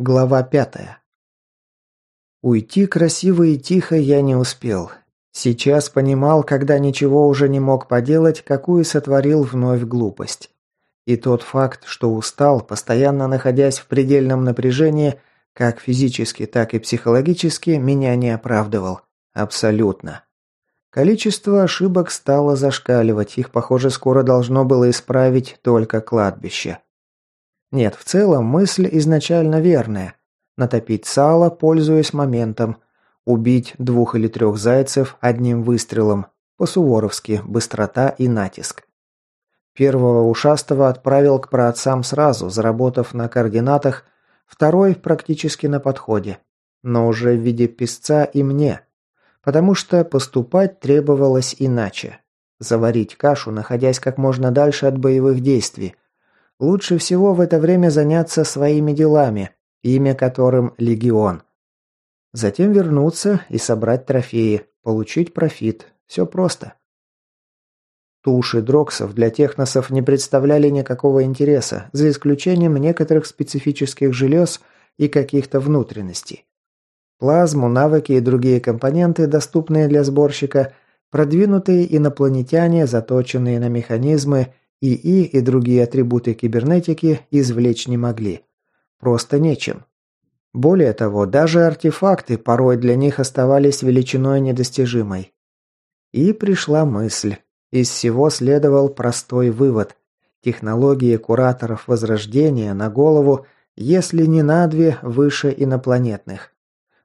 Глава пятая. Уйти красиво и тихо я не успел. Сейчас понимал, когда ничего уже не мог поделать, какую сотворил вновь глупость. И тот факт, что устал, постоянно находясь в предельном напряжении, как физически, так и психологически, меня не оправдывал. Абсолютно. Количество ошибок стало зашкаливать, их, похоже, скоро должно было исправить только кладбище. Нет, в целом мысль изначально верная. Натопить сало, пользуясь моментом. Убить двух или трех зайцев одним выстрелом. По-суворовски, быстрота и натиск. Первого ушастого отправил к праотцам сразу, заработав на координатах, второй практически на подходе. Но уже в виде песца и мне. Потому что поступать требовалось иначе. Заварить кашу, находясь как можно дальше от боевых действий, Лучше всего в это время заняться своими делами, имя которым Легион. Затем вернуться и собрать трофеи, получить профит. Все просто. Туши дроксов для техносов не представляли никакого интереса, за исключением некоторых специфических желез и каких-то внутренностей. Плазму, навыки и другие компоненты, доступные для сборщика, продвинутые инопланетяне, заточенные на механизмы ИИ и другие атрибуты кибернетики извлечь не могли. Просто нечем. Более того, даже артефакты порой для них оставались величиной недостижимой. И пришла мысль. Из всего следовал простой вывод. Технологии кураторов Возрождения на голову, если не на две, выше инопланетных.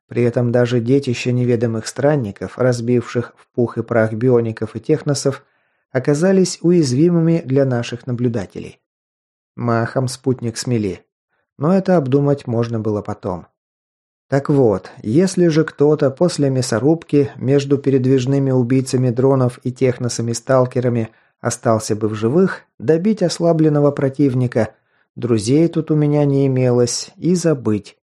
При этом даже детища неведомых странников, разбивших в пух и прах биоников и техносов, оказались уязвимыми для наших наблюдателей. Махом спутник смели. Но это обдумать можно было потом. Так вот, если же кто-то после мясорубки между передвижными убийцами дронов и техносами-сталкерами остался бы в живых, добить ослабленного противника, друзей тут у меня не имелось, и забыть.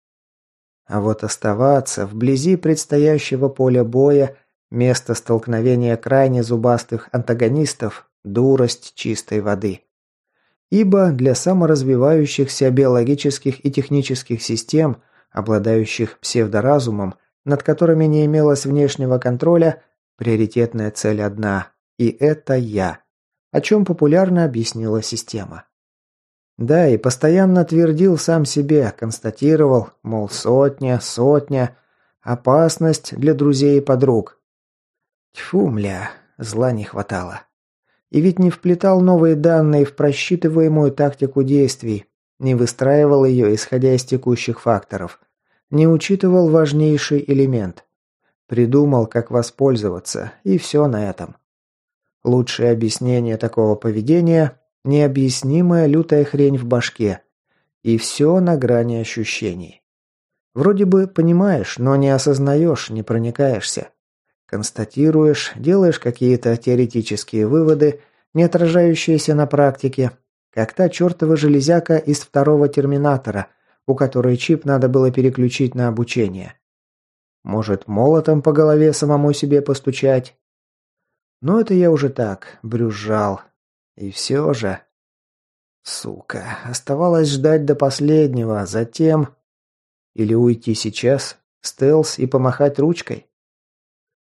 А вот оставаться вблизи предстоящего поля боя Место столкновения крайне зубастых антагонистов – дурость чистой воды. Ибо для саморазвивающихся биологических и технических систем, обладающих псевдоразумом, над которыми не имелось внешнего контроля, приоритетная цель одна – и это я, о чем популярно объяснила система. Да, и постоянно твердил сам себе, констатировал, мол, сотня, сотня, опасность для друзей и подруг. Тьфу, мля, зла не хватало. И ведь не вплетал новые данные в просчитываемую тактику действий, не выстраивал ее, исходя из текущих факторов, не учитывал важнейший элемент. Придумал, как воспользоваться, и все на этом. Лучшее объяснение такого поведения – необъяснимая лютая хрень в башке. И все на грани ощущений. Вроде бы понимаешь, но не осознаешь, не проникаешься. Констатируешь, делаешь какие-то теоретические выводы, не отражающиеся на практике, как та чертова железяка из второго терминатора, у которой чип надо было переключить на обучение. Может, молотом по голове самому себе постучать? Но это я уже так, брюзжал. И все же... Сука, оставалось ждать до последнего, затем... Или уйти сейчас, стелс и помахать ручкой?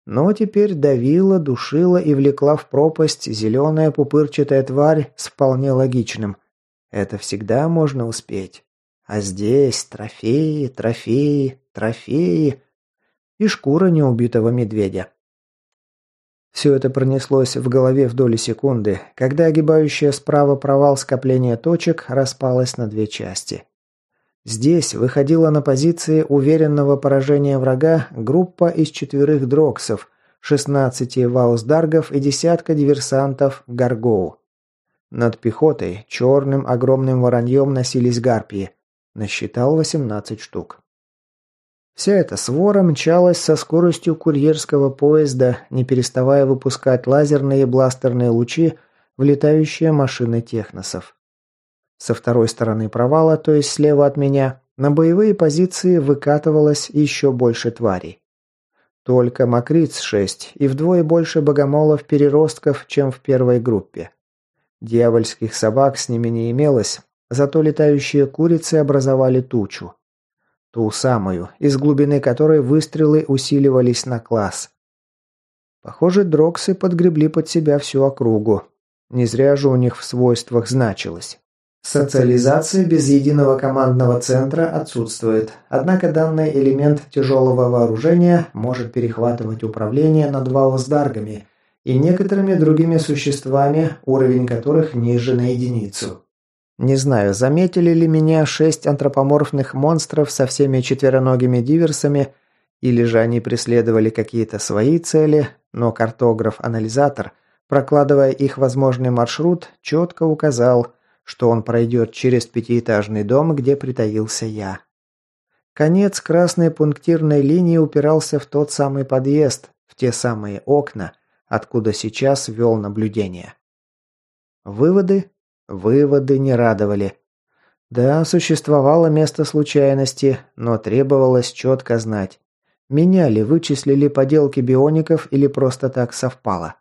Но теперь давила, душила и влекла в пропасть зеленая пупырчатая тварь с вполне логичным. Это всегда можно успеть. А здесь трофеи, трофеи, трофеи и шкура неубитого медведя. Все это пронеслось в голове в доли секунды, когда огибающая справа провал скопления точек распалась на две части. Здесь выходила на позиции уверенного поражения врага группа из четверых дроксов, 16 ваусдаргов и десятка диверсантов Гаргоу. Над пехотой черным огромным вороньем носились гарпии. Насчитал 18 штук. Вся эта свора мчалась со скоростью курьерского поезда, не переставая выпускать лазерные и бластерные лучи в летающие машины техносов. Со второй стороны провала, то есть слева от меня, на боевые позиции выкатывалось еще больше тварей. Только Макриц-6 и вдвое больше богомолов-переростков, чем в первой группе. Дьявольских собак с ними не имелось, зато летающие курицы образовали тучу. Ту самую, из глубины которой выстрелы усиливались на класс. Похоже, дроксы подгребли под себя всю округу. Не зря же у них в свойствах значилось. Социализация без единого командного центра отсутствует, однако данный элемент тяжелого вооружения может перехватывать управление над ваусдаргами и некоторыми другими существами, уровень которых ниже на единицу. Не знаю, заметили ли меня шесть антропоморфных монстров со всеми четвероногими диверсами, или же они преследовали какие-то свои цели, но картограф-анализатор, прокладывая их возможный маршрут, четко указал – что он пройдет через пятиэтажный дом, где притаился я. Конец красной пунктирной линии упирался в тот самый подъезд, в те самые окна, откуда сейчас вел наблюдение. Выводы? Выводы не радовали. Да, существовало место случайности, но требовалось четко знать, меня ли вычислили поделки биоников или просто так совпало.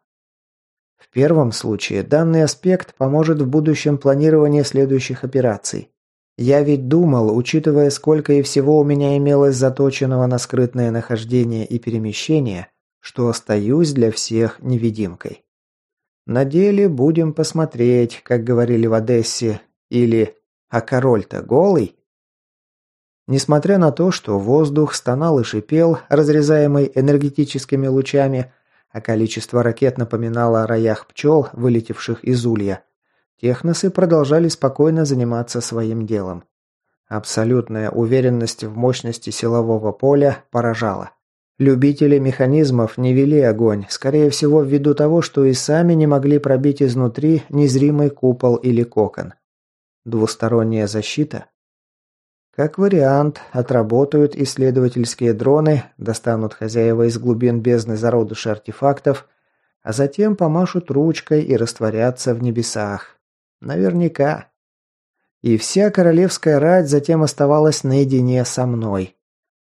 Первом случае данный аспект поможет в будущем планировании следующих операций. Я ведь думал, учитывая, сколько и всего у меня имелось заточенного на скрытное нахождение и перемещение, что остаюсь для всех невидимкой. На деле будем посмотреть, как говорили в Одессе, или «А король-то голый?» Несмотря на то, что воздух стонал и шипел, разрезаемый энергетическими лучами, а количество ракет напоминало о роях пчел, вылетевших из улья, техносы продолжали спокойно заниматься своим делом. Абсолютная уверенность в мощности силового поля поражала. Любители механизмов не вели огонь, скорее всего ввиду того, что и сами не могли пробить изнутри незримый купол или кокон. Двусторонняя защита как вариант, отработают исследовательские дроны, достанут хозяева из глубин бездны зародыши артефактов, а затем помашут ручкой и растворятся в небесах. Наверняка. И вся королевская рать затем оставалась наедине со мной.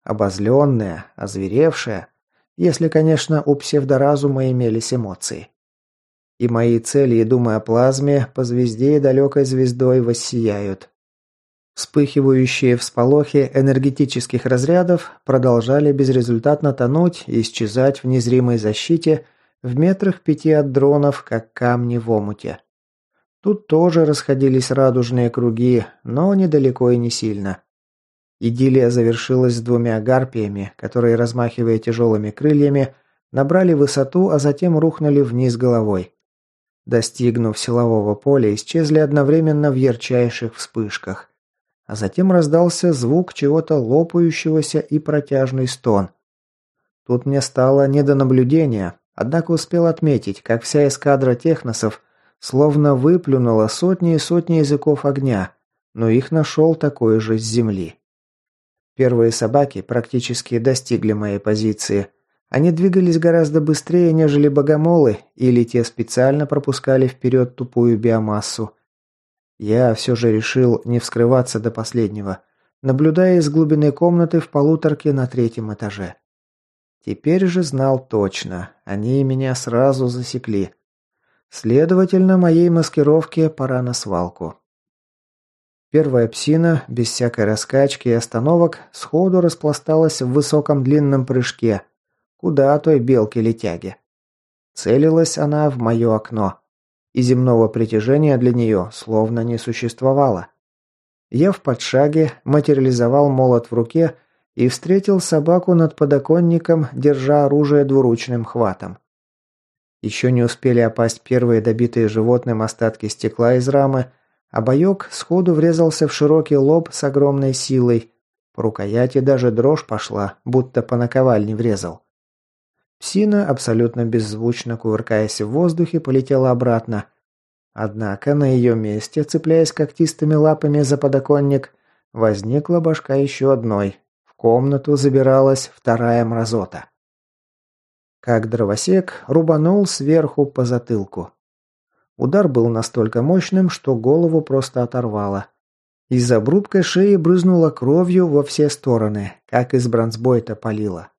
Обозленная, озверевшая, если, конечно, у псевдоразума имелись эмоции. И мои цели и думы о плазме по звезде и далекой звездой воссияют. Вспыхивающие всполохи энергетических разрядов продолжали безрезультатно тонуть и исчезать в незримой защите в метрах пяти от дронов, как камни в омуте. Тут тоже расходились радужные круги, но недалеко и не сильно. Идиллия завершилась двумя гарпиями, которые, размахивая тяжелыми крыльями, набрали высоту, а затем рухнули вниз головой. Достигнув силового поля, исчезли одновременно в ярчайших вспышках а затем раздался звук чего-то лопающегося и протяжный стон. Тут мне стало не до наблюдения, однако успел отметить, как вся эскадра техносов словно выплюнула сотни и сотни языков огня, но их нашел такой же с земли. Первые собаки практически достигли моей позиции. Они двигались гораздо быстрее, нежели богомолы, или те специально пропускали вперед тупую биомассу. Я все же решил не вскрываться до последнего, наблюдая из глубины комнаты в полуторке на третьем этаже. Теперь же знал точно, они меня сразу засекли. Следовательно, моей маскировке пора на свалку. Первая псина, без всякой раскачки и остановок, сходу распласталась в высоком длинном прыжке. Куда той белке-летяге? Целилась она в мое окно и земного притяжения для нее словно не существовало. Я в подшаге материализовал молот в руке и встретил собаку над подоконником, держа оружие двуручным хватом. Еще не успели опасть первые добитые животным остатки стекла из рамы, а боек сходу врезался в широкий лоб с огромной силой. По рукояти даже дрожь пошла, будто по наковальне врезал. Псина, абсолютно беззвучно кувыркаясь в воздухе, полетела обратно. Однако на ее месте, цепляясь когтистыми лапами за подоконник, возникла башка еще одной. В комнату забиралась вторая мразота. Как дровосек рубанул сверху по затылку. Удар был настолько мощным, что голову просто оторвало. Из обрубка шеи брызнула кровью во все стороны, как из бронзбойта полила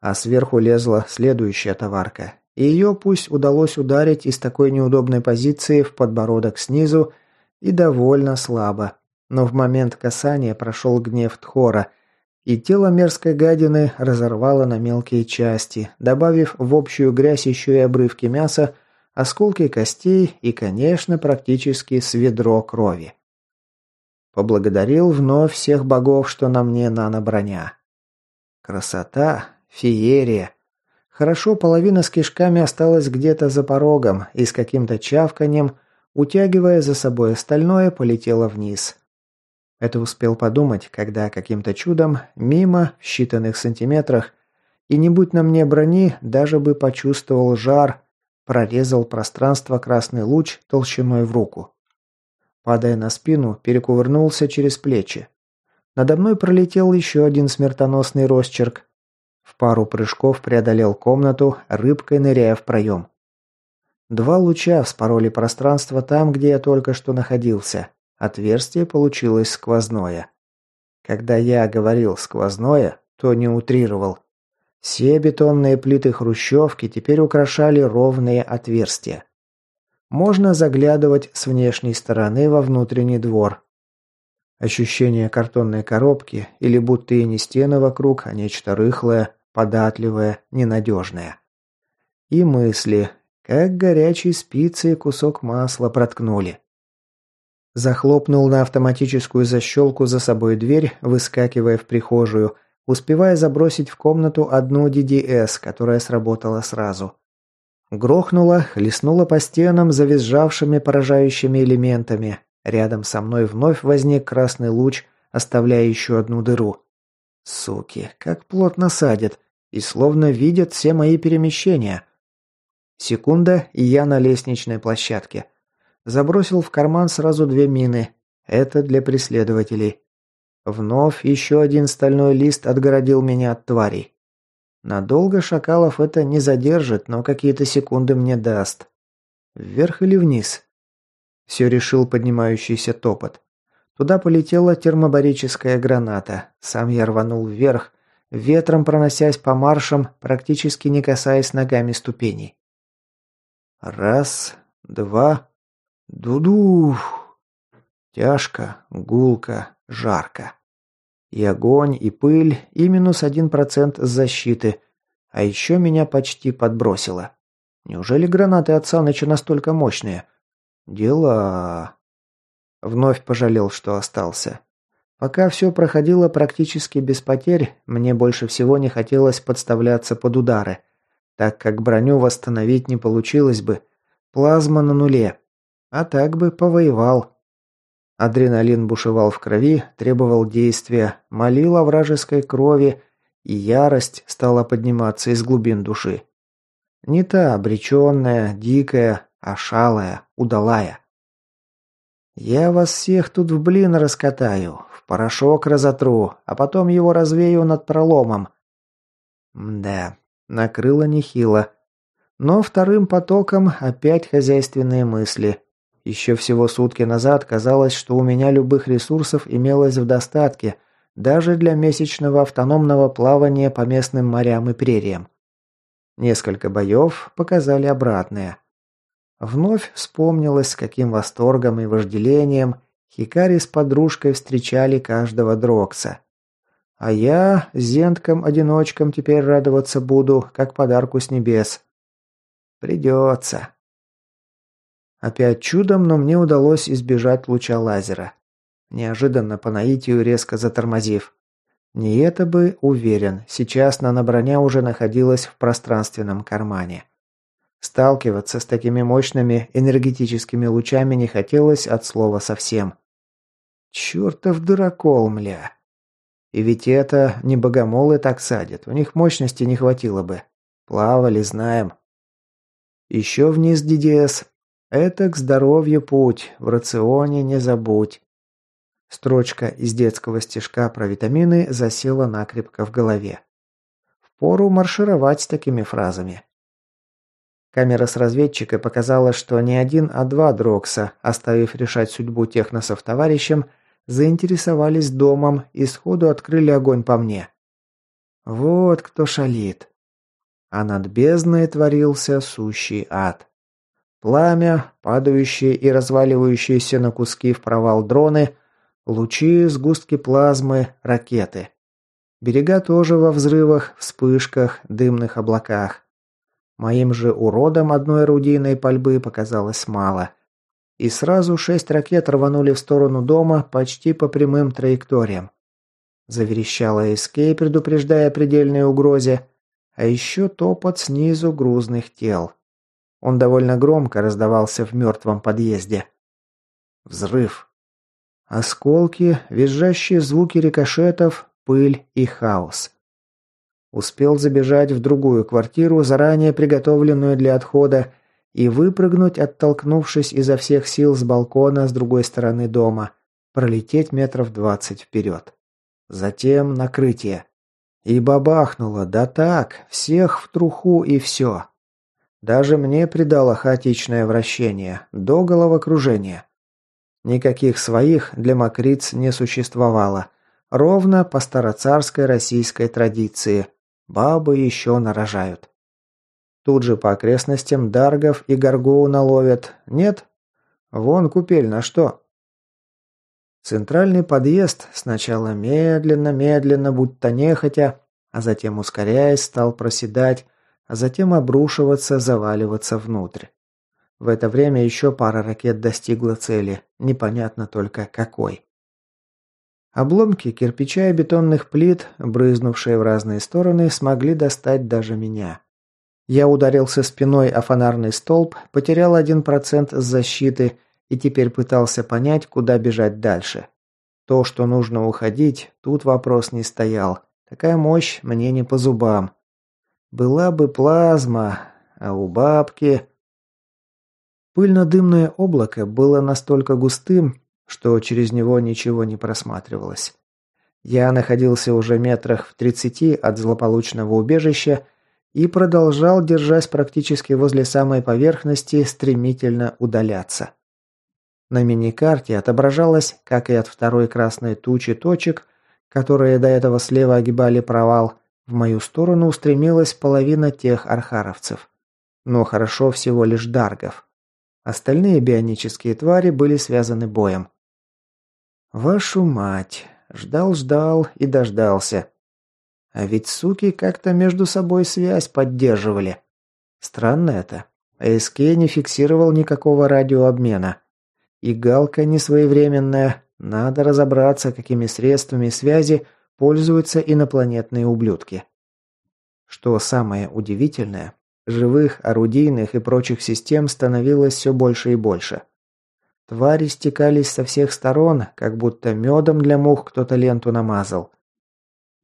а сверху лезла следующая товарка. И ее пусть удалось ударить из такой неудобной позиции в подбородок снизу и довольно слабо. Но в момент касания прошел гнев Тхора, и тело мерзкой гадины разорвало на мелкие части, добавив в общую грязь еще и обрывки мяса, осколки костей и, конечно, практически с ведро крови. Поблагодарил вновь всех богов, что на мне нано-броня. Красота, феерия. Хорошо, половина с кишками осталась где-то за порогом и с каким-то чавканием, утягивая за собой остальное, полетела вниз. Это успел подумать, когда каким-то чудом, мимо, в считанных сантиметрах, и не будь на мне брони, даже бы почувствовал жар, прорезал пространство красный луч толщиной в руку. Падая на спину, перекувырнулся через плечи. Надо мной пролетел еще один смертоносный росчерк. В пару прыжков преодолел комнату, рыбкой ныряя в проем. Два луча вспороли пространство там, где я только что находился. Отверстие получилось сквозное. Когда я говорил «сквозное», то не утрировал. Все бетонные плиты хрущевки теперь украшали ровные отверстия. Можно заглядывать с внешней стороны во внутренний двор. Ощущение картонной коробки или будто и не стены вокруг, а нечто рыхлое, податливое, ненадежное. И мысли, как горячей спицей кусок масла проткнули. Захлопнул на автоматическую защелку за собой дверь, выскакивая в прихожую, успевая забросить в комнату одну DDS, которая сработала сразу. Грохнула, хлестнула по стенам завизжавшими поражающими элементами. Рядом со мной вновь возник красный луч, оставляя еще одну дыру. Суки, как плотно садят, и словно видят все мои перемещения. Секунда, и я на лестничной площадке. Забросил в карман сразу две мины. Это для преследователей. Вновь еще один стальной лист отгородил меня от тварей. Надолго Шакалов это не задержит, но какие-то секунды мне даст. Вверх или вниз? Все решил поднимающийся топот. Туда полетела термобарическая граната. Сам я рванул вверх, ветром проносясь по маршам, практически не касаясь ногами ступеней. Раз, два, Дуду! Тяжко, гулко, жарко. И огонь, и пыль, и минус один процент защиты. А еще меня почти подбросило. Неужели гранаты от Саныча настолько мощные? Дела... Вновь пожалел, что остался. Пока все проходило практически без потерь, мне больше всего не хотелось подставляться под удары, так как броню восстановить не получилось бы. Плазма на нуле. А так бы повоевал. Адреналин бушевал в крови, требовал действия, молил о вражеской крови, и ярость стала подниматься из глубин души. Не та обреченная, дикая, а шалая, удалая. «Я вас всех тут в блин раскатаю, порошок разотру, а потом его развею над проломом». Да, накрыло нехило. Но вторым потоком опять хозяйственные мысли. Еще всего сутки назад казалось, что у меня любых ресурсов имелось в достатке, даже для месячного автономного плавания по местным морям и прериям. Несколько боев показали обратное. Вновь вспомнилось, с каким восторгом и вожделением Хикари с подружкой встречали каждого Дрокса. А я, зентком-одиночком, теперь радоваться буду, как подарку с небес. Придется. Опять чудом, но мне удалось избежать луча лазера. Неожиданно по наитию резко затормозив. Не это бы, уверен, сейчас наноброня уже находилась в пространственном кармане. Сталкиваться с такими мощными энергетическими лучами не хотелось от слова совсем. Чертов дуракол, мля. И ведь это не богомолы так садят, у них мощности не хватило бы. Плавали, знаем. Еще вниз ДДС, это к здоровью путь, в рационе не забудь. Строчка из детского стишка про витамины засела накрепко в голове. Впору маршировать с такими фразами. Камера с разведчика показала, что не один, а два Дрокса, оставив решать судьбу техносов товарищам, заинтересовались домом и сходу открыли огонь по мне. Вот кто шалит. А над бездной творился сущий ад. Пламя, падающие и разваливающиеся на куски в провал дроны, лучи, сгустки плазмы, ракеты. Берега тоже во взрывах, вспышках, дымных облаках. Моим же уродом одной орудийной пальбы показалось мало. И сразу шесть ракет рванули в сторону дома почти по прямым траекториям. Заверещала эскей, предупреждая предельной угрозе, а еще топот снизу грузных тел. Он довольно громко раздавался в мертвом подъезде. Взрыв. Осколки, визжащие звуки рикошетов, пыль и хаос. Успел забежать в другую квартиру, заранее приготовленную для отхода, и выпрыгнуть, оттолкнувшись изо всех сил с балкона с другой стороны дома, пролететь метров двадцать вперед. Затем накрытие. И бабахнуло, да так, всех в труху и все. Даже мне придало хаотичное вращение, до головокружения. Никаких своих для мокриц не существовало. Ровно по староцарской российской традиции. Бабы еще нарожают. Тут же по окрестностям Даргов и Горгоу наловят. Нет? Вон купель на что? Центральный подъезд сначала медленно-медленно, будто нехотя, а затем ускоряясь, стал проседать, а затем обрушиваться, заваливаться внутрь. В это время еще пара ракет достигла цели, непонятно только какой. Обломки кирпича и бетонных плит, брызнувшие в разные стороны, смогли достать даже меня. Я ударился спиной о фонарный столб, потерял один процент защиты и теперь пытался понять, куда бежать дальше. То, что нужно уходить, тут вопрос не стоял. Такая мощь мне не по зубам. Была бы плазма, а у бабки... Пыльно-дымное облако было настолько густым, что через него ничего не просматривалось. Я находился уже метрах в тридцати от злополучного убежища и продолжал, держась практически возле самой поверхности, стремительно удаляться. На миникарте отображалось, как и от второй красной тучи точек, которые до этого слева огибали провал, в мою сторону устремилась половина тех архаровцев. Но хорошо всего лишь даргов. Остальные бионические твари были связаны боем. Вашу мать. Ждал-ждал и дождался. А ведь суки как-то между собой связь поддерживали. Странно это. АСК не фиксировал никакого радиообмена. И галка не своевременная. Надо разобраться, какими средствами связи пользуются инопланетные ублюдки. Что самое удивительное, живых, орудийных и прочих систем становилось все больше и больше. Твари стекались со всех сторон, как будто медом для мух кто-то ленту намазал.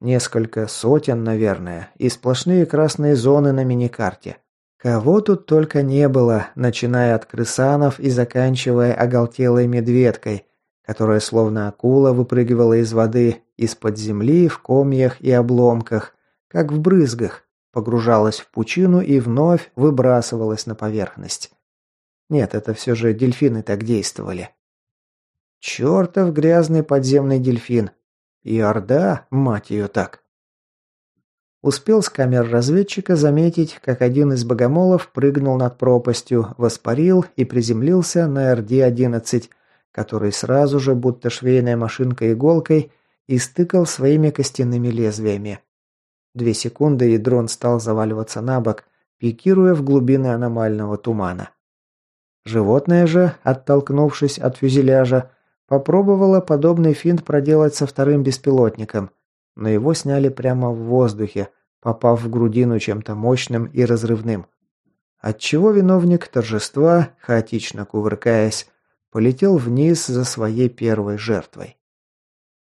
Несколько сотен, наверное, и сплошные красные зоны на миникарте. Кого тут только не было, начиная от крысанов и заканчивая оголтелой медведкой, которая словно акула выпрыгивала из воды, из-под земли, в комьях и обломках, как в брызгах, погружалась в пучину и вновь выбрасывалась на поверхность. Нет, это все же дельфины так действовали. Чертов грязный подземный дельфин. И орда, мать ее так. Успел с камер разведчика заметить, как один из богомолов прыгнул над пропастью, воспарил и приземлился на РД-11, который сразу же, будто швейная машинка иголкой, истыкал своими костяными лезвиями. Две секунды, и дрон стал заваливаться на бок, пикируя в глубины аномального тумана. Животное же, оттолкнувшись от фюзеляжа, попробовало подобный финт проделать со вторым беспилотником, но его сняли прямо в воздухе, попав в грудину чем-то мощным и разрывным. Отчего виновник торжества, хаотично кувыркаясь, полетел вниз за своей первой жертвой.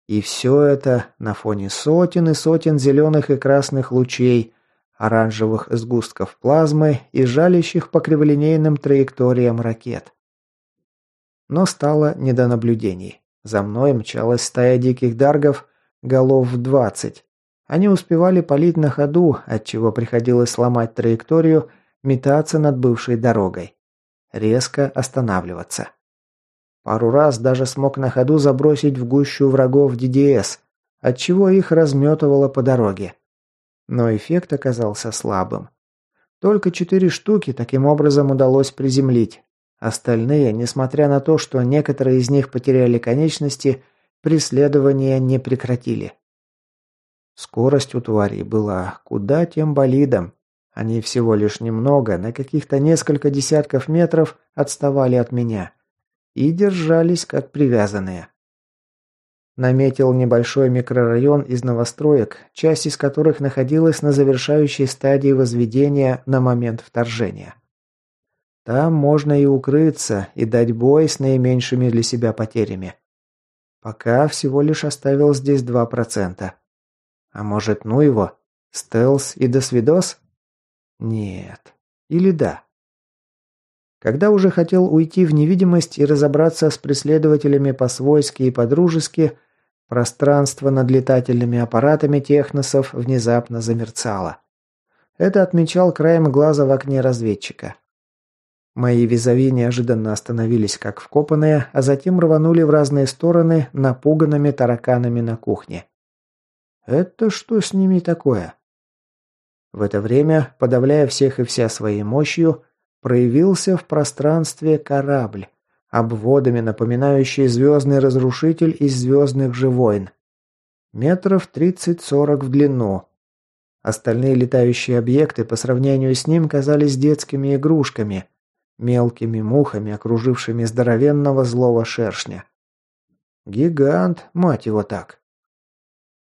И все это на фоне сотен и сотен зеленых и красных лучей, оранжевых сгустков плазмы и жалящих по криволинейным траекториям ракет. Но стало не до наблюдений. За мной мчалась стая диких даргов, голов в двадцать. Они успевали палить на ходу, отчего приходилось сломать траекторию, метаться над бывшей дорогой. Резко останавливаться. Пару раз даже смог на ходу забросить в гущу врагов ДДС, отчего их разметывало по дороге. Но эффект оказался слабым. Только четыре штуки таким образом удалось приземлить. Остальные, несмотря на то, что некоторые из них потеряли конечности, преследование не прекратили. Скорость у тварей была куда тем болидом. Они всего лишь немного, на каких-то несколько десятков метров отставали от меня. И держались как привязанные. Наметил небольшой микрорайон из новостроек, часть из которых находилась на завершающей стадии возведения на момент вторжения. Там можно и укрыться, и дать бой с наименьшими для себя потерями. Пока всего лишь оставил здесь 2%. А может, ну его? Стелс и досвидос? Нет. Или да? Когда уже хотел уйти в невидимость и разобраться с преследователями по-свойски и по-дружески, Пространство над летательными аппаратами техносов внезапно замерцало. Это отмечал краем глаза в окне разведчика. Мои визави неожиданно остановились как вкопанные, а затем рванули в разные стороны напуганными тараканами на кухне. Это что с ними такое? В это время, подавляя всех и вся своей мощью, проявился в пространстве корабль обводами напоминающий звездный разрушитель из звездных же войн. Метров 30-40 в длину. Остальные летающие объекты по сравнению с ним казались детскими игрушками, мелкими мухами, окружившими здоровенного злого шершня. Гигант, мать его так.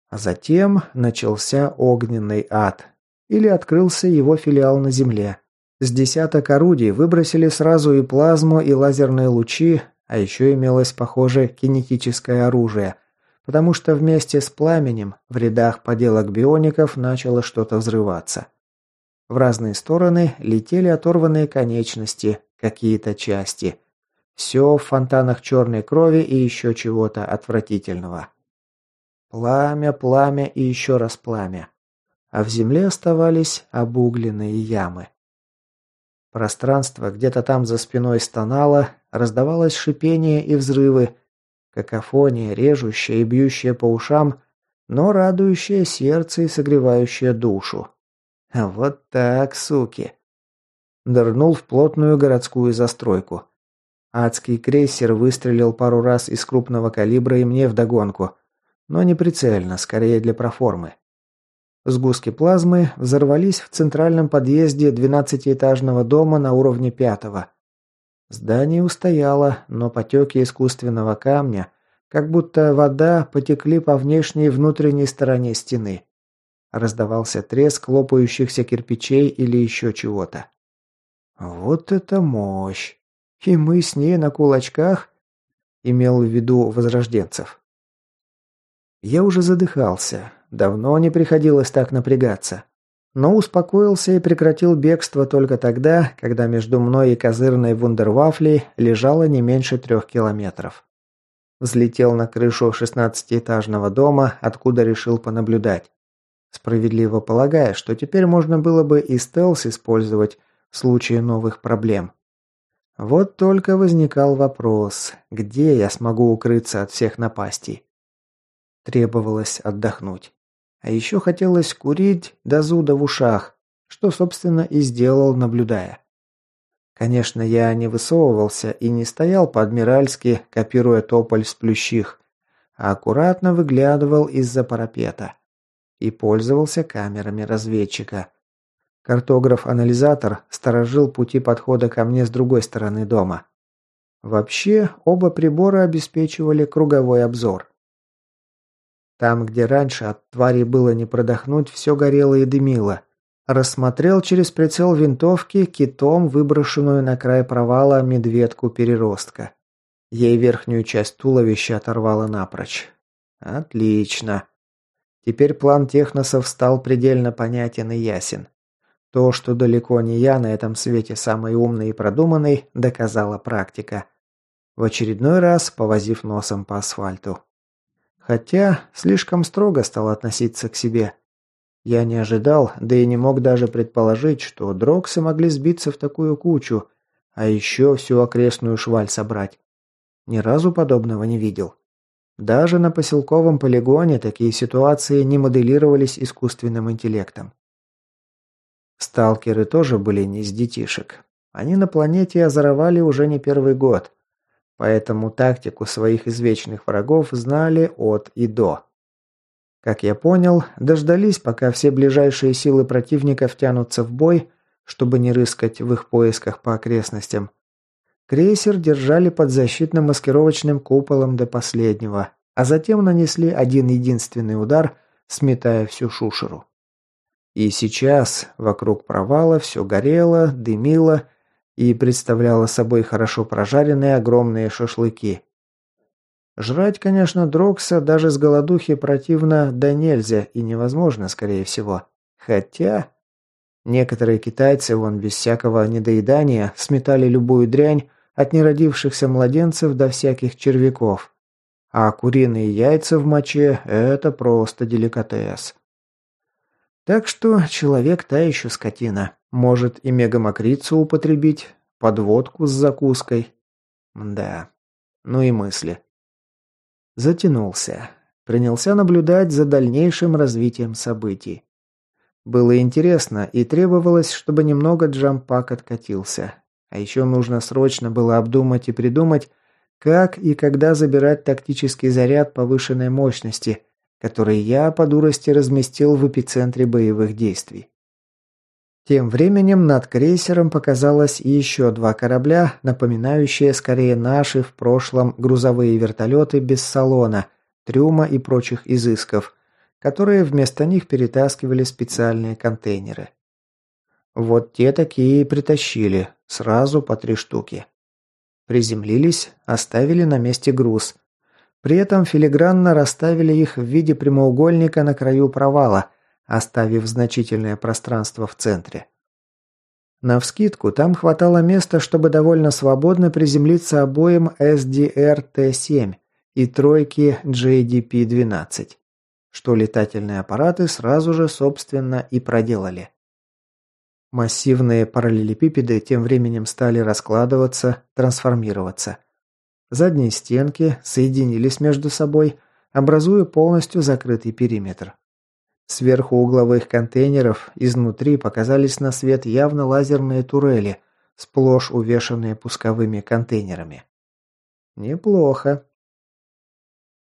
А затем начался огненный ад. Или открылся его филиал на Земле. С десяток орудий выбросили сразу и плазму, и лазерные лучи, а еще имелось, похоже, кинетическое оружие, потому что вместе с пламенем в рядах поделок биоников начало что-то взрываться. В разные стороны летели оторванные конечности, какие-то части. Все в фонтанах черной крови и еще чего-то отвратительного. Пламя, пламя и еще раз пламя. А в земле оставались обугленные ямы. Пространство где-то там за спиной стонало, раздавалось шипение и взрывы, какофония, режущая и бьющая по ушам, но радующая сердце и согревающая душу. Вот так, суки. Нырнул в плотную городскую застройку. Адский крейсер выстрелил пару раз из крупного калибра и мне вдогонку, но не прицельно, скорее для проформы. Сгустки плазмы взорвались в центральном подъезде двенадцатиэтажного дома на уровне пятого. Здание устояло, но потеки искусственного камня, как будто вода, потекли по внешней и внутренней стороне стены. Раздавался треск лопающихся кирпичей или еще чего-то. Вот это мощь! И мы с ней на кулачках? Имел в виду возрожденцев. Я уже задыхался. Давно не приходилось так напрягаться. Но успокоился и прекратил бегство только тогда, когда между мной и козырной вундервафлей лежало не меньше трех километров. Взлетел на крышу шестнадцатиэтажного дома, откуда решил понаблюдать. Справедливо полагая, что теперь можно было бы и стелс использовать в случае новых проблем. Вот только возникал вопрос, где я смогу укрыться от всех напастей. Требовалось отдохнуть. А еще хотелось курить до зуда в ушах, что, собственно, и сделал, наблюдая. Конечно, я не высовывался и не стоял по-адмиральски, копируя тополь с плющих, а аккуратно выглядывал из-за парапета. И пользовался камерами разведчика. Картограф-анализатор сторожил пути подхода ко мне с другой стороны дома. Вообще, оба прибора обеспечивали круговой обзор. Там, где раньше от твари было не продохнуть, все горело и дымило. Рассмотрел через прицел винтовки китом выброшенную на край провала медведку-переростка. Ей верхнюю часть туловища оторвало напрочь. Отлично. Теперь план техносов стал предельно понятен и ясен. То, что далеко не я на этом свете самый умный и продуманный, доказала практика. В очередной раз повозив носом по асфальту. Хотя слишком строго стал относиться к себе. Я не ожидал, да и не мог даже предположить, что дроксы могли сбиться в такую кучу, а еще всю окрестную шваль собрать. Ни разу подобного не видел. Даже на поселковом полигоне такие ситуации не моделировались искусственным интеллектом. Сталкеры тоже были не из детишек. Они на планете озоровали уже не первый год. Поэтому тактику своих извечных врагов знали от и до. Как я понял, дождались, пока все ближайшие силы противника втянутся в бой, чтобы не рыскать в их поисках по окрестностям. Крейсер держали под защитным маскировочным куполом до последнего, а затем нанесли один единственный удар, сметая всю шушеру. И сейчас вокруг провала все горело, дымило и представляло собой хорошо прожаренные огромные шашлыки. Жрать, конечно, Дрокса даже с голодухи противно да нельзя и невозможно, скорее всего. Хотя... Некоторые китайцы, вон без всякого недоедания, сметали любую дрянь, от неродившихся младенцев до всяких червяков. А куриные яйца в моче – это просто деликатес. Так что человек та еще скотина. Может и мегамакрицу употребить, подводку с закуской. Да, ну и мысли. Затянулся. Принялся наблюдать за дальнейшим развитием событий. Было интересно и требовалось, чтобы немного джампак откатился. А еще нужно срочно было обдумать и придумать, как и когда забирать тактический заряд повышенной мощности, который я по дурости разместил в эпицентре боевых действий. Тем временем над крейсером показалось еще два корабля, напоминающие скорее наши в прошлом грузовые вертолеты без салона, трюма и прочих изысков, которые вместо них перетаскивали специальные контейнеры. Вот те такие и притащили, сразу по три штуки. Приземлились, оставили на месте груз. При этом филигранно расставили их в виде прямоугольника на краю провала, оставив значительное пространство в центре. Навскидку, там хватало места, чтобы довольно свободно приземлиться обоим SDR-T7 и тройке JDP-12, что летательные аппараты сразу же, собственно, и проделали. Массивные параллелепипеды тем временем стали раскладываться, трансформироваться. Задние стенки соединились между собой, образуя полностью закрытый периметр. Сверху угловых контейнеров изнутри показались на свет явно лазерные турели, сплошь увешанные пусковыми контейнерами. Неплохо.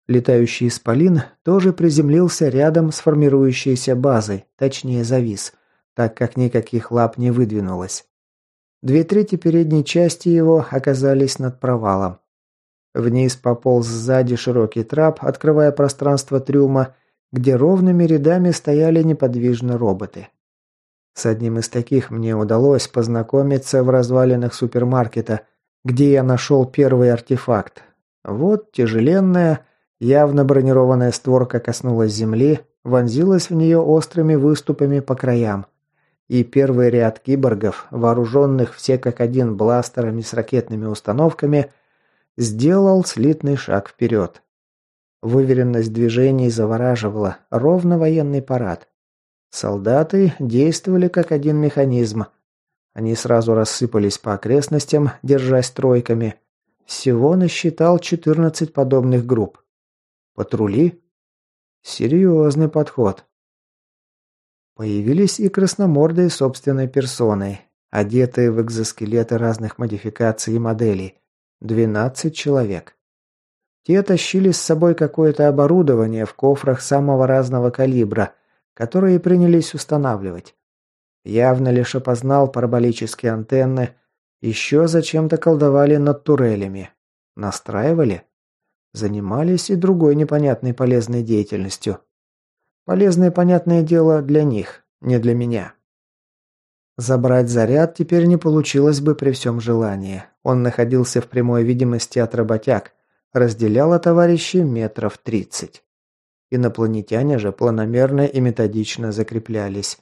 Летающий исполин тоже приземлился рядом с формирующейся базой, точнее завис, так как никаких лап не выдвинулось. Две трети передней части его оказались над провалом. Вниз пополз сзади широкий трап, открывая пространство трюма, где ровными рядами стояли неподвижно роботы. С одним из таких мне удалось познакомиться в развалинах супермаркета, где я нашел первый артефакт. Вот тяжеленная, явно бронированная створка коснулась земли, вонзилась в нее острыми выступами по краям – и первый ряд киборгов, вооруженных все как один бластерами с ракетными установками, сделал слитный шаг вперед. Выверенность движений завораживала, ровно военный парад. Солдаты действовали как один механизм. Они сразу рассыпались по окрестностям, держась тройками. Всего насчитал 14 подобных групп. Патрули? Серьезный подход. Появились и красномордые собственной персоной, одетые в экзоскелеты разных модификаций и моделей. 12 человек. Те тащили с собой какое-то оборудование в кофрах самого разного калибра, которые принялись устанавливать. Явно лишь опознал параболические антенны, еще зачем-то колдовали над турелями. Настраивали? Занимались и другой непонятной полезной деятельностью. Полезное, понятное дело, для них, не для меня. Забрать заряд теперь не получилось бы при всем желании. Он находился в прямой видимости от работяг, разделяло товарищи метров тридцать. Инопланетяне же планомерно и методично закреплялись.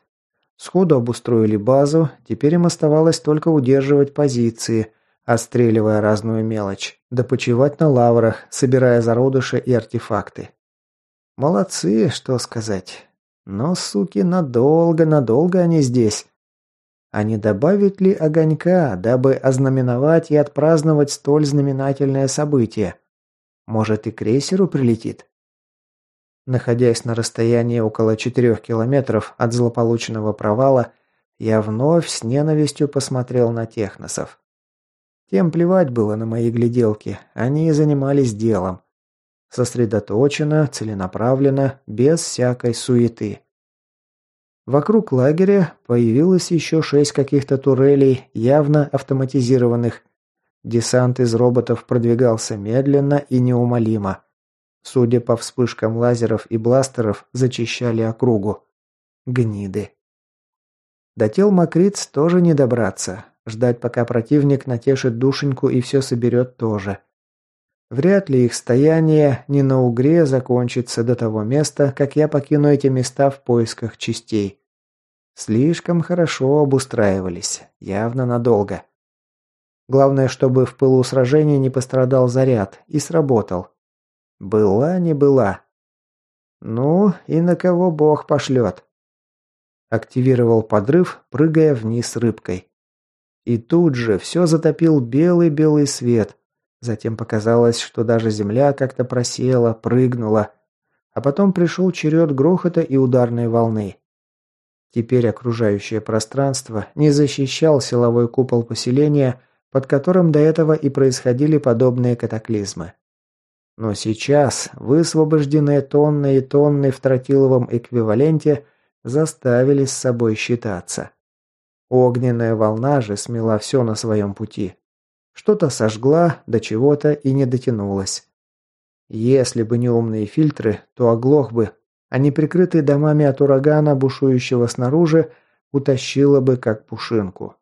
Сходу обустроили базу, теперь им оставалось только удерживать позиции, отстреливая разную мелочь, да почивать на лаврах, собирая зародыши и артефакты. Молодцы, что сказать. Но, суки, надолго-надолго они здесь. А не добавить ли огонька, дабы ознаменовать и отпраздновать столь знаменательное событие? Может, и крейсеру прилетит? Находясь на расстоянии около четырех километров от злополучного провала, я вновь с ненавистью посмотрел на техносов. Тем плевать было на мои гляделки, они занимались делом. Сосредоточенно, целенаправленно, без всякой суеты. Вокруг лагеря появилось еще шесть каких-то турелей, явно автоматизированных. Десант из роботов продвигался медленно и неумолимо. Судя по вспышкам лазеров и бластеров, зачищали округу. Гниды. До тел Макриц тоже не добраться. Ждать, пока противник натешит душеньку и все соберет тоже. Вряд ли их стояние не на угре закончится до того места, как я покину эти места в поисках частей. Слишком хорошо обустраивались, явно надолго. Главное, чтобы в пылу сражения не пострадал заряд и сработал. Была не была. Ну, и на кого бог пошлет. Активировал подрыв, прыгая вниз рыбкой. И тут же все затопил белый-белый свет, Затем показалось, что даже земля как-то просела, прыгнула. А потом пришел черед грохота и ударной волны. Теперь окружающее пространство не защищал силовой купол поселения, под которым до этого и происходили подобные катаклизмы. Но сейчас высвобожденные тонны и тонны в тротиловом эквиваленте заставили с собой считаться. Огненная волна же смела все на своем пути. Что-то сожгла, до чего-то и не дотянулась. Если бы не умные фильтры, то оглох бы, а не прикрытый домами от урагана, бушующего снаружи, утащило бы как пушинку.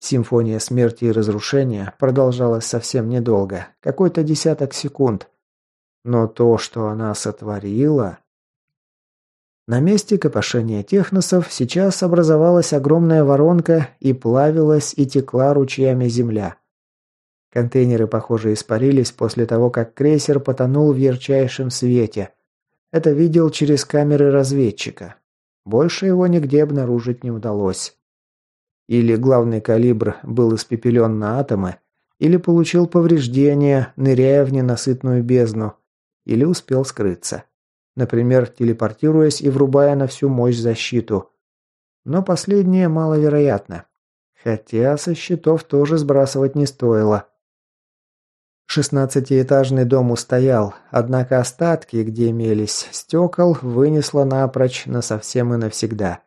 Симфония смерти и разрушения продолжалась совсем недолго, какой-то десяток секунд. Но то, что она сотворила... На месте копошения техносов сейчас образовалась огромная воронка и плавилась и текла ручьями земля. Контейнеры, похоже, испарились после того, как крейсер потонул в ярчайшем свете. Это видел через камеры разведчика. Больше его нигде обнаружить не удалось. Или главный калибр был испепелен на атомы, или получил повреждения, ныряя в ненасытную бездну, или успел скрыться. Например, телепортируясь и врубая на всю мощь защиту. Но последнее маловероятно. Хотя со счетов тоже сбрасывать не стоило. Шестнадцатиэтажный дом устоял, однако остатки, где имелись стекол, вынесло напрочь насовсем и навсегда.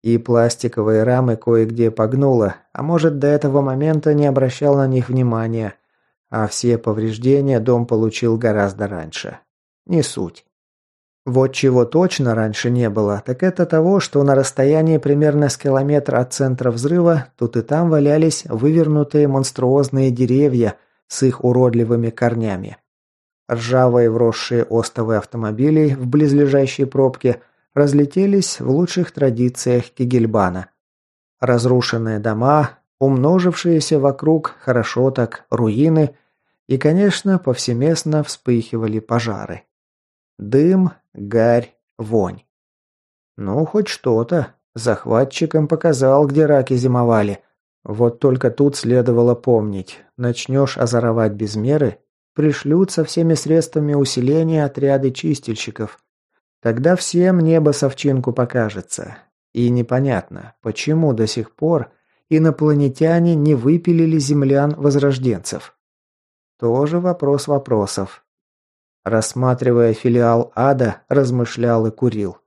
И пластиковые рамы кое-где погнуло, а может до этого момента не обращал на них внимания, а все повреждения дом получил гораздо раньше. Не суть. Вот чего точно раньше не было, так это того, что на расстоянии примерно с километра от центра взрыва тут и там валялись вывернутые монструозные деревья с их уродливыми корнями. Ржавые вросшие остовы автомобилей в близлежащей пробке разлетелись в лучших традициях Кигельбана. Разрушенные дома, умножившиеся вокруг хорошо так руины и, конечно, повсеместно вспыхивали пожары. Дым, гарь, вонь. Ну, хоть что-то. Захватчикам показал, где раки зимовали. Вот только тут следовало помнить. Начнешь озоровать без меры, пришлют со всеми средствами усиления отряды чистильщиков. Тогда всем небо совчинку покажется. И непонятно, почему до сих пор инопланетяне не выпилили землян-возрожденцев. Тоже вопрос вопросов. Рассматривая филиал ада, размышлял и курил.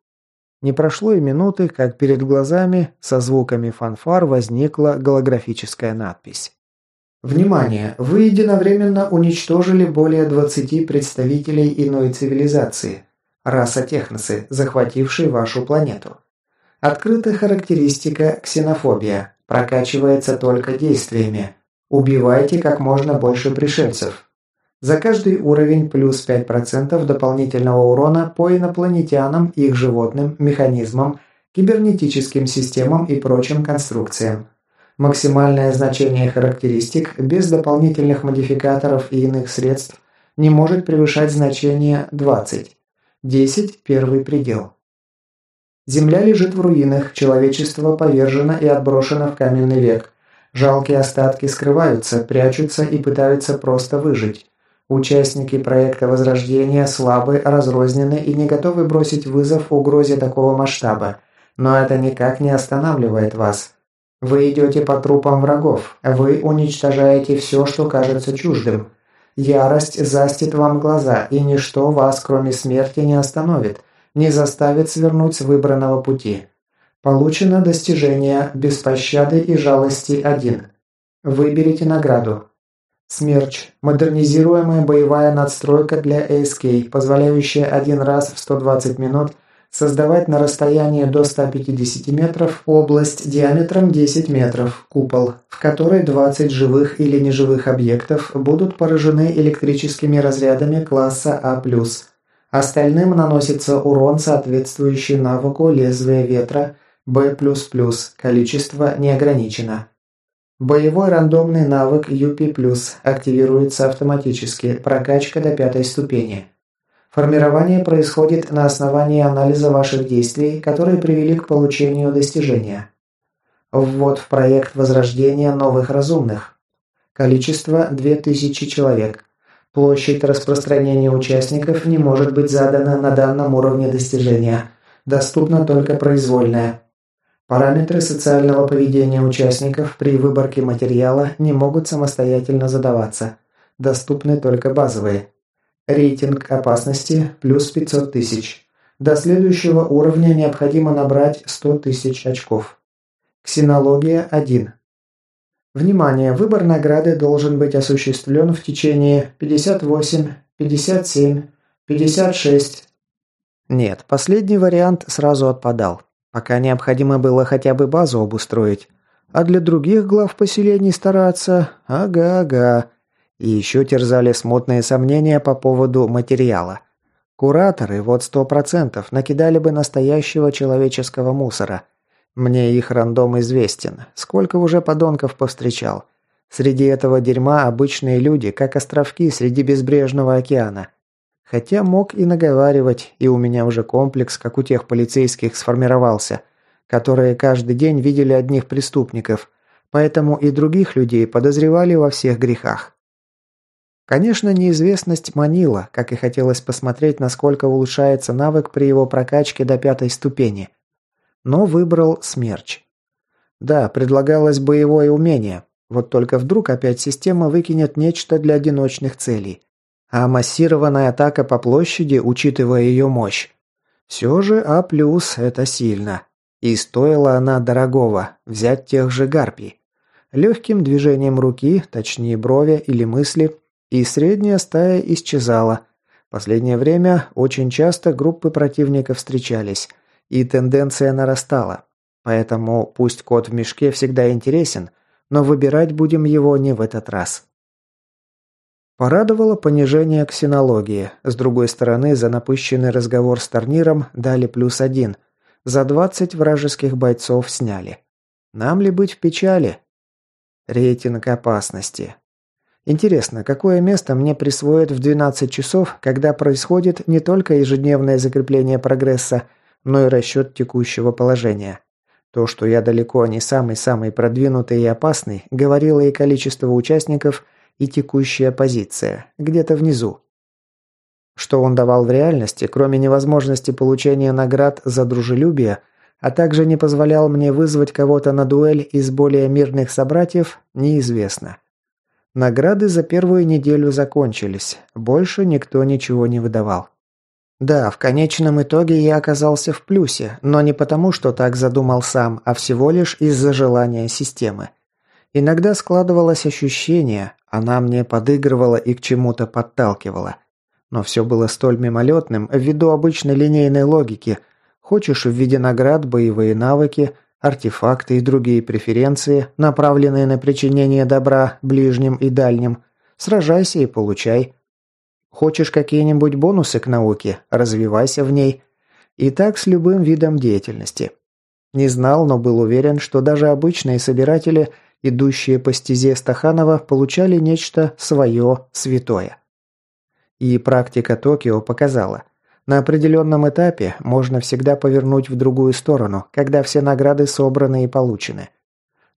Не прошло и минуты, как перед глазами со звуками фанфар возникла голографическая надпись. Внимание! Вы единовременно уничтожили более 20 представителей иной цивилизации. Раса техносы, захватившей вашу планету. Открыта характеристика ксенофобия. Прокачивается только действиями. Убивайте как можно больше пришельцев. За каждый уровень плюс 5% дополнительного урона по инопланетянам, их животным, механизмам, кибернетическим системам и прочим конструкциям. Максимальное значение характеристик без дополнительных модификаторов и иных средств не может превышать значение 20. 10 – первый предел. Земля лежит в руинах, человечество повержено и отброшено в каменный век. Жалкие остатки скрываются, прячутся и пытаются просто выжить. Участники проекта Возрождения слабы, разрознены и не готовы бросить вызов угрозе такого масштаба. Но это никак не останавливает вас. Вы идете по трупам врагов, вы уничтожаете все, что кажется чуждым. Ярость застит вам глаза, и ничто вас, кроме смерти, не остановит, не заставит свернуть с выбранного пути. Получено достижение без пощады и жалости 1. Выберите награду. Смерч – модернизируемая боевая надстройка для ASK, позволяющая один раз в 120 минут создавать на расстоянии до 150 метров область диаметром 10 метров, купол, в которой 20 живых или неживых объектов будут поражены электрическими разрядами класса А+. Остальным наносится урон, соответствующий навыку лезвия ветра Б++, количество не ограничено. Боевой рандомный навык UP+, активируется автоматически, прокачка до пятой ступени. Формирование происходит на основании анализа ваших действий, которые привели к получению достижения. Ввод в проект возрождения новых разумных. Количество 2000 человек. Площадь распространения участников не может быть задана на данном уровне достижения. Доступна только произвольная. Параметры социального поведения участников при выборке материала не могут самостоятельно задаваться. Доступны только базовые. Рейтинг опасности плюс 500 тысяч. До следующего уровня необходимо набрать 100 тысяч очков. Ксенология 1. Внимание! Выбор награды должен быть осуществлен в течение 58, 57, 56. Нет, последний вариант сразу отпадал. Пока необходимо было хотя бы базу обустроить. А для других глав поселений стараться... Ага-ага. И еще терзали смутные сомнения по поводу материала. Кураторы, вот сто процентов, накидали бы настоящего человеческого мусора. Мне их рандом известен. Сколько уже подонков повстречал. Среди этого дерьма обычные люди, как островки среди безбрежного океана. Хотя мог и наговаривать, и у меня уже комплекс, как у тех полицейских, сформировался, которые каждый день видели одних преступников, поэтому и других людей подозревали во всех грехах. Конечно, неизвестность манила, как и хотелось посмотреть, насколько улучшается навык при его прокачке до пятой ступени. Но выбрал смерч. Да, предлагалось боевое умение, вот только вдруг опять система выкинет нечто для одиночных целей. А массированная атака по площади, учитывая ее мощь. Все же А+, это сильно. И стоила она дорогого, взять тех же гарпий. Легким движением руки, точнее брови или мысли, и средняя стая исчезала. Последнее время очень часто группы противников встречались, и тенденция нарастала. Поэтому пусть кот в мешке всегда интересен, но выбирать будем его не в этот раз. Порадовало понижение ксенологии. С другой стороны, за напыщенный разговор с Торниром дали плюс один. За 20 вражеских бойцов сняли. Нам ли быть в печали? Рейтинг опасности. Интересно, какое место мне присвоят в 12 часов, когда происходит не только ежедневное закрепление прогресса, но и расчет текущего положения. То, что я далеко не самый-самый продвинутый и опасный, говорило и количество участников – и текущая позиция, где-то внизу. Что он давал в реальности, кроме невозможности получения наград за дружелюбие, а также не позволял мне вызвать кого-то на дуэль из более мирных собратьев, неизвестно. Награды за первую неделю закончились, больше никто ничего не выдавал. Да, в конечном итоге я оказался в плюсе, но не потому, что так задумал сам, а всего лишь из-за желания системы. Иногда складывалось ощущение, она мне подыгрывала и к чему-то подталкивала. Но все было столь мимолетным ввиду обычной линейной логики. Хочешь в виде наград боевые навыки, артефакты и другие преференции, направленные на причинение добра ближним и дальним. Сражайся и получай. Хочешь какие-нибудь бонусы к науке, развивайся в ней. И так с любым видом деятельности. Не знал, но был уверен, что даже обычные собиратели – идущие по стезе Стаханова, получали нечто свое, святое. И практика Токио показала, на определенном этапе можно всегда повернуть в другую сторону, когда все награды собраны и получены.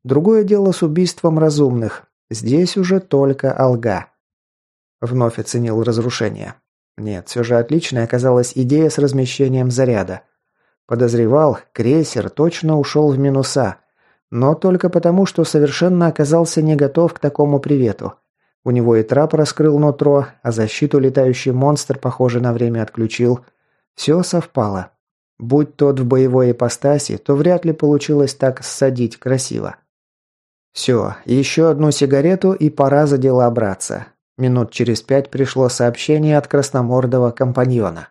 Другое дело с убийством разумных. Здесь уже только алга. Вновь оценил разрушение. Нет, все же отличной оказалась идея с размещением заряда. Подозревал, крейсер точно ушел в минуса – но только потому, что совершенно оказался не готов к такому привету. У него и трап раскрыл нутро, а защиту летающий монстр, похоже, на время отключил. Все совпало. Будь тот в боевой ипостаси, то вряд ли получилось так ссадить красиво. Все, еще одну сигарету и пора за дела браться. Минут через пять пришло сообщение от красномордого компаньона.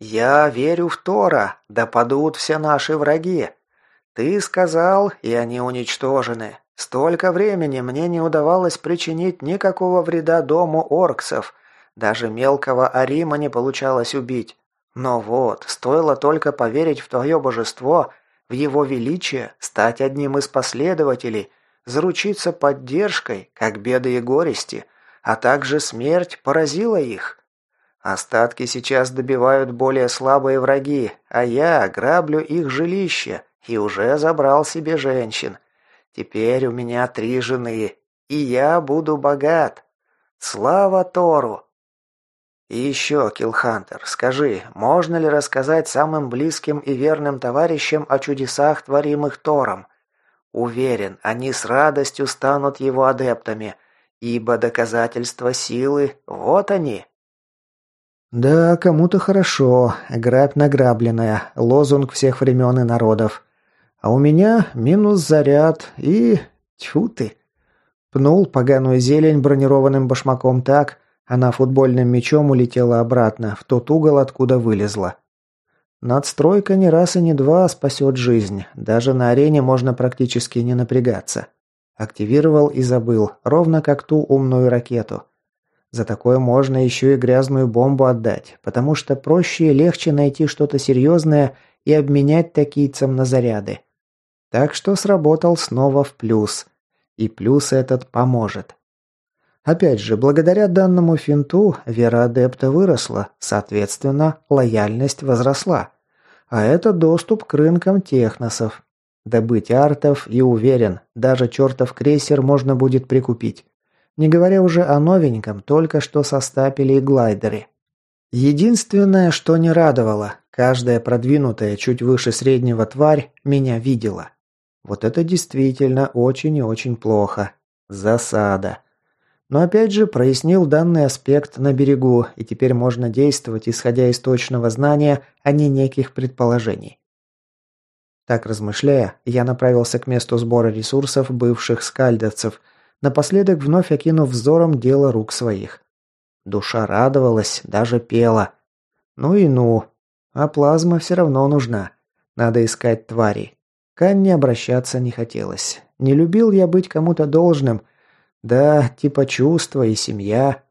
«Я верю в Тора, да падут все наши враги. Ты сказал, и они уничтожены. Столько времени мне не удавалось причинить никакого вреда дому орксов. Даже мелкого Арима не получалось убить. Но вот, стоило только поверить в твое божество, в его величие, стать одним из последователей, заручиться поддержкой, как беды и горести, а также смерть поразила их. Остатки сейчас добивают более слабые враги, а я граблю их жилище и уже забрал себе женщин. Теперь у меня три жены, и я буду богат. Слава Тору! И еще, Килхантер, скажи, можно ли рассказать самым близким и верным товарищам о чудесах, творимых Тором? Уверен, они с радостью станут его адептами, ибо доказательства силы – вот они. Да, кому-то хорошо, грабь награбленная, лозунг всех времен и народов. А у меня минус заряд и... Тьфу ты. Пнул поганую зелень бронированным башмаком так, она футбольным мячом улетела обратно, в тот угол, откуда вылезла. Надстройка не раз и не два спасет жизнь. Даже на арене можно практически не напрягаться. Активировал и забыл, ровно как ту умную ракету. За такое можно еще и грязную бомбу отдать, потому что проще и легче найти что-то серьезное и обменять такийцам на заряды. Так что сработал снова в плюс. И плюс этот поможет. Опять же, благодаря данному финту вера адепта выросла, соответственно, лояльность возросла. А это доступ к рынкам техносов. Добыть артов и уверен, даже чертов крейсер можно будет прикупить. Не говоря уже о новеньком, только что состапили и глайдере. Единственное, что не радовало, каждая продвинутая чуть выше среднего тварь меня видела. Вот это действительно очень и очень плохо. Засада. Но опять же прояснил данный аспект на берегу, и теперь можно действовать, исходя из точного знания, а не неких предположений. Так размышляя, я направился к месту сбора ресурсов бывших скальдовцев, напоследок вновь окинув взором дело рук своих. Душа радовалась, даже пела. Ну и ну. А плазма все равно нужна. Надо искать тварей. К Анне обращаться не хотелось. Не любил я быть кому-то должным. Да, типа чувства и семья.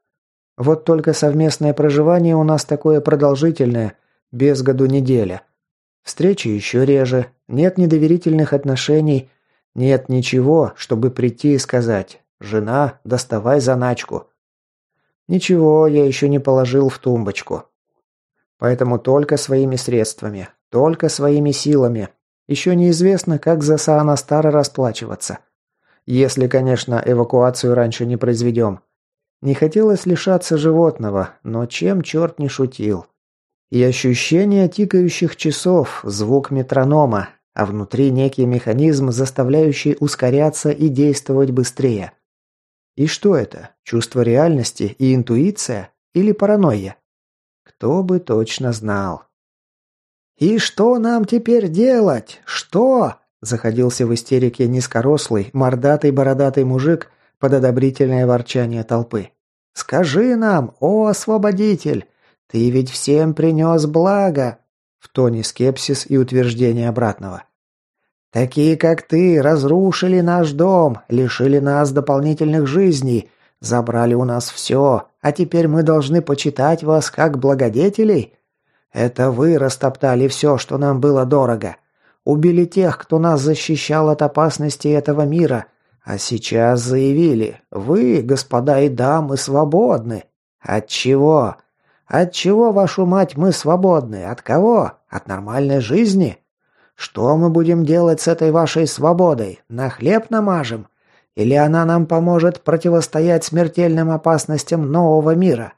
Вот только совместное проживание у нас такое продолжительное, без году неделя. Встречи еще реже, нет недоверительных отношений, нет ничего, чтобы прийти и сказать «Жена, доставай заначку». Ничего я еще не положил в тумбочку. Поэтому только своими средствами, только своими силами, еще неизвестно, как за Саанастара расплачиваться. Если, конечно, эвакуацию раньше не произведем. Не хотелось лишаться животного, но чем черт не шутил. И ощущение тикающих часов, звук метронома, а внутри некий механизм, заставляющий ускоряться и действовать быстрее. И что это? Чувство реальности и интуиция? Или паранойя? Кто бы точно знал. «И что нам теперь делать? Что?» Заходился в истерике низкорослый, мордатый бородатый мужик под одобрительное ворчание толпы. «Скажи нам, о освободитель, ты ведь всем принес благо!» В тоне скепсис и утверждение обратного. «Такие, как ты, разрушили наш дом, лишили нас дополнительных жизней, забрали у нас все, а теперь мы должны почитать вас как благодетелей? Это вы растоптали все, что нам было дорого. Убили тех, кто нас защищал от опасности этого мира. А сейчас заявили, вы, господа и дамы, свободны. От чего? От чего, вашу мать, мы свободны? От кого? От нормальной жизни? Что мы будем делать с этой вашей свободой? На хлеб намажем? Или она нам поможет противостоять смертельным опасностям нового мира?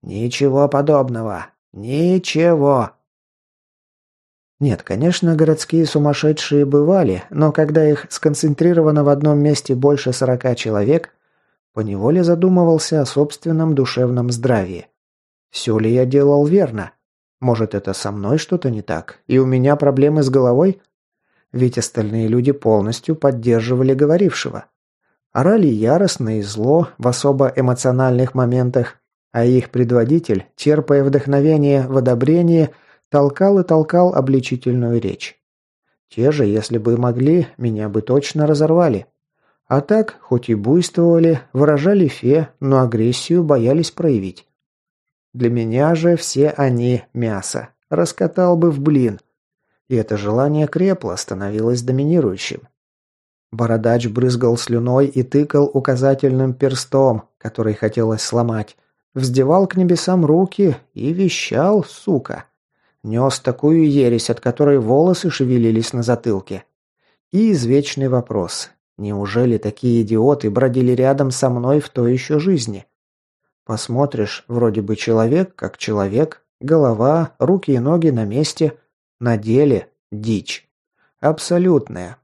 Ничего подобного. Ничего. Нет, конечно, городские сумасшедшие бывали, но когда их сконцентрировано в одном месте больше сорока человек, Поневоле задумывался о собственном душевном здравии. Все ли я делал верно? Может, это со мной что-то не так, и у меня проблемы с головой? Ведь остальные люди полностью поддерживали говорившего. Орали яростно и зло в особо эмоциональных моментах, а их предводитель, черпая вдохновение в одобрении, толкал и толкал обличительную речь. Те же, если бы могли, меня бы точно разорвали. А так, хоть и буйствовали, выражали фе, но агрессию боялись проявить. Для меня же все они мясо. Раскатал бы в блин. И это желание крепло, становилось доминирующим. Бородач брызгал слюной и тыкал указательным перстом, который хотелось сломать. Вздевал к небесам руки и вещал, сука. Нес такую ересь, от которой волосы шевелились на затылке. И извечный вопрос. Неужели такие идиоты бродили рядом со мной в той еще жизни? Посмотришь, вроде бы человек как человек, голова, руки и ноги на месте. На деле дичь. Абсолютная.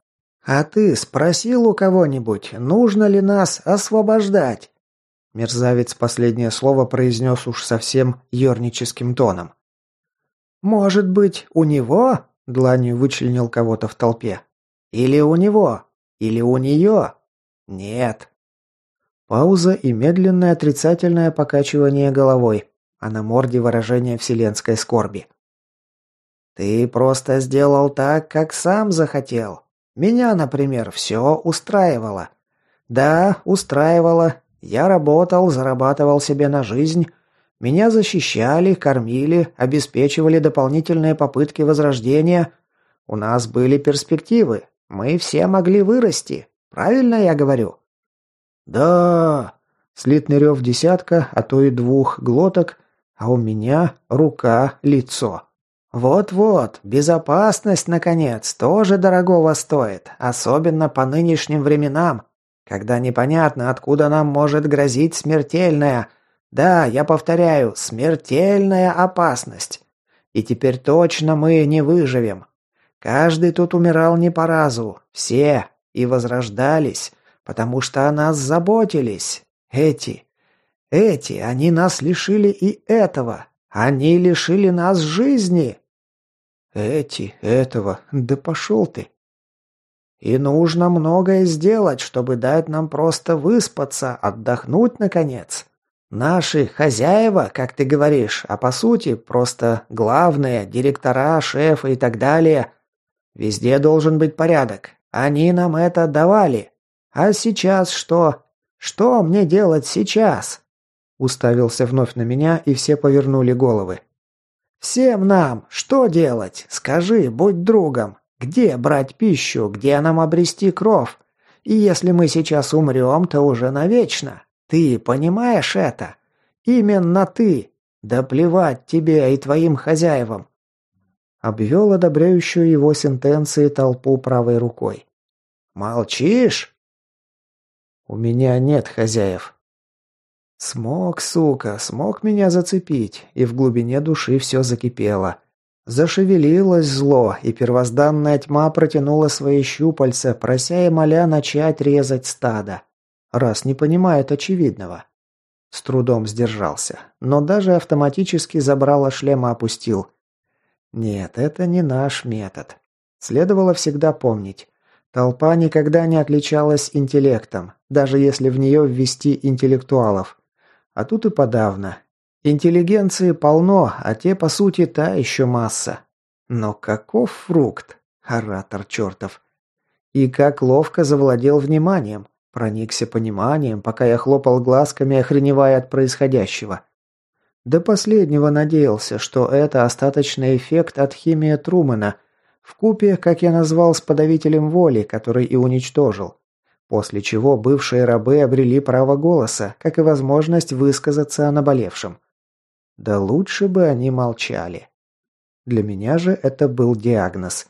А ты спросил у кого-нибудь, нужно ли нас освобождать? Мерзавец последнее слово произнес уж совсем ерническим тоном. «Может быть, у него?» – дланью вычленил кого-то в толпе. «Или у него? Или у нее?» «Нет». Пауза и медленное отрицательное покачивание головой, а на морде выражение вселенской скорби. «Ты просто сделал так, как сам захотел. Меня, например, все устраивало. Да, устраивало, я работал, зарабатывал себе на жизнь. Меня защищали, кормили, обеспечивали дополнительные попытки возрождения. У нас были перспективы. Мы все могли вырасти. Правильно я говорю? Да. Слитный рев десятка, а то и двух глоток, а у меня рука, лицо. Вот-вот, безопасность, наконец, тоже дорогого стоит, особенно по нынешним временам когда непонятно, откуда нам может грозить смертельная, да, я повторяю, смертельная опасность. И теперь точно мы не выживем. Каждый тут умирал не по разу, все, и возрождались, потому что о нас заботились. Эти, эти, они нас лишили и этого. Они лишили нас жизни. Эти, этого, да пошел ты. И нужно многое сделать, чтобы дать нам просто выспаться, отдохнуть, наконец. Наши хозяева, как ты говоришь, а по сути просто главные, директора, шефы и так далее. Везде должен быть порядок. Они нам это давали. А сейчас что? Что мне делать сейчас?» Уставился вновь на меня, и все повернули головы. «Всем нам! Что делать? Скажи, будь другом. Где брать пищу? Где нам обрести кров? И если мы сейчас умрем, то уже навечно. Ты понимаешь это? Именно ты. Да плевать тебе и твоим хозяевам. Обвел одобряющую его сентенции толпу правой рукой. Молчишь? У меня нет хозяев. Смог, сука, смог меня зацепить, и в глубине души все закипело. Зашевелилось зло, и первозданная тьма протянула свои щупальца, прося и моля начать резать стадо. Раз не понимает очевидного. С трудом сдержался, но даже автоматически забрало шлема опустил. Нет, это не наш метод. Следовало всегда помнить. Толпа никогда не отличалась интеллектом, даже если в нее ввести интеллектуалов. А тут и подавно. Интеллигенции полно, а те, по сути, та еще масса. Но каков фрукт, оратор чертов. И как ловко завладел вниманием, проникся пониманием, пока я хлопал глазками, охреневая от происходящего. До последнего надеялся, что это остаточный эффект от химии Трумэна, купе, как я назвал, с подавителем воли, который и уничтожил. После чего бывшие рабы обрели право голоса, как и возможность высказаться о наболевшем. Да лучше бы они молчали. Для меня же это был диагноз.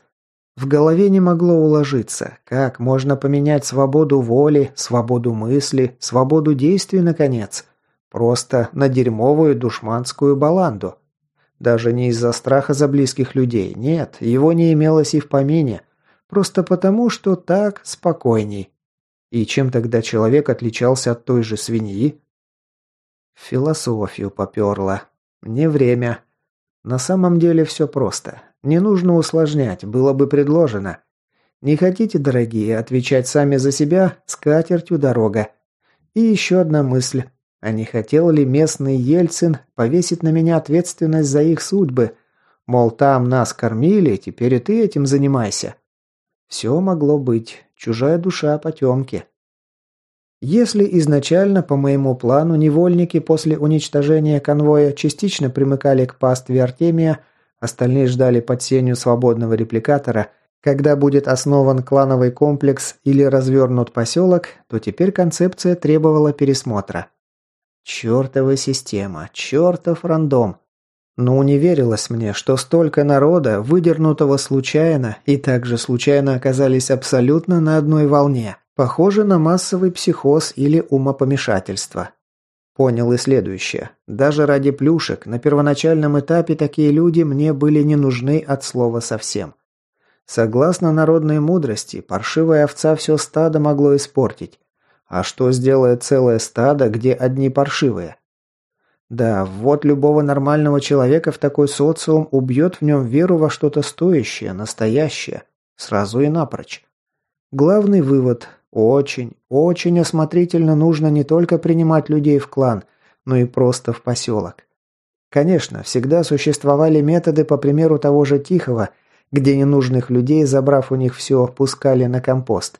В голове не могло уложиться, как можно поменять свободу воли, свободу мысли, свободу действий, наконец. Просто на дерьмовую душманскую баланду. Даже не из-за страха за близких людей, нет, его не имелось и в помине. Просто потому, что так спокойней. И чем тогда человек отличался от той же свиньи? Философию поперло. Не время. На самом деле все просто. Не нужно усложнять, было бы предложено. Не хотите, дорогие, отвечать сами за себя, с катертью дорога. И еще одна мысль. А не хотел ли местный Ельцин повесить на меня ответственность за их судьбы? Мол, там нас кормили, теперь и ты этим занимайся. Все могло быть. Чужая душа потемки. Если изначально, по моему плану, невольники после уничтожения конвоя частично примыкали к пастве Артемия, остальные ждали под сенью свободного репликатора, когда будет основан клановый комплекс или развернут поселок, то теперь концепция требовала пересмотра. Чёртова система, чёртов рандом. Ну, не верилось мне, что столько народа, выдернутого случайно, и также случайно оказались абсолютно на одной волне. Похоже на массовый психоз или умопомешательство. Понял и следующее. Даже ради плюшек на первоначальном этапе такие люди мне были не нужны от слова совсем. Согласно народной мудрости, паршивая овца все стадо могло испортить. А что сделает целое стадо, где одни паршивые? Да, вот любого нормального человека в такой социум убьет в нем веру во что-то стоящее, настоящее. Сразу и напрочь. Главный вывод очень, очень осмотрительно нужно не только принимать людей в клан, но и просто в поселок. Конечно, всегда существовали методы, по примеру того же Тихого, где ненужных людей, забрав у них все, пускали на компост.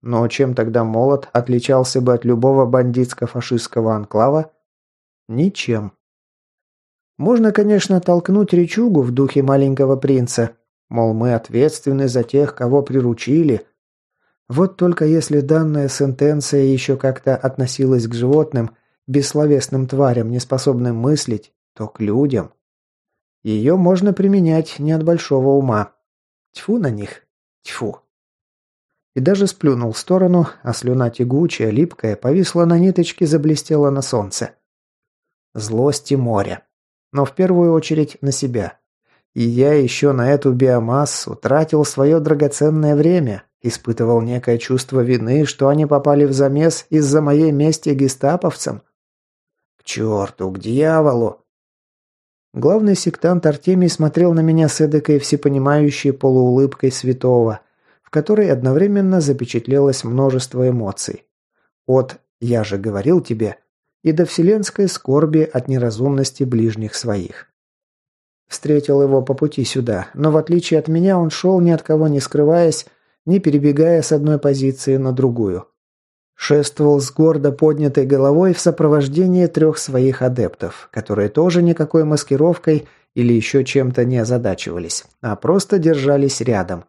Но чем тогда молот отличался бы от любого бандитско-фашистского анклава? Ничем. Можно, конечно, толкнуть речугу в духе маленького принца, мол, мы ответственны за тех, кого приручили, вот только если данная сентенция еще как-то относилась к животным, бессловесным тварям, неспособным мыслить, то к людям. Ее можно применять не от большого ума. Тьфу на них. Тьфу. И даже сплюнул в сторону, а слюна тягучая, липкая, повисла на ниточке, заблестела на солнце. Злость и море. Но в первую очередь на себя. И я еще на эту биомассу тратил свое драгоценное время, Испытывал некое чувство вины, что они попали в замес из-за моей мести гестаповцам. К черту, к дьяволу! Главный сектант Артемий смотрел на меня с эдакой всепонимающей полуулыбкой святого, в которой одновременно запечатлелось множество эмоций. От «я же говорил тебе» и до вселенской скорби от неразумности ближних своих. Встретил его по пути сюда, но в отличие от меня он шел ни от кого не скрываясь, не перебегая с одной позиции на другую. Шествовал с гордо поднятой головой в сопровождении трех своих адептов, которые тоже никакой маскировкой или еще чем-то не озадачивались, а просто держались рядом.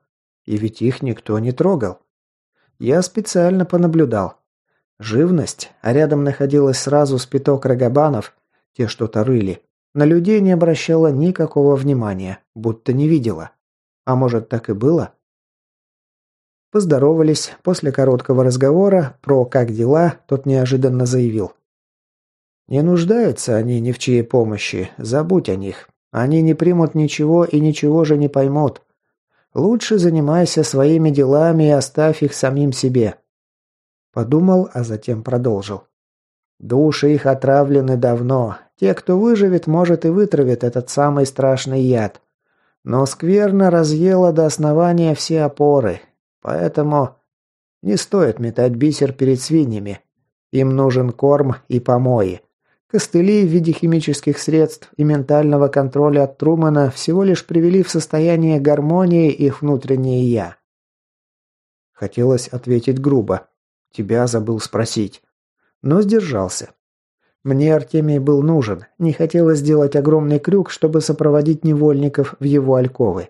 И ведь их никто не трогал. Я специально понаблюдал. Живность, а рядом находилось сразу спиток рогобанов, те что-то рыли, на людей не обращала никакого внимания, будто не видела. А может, так и было? Поздоровались. После короткого разговора про «как дела» тот неожиданно заявил. «Не нуждаются они ни в чьей помощи. Забудь о них. Они не примут ничего и ничего же не поймут. Лучше занимайся своими делами и оставь их самим себе». Подумал, а затем продолжил. «Души их отравлены давно. Те, кто выживет, может и вытравит этот самый страшный яд. Но скверно разъела до основания все опоры, Поэтому не стоит метать бисер перед свиньями. Им нужен корм и помои. Костыли в виде химических средств и ментального контроля от Трумана всего лишь привели в состояние гармонии их внутреннее «я». Хотелось ответить грубо. Тебя забыл спросить. Но сдержался. Мне Артемий был нужен. Не хотелось сделать огромный крюк, чтобы сопроводить невольников в его альковы.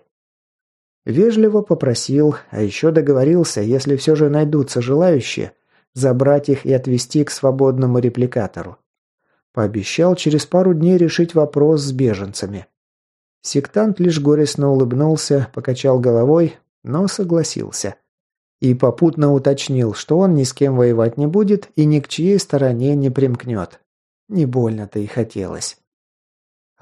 Вежливо попросил, а еще договорился, если все же найдутся желающие, забрать их и отвезти к свободному репликатору. Пообещал через пару дней решить вопрос с беженцами. Сектант лишь горестно улыбнулся, покачал головой, но согласился. И попутно уточнил, что он ни с кем воевать не будет и ни к чьей стороне не примкнет. Не больно-то и хотелось.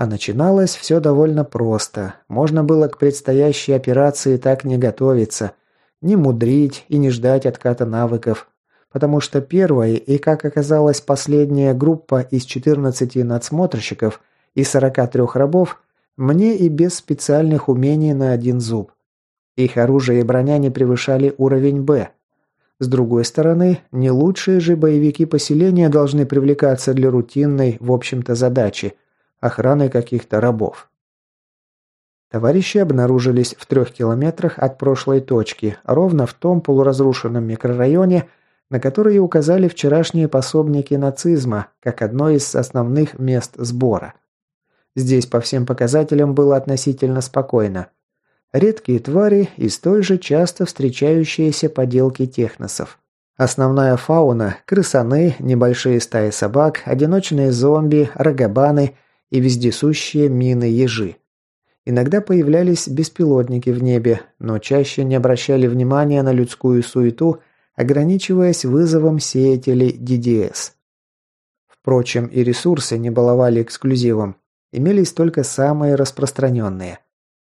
А начиналось все довольно просто. Можно было к предстоящей операции так не готовиться, не мудрить и не ждать отката навыков. потому что первая и, как оказалось, последняя группа из 14 надсмотрщиков и 43 рабов мне и без специальных умений на один зуб. Их оружие и броня не превышали уровень «Б». С другой стороны, не лучшие же боевики поселения должны привлекаться для рутинной, в общем-то, задачи – охраны каких-то рабов. Товарищи обнаружились в трех километрах от прошлой точки, ровно в том полуразрушенном микрорайоне, на который указали вчерашние пособники нацизма, как одно из основных мест сбора. Здесь по всем показателям было относительно спокойно. Редкие твари и столь же часто встречающиеся поделки техносов. Основная фауна – крысаны, небольшие стаи собак, одиночные зомби, рогобаны и вездесущие мины-ежи. Иногда появлялись беспилотники в небе, но чаще не обращали внимания на людскую суету, ограничиваясь вызовом сеятелей DDS. Впрочем, и ресурсы не баловали эксклюзивом. Имелись только самые распространенные.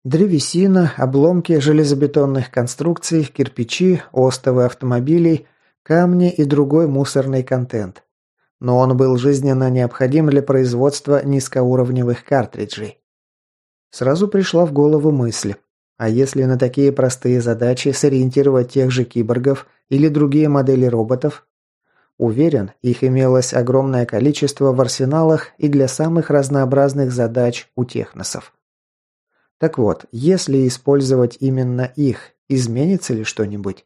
Древесина, обломки железобетонных конструкций, кирпичи, остовы автомобилей, камни и другой мусорный контент. Но он был жизненно необходим для производства низкоуровневых картриджей. Сразу пришла в голову мысль. А если на такие простые задачи сориентировать тех же киборгов или другие модели роботов? Уверен, их имелось огромное количество в арсеналах и для самых разнообразных задач у техносов. Так вот, если использовать именно их, изменится ли что-нибудь?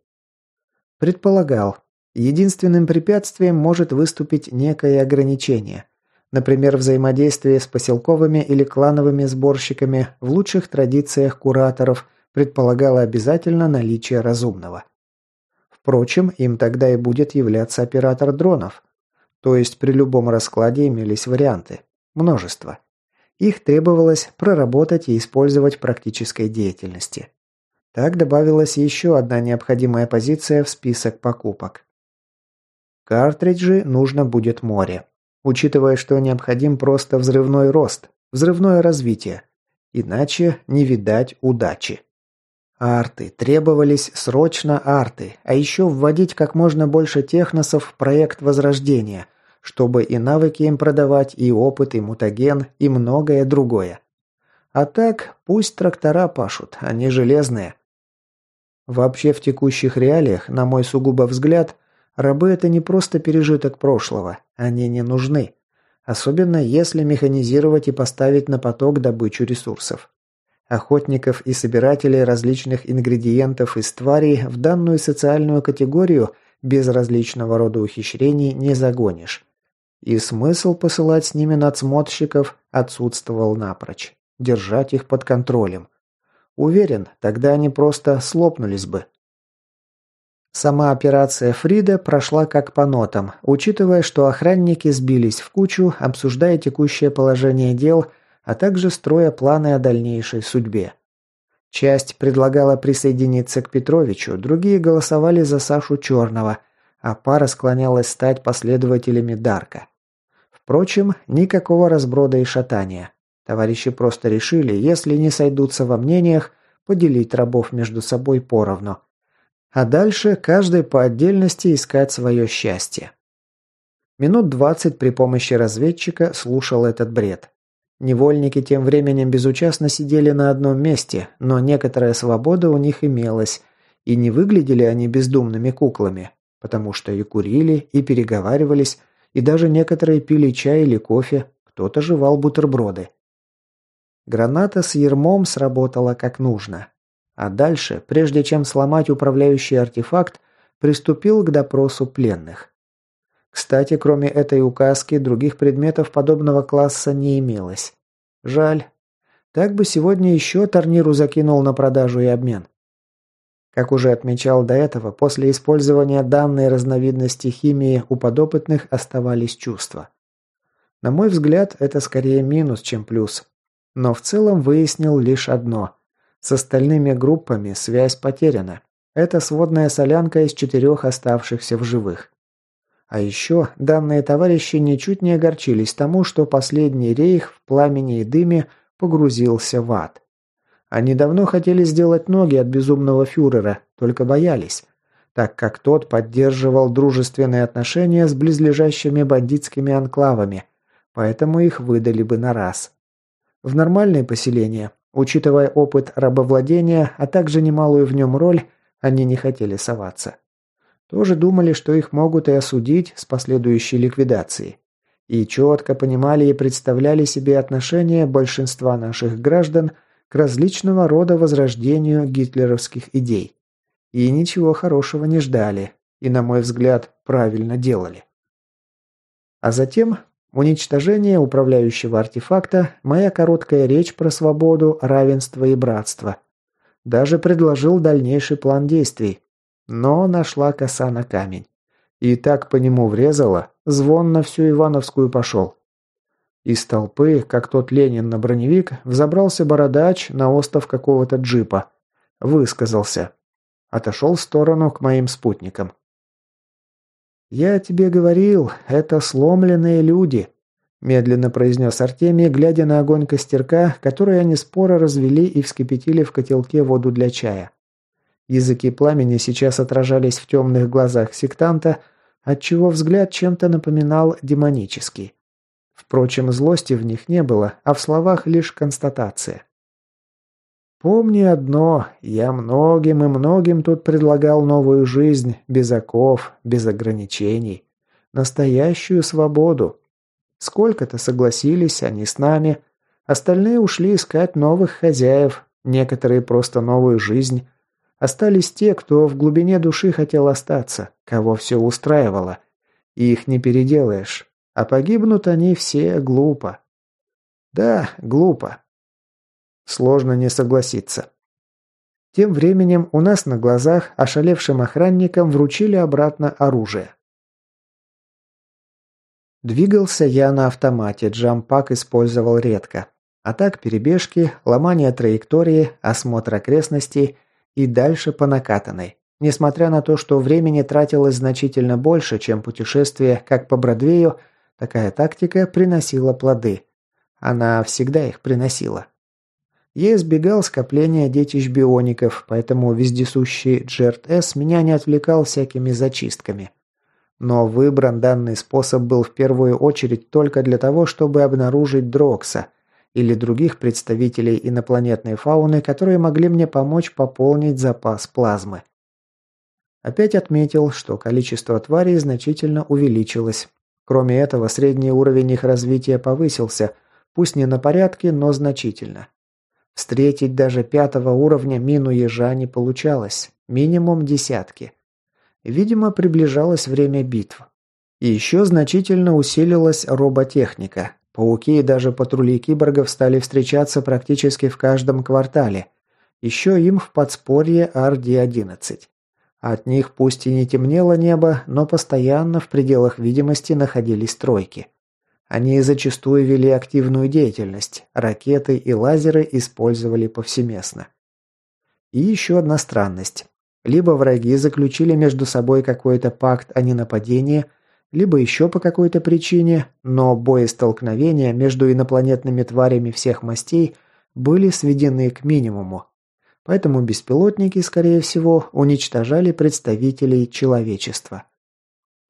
Предполагал. Единственным препятствием может выступить некое ограничение. Например, взаимодействие с поселковыми или клановыми сборщиками в лучших традициях кураторов предполагало обязательно наличие разумного. Впрочем, им тогда и будет являться оператор дронов. То есть при любом раскладе имелись варианты. Множество. Их требовалось проработать и использовать в практической деятельности. Так добавилась еще одна необходимая позиция в список покупок. Картриджи нужно будет море учитывая, что необходим просто взрывной рост, взрывное развитие. Иначе не видать удачи. Арты. Требовались срочно арты, а еще вводить как можно больше техносов в проект Возрождения, чтобы и навыки им продавать, и опыт, и мутаген, и многое другое. А так, пусть трактора пашут, они железные. Вообще в текущих реалиях, на мой сугубо взгляд, Рабы – это не просто пережиток прошлого, они не нужны. Особенно если механизировать и поставить на поток добычу ресурсов. Охотников и собирателей различных ингредиентов из тварей в данную социальную категорию без различного рода ухищрений не загонишь. И смысл посылать с ними надсмотрщиков отсутствовал напрочь. Держать их под контролем. Уверен, тогда они просто слопнулись бы. Сама операция Фрида прошла как по нотам, учитывая, что охранники сбились в кучу, обсуждая текущее положение дел, а также строя планы о дальнейшей судьбе. Часть предлагала присоединиться к Петровичу, другие голосовали за Сашу Черного, а пара склонялась стать последователями Дарка. Впрочем, никакого разброда и шатания. Товарищи просто решили, если не сойдутся во мнениях, поделить рабов между собой поровну – а дальше каждый по отдельности искать свое счастье. Минут двадцать при помощи разведчика слушал этот бред. Невольники тем временем безучастно сидели на одном месте, но некоторая свобода у них имелась, и не выглядели они бездумными куклами, потому что и курили, и переговаривались, и даже некоторые пили чай или кофе, кто-то жевал бутерброды. Граната с ермом сработала как нужно. А дальше, прежде чем сломать управляющий артефакт, приступил к допросу пленных. Кстати, кроме этой указки, других предметов подобного класса не имелось. Жаль. Так бы сегодня еще Торниру закинул на продажу и обмен. Как уже отмечал до этого, после использования данной разновидности химии у подопытных оставались чувства. На мой взгляд, это скорее минус, чем плюс. Но в целом выяснил лишь одно. С остальными группами связь потеряна. Это сводная солянка из четырех оставшихся в живых. А еще данные товарищи ничуть не огорчились тому, что последний рейх в пламени и дыме погрузился в ад. Они давно хотели сделать ноги от безумного фюрера, только боялись. так как тот поддерживал дружественные отношения с близлежащими бандитскими анклавами, поэтому их выдали бы на раз. В нормальные поселения, учитывая опыт рабовладения, а также немалую в нем роль, они не хотели соваться. Тоже думали, что их могут и осудить с последующей ликвидацией. И четко понимали и представляли себе отношение большинства наших граждан к различного рода возрождению гитлеровских идей. И ничего хорошего не ждали, и, на мой взгляд, правильно делали. А затем уничтожение управляющего артефакта, моя короткая речь про свободу, равенство и братство. Даже предложил дальнейший план действий, но нашла коса на камень. И так по нему врезала, звон на всю Ивановскую пошел. Из толпы, как тот Ленин на броневик, взобрался бородач на остов какого-то джипа. Высказался. Отошел в сторону к моим спутникам. «Я тебе говорил, это сломленные люди», – медленно произнес Артемий, глядя на огонь костерка, который они споро развели и вскипятили в котелке воду для чая. Языки пламени сейчас отражались в темных глазах сектанта, отчего взгляд чем-то напоминал демонический. Впрочем, злости в них не было, а в словах лишь констатация. Помни одно, я многим и многим тут предлагал новую жизнь, без оков, без ограничений. Настоящую свободу. Сколько-то согласились они с нами. Остальные ушли искать новых хозяев, некоторые просто новую жизнь. Остались те, кто в глубине души хотел остаться, кого все устраивало. И их не переделаешь. А погибнут они все глупо. Да, глупо. Сложно не согласиться. Тем временем у нас на глазах ошалевшим охранникам вручили обратно оружие. Двигался я на автомате, джампак использовал редко. А так перебежки, ломание траектории, осмотр окрестностей и дальше по накатанной. Несмотря на то, что времени тратилось значительно больше, чем путешествие как по Бродвею, такая тактика приносила плоды. Она всегда их приносила. Я избегал скопления детищ биоников, поэтому вездесущий Джерт С меня не отвлекал всякими зачистками. Но выбран данный способ был в первую очередь только для того, чтобы обнаружить Дрокса или других представителей инопланетной фауны, которые могли мне помочь пополнить запас плазмы. Опять отметил, что количество тварей значительно увеличилось. Кроме этого, средний уровень их развития повысился, пусть не на порядке, но значительно. Встретить даже пятого уровня мину ежа не получалось. Минимум десятки. Видимо, приближалось время битв. И еще значительно усилилась роботехника. Пауки и даже патрули киборгов стали встречаться практически в каждом квартале. Еще им в подспорье RD-11. От них пусть и не темнело небо, но постоянно в пределах видимости находились тройки. Они зачастую вели активную деятельность, ракеты и лазеры использовали повсеместно. И еще одна странность. Либо враги заключили между собой какой-то пакт о ненападении, либо еще по какой-то причине, но боестолкновения между инопланетными тварями всех мастей были сведены к минимуму. Поэтому беспилотники, скорее всего, уничтожали представителей человечества.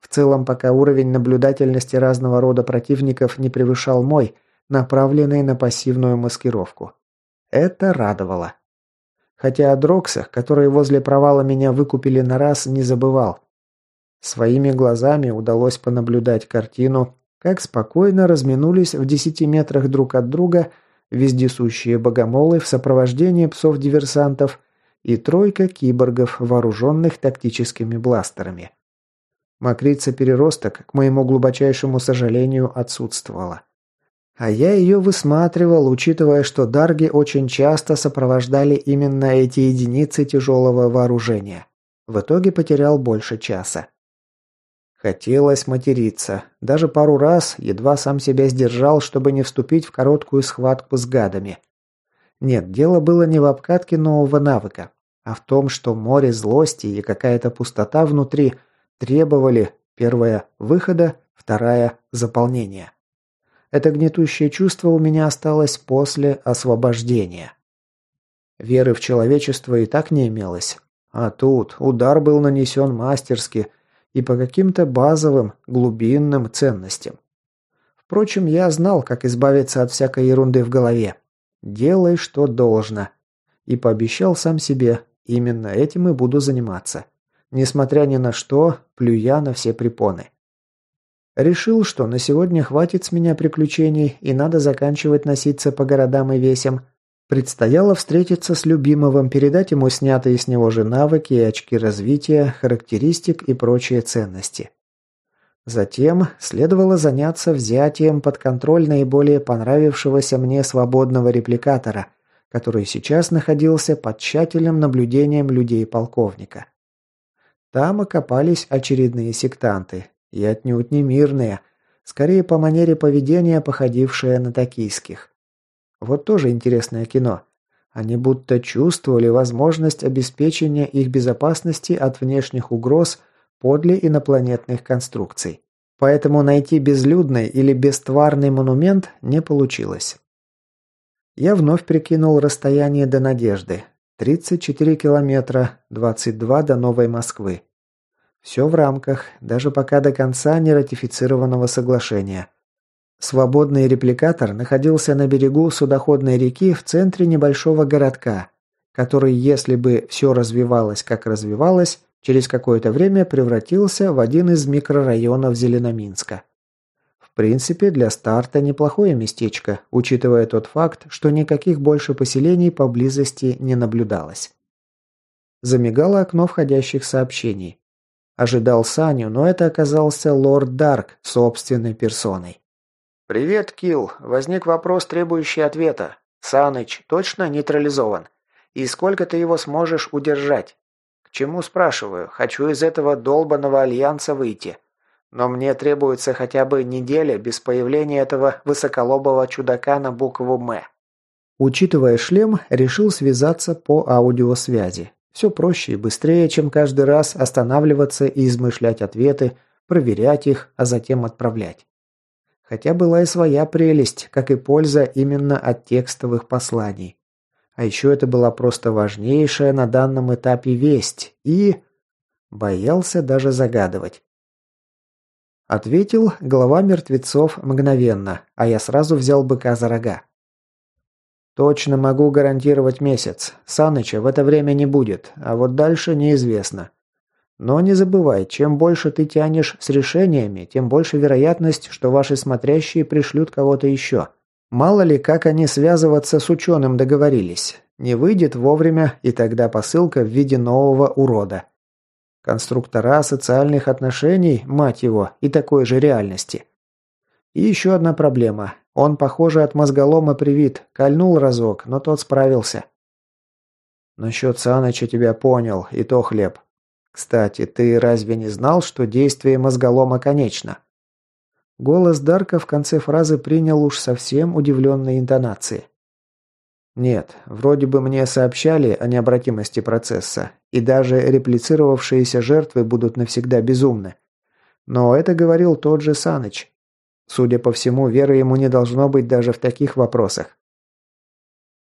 В целом, пока уровень наблюдательности разного рода противников не превышал мой, направленный на пассивную маскировку. Это радовало. Хотя о дроксах, которые возле провала меня выкупили на раз, не забывал. Своими глазами удалось понаблюдать картину, как спокойно разминулись в десяти метрах друг от друга вездесущие богомолы в сопровождении псов-диверсантов и тройка киборгов, вооруженных тактическими бластерами. Макрица-переросток, к моему глубочайшему сожалению, отсутствовала. А я ее высматривал, учитывая, что дарги очень часто сопровождали именно эти единицы тяжелого вооружения. В итоге потерял больше часа. Хотелось материться. Даже пару раз едва сам себя сдержал, чтобы не вступить в короткую схватку с гадами. Нет, дело было не в обкатке нового навыка, а в том, что море злости и какая-то пустота внутри – требовали первая – выхода, вторая – заполнения. Это гнетущее чувство у меня осталось после освобождения. Веры в человечество и так не имелось. А тут удар был нанесен мастерски и по каким-то базовым, глубинным ценностям. Впрочем, я знал, как избавиться от всякой ерунды в голове. Делай, что должно. И пообещал сам себе, именно этим и буду заниматься. Несмотря ни на что, плюя на все препоны. Решил, что на сегодня хватит с меня приключений и надо заканчивать носиться по городам и весям. Предстояло встретиться с любимым, передать ему снятые с него же навыки и очки развития, характеристик и прочие ценности. Затем следовало заняться взятием под контроль наиболее понравившегося мне свободного репликатора, который сейчас находился под тщательным наблюдением людей полковника. Там окопались очередные сектанты, и отнюдь не мирные, скорее по манере поведения походившие на токийских. Вот тоже интересное кино. Они будто чувствовали возможность обеспечения их безопасности от внешних угроз – подле инопланетных конструкций. Поэтому найти безлюдный или бестварный монумент не получилось. Я вновь прикинул расстояние до Надежды. 34 километра, 22 до Новой Москвы. Все в рамках, даже пока до конца не ратифицированного соглашения. Свободный репликатор находился на берегу судоходной реки в центре небольшого городка, который, если бы все развивалось, как развивалось, через какое-то время превратился в один из микрорайонов Зеленоминска. В принципе, для старта неплохое местечко, учитывая тот факт, что никаких больше поселений поблизости не наблюдалось. Замигало окно входящих сообщений. Ожидал Саню, но это оказался лорд Дарк собственной персоной. «Привет, Килл. Возник вопрос, требующий ответа. Саныч точно нейтрализован? И сколько ты его сможешь удержать? Чему спрашиваю? Хочу из этого долбанного альянса выйти. Но мне требуется хотя бы неделя без появления этого высоколобого чудака на букву «М». Учитывая шлем, решил связаться по аудиосвязи. Все проще и быстрее, чем каждый раз останавливаться и измышлять ответы, проверять их, а затем отправлять. Хотя была и своя прелесть, как и польза именно от текстовых посланий. А еще это была просто важнейшая на данном этапе весть. И... Боялся даже загадывать. Ответил глава мертвецов мгновенно, а я сразу взял быка за рога. «Точно могу гарантировать месяц. Саныча в это время не будет, а вот дальше неизвестно. Но не забывай, чем больше ты тянешь с решениями, тем больше вероятность, что ваши смотрящие пришлют кого-то еще. Мало ли, как они связываться с ученым договорились. Не выйдет вовремя, и тогда посылка в виде нового урода. Конструктора социальных отношений, мать его, и такой же реальности. И еще одна проблема. Он, похоже, от мозголома привит. Кольнул разок, но тот справился. Насчет Саныча тебя понял, и то хлеб. Кстати, ты разве не знал, что действие мозголома конечно? Голос Дарка в конце фразы принял уж совсем удивленные интонации. Нет, вроде бы мне сообщали о необратимости процесса, и даже реплицировавшиеся жертвы будут навсегда безумны. Но это говорил тот же Саныч. Судя по всему, веры ему не должно быть даже в таких вопросах.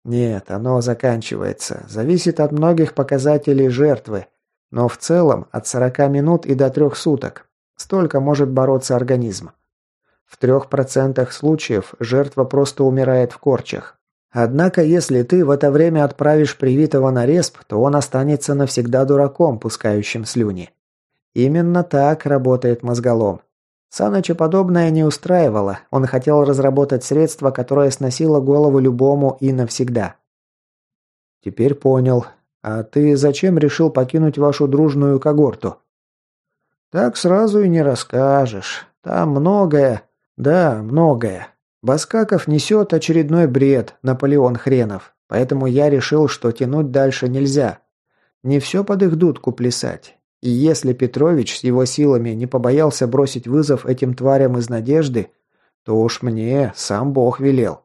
Нет, оно заканчивается. Зависит от многих показателей жертвы. Но в целом от 40 минут и до трех суток. Столько может бороться организм. В трех процентах случаев жертва просто умирает в корчах. Однако, если ты в это время отправишь привитого на респ, то он останется навсегда дураком, пускающим слюни. Именно так работает мозголом. Саныча подобное не устраивало, он хотел разработать средство, которое сносило голову любому и навсегда. Теперь понял. А ты зачем решил покинуть вашу дружную когорту? Так сразу и не расскажешь. Там многое, да, многое. Баскаков несет очередной бред, Наполеон хренов. Поэтому я решил, что тянуть дальше нельзя. Не все под их дудку плясать. И если Петрович с его силами не побоялся бросить вызов этим тварям из надежды, то уж мне сам Бог велел.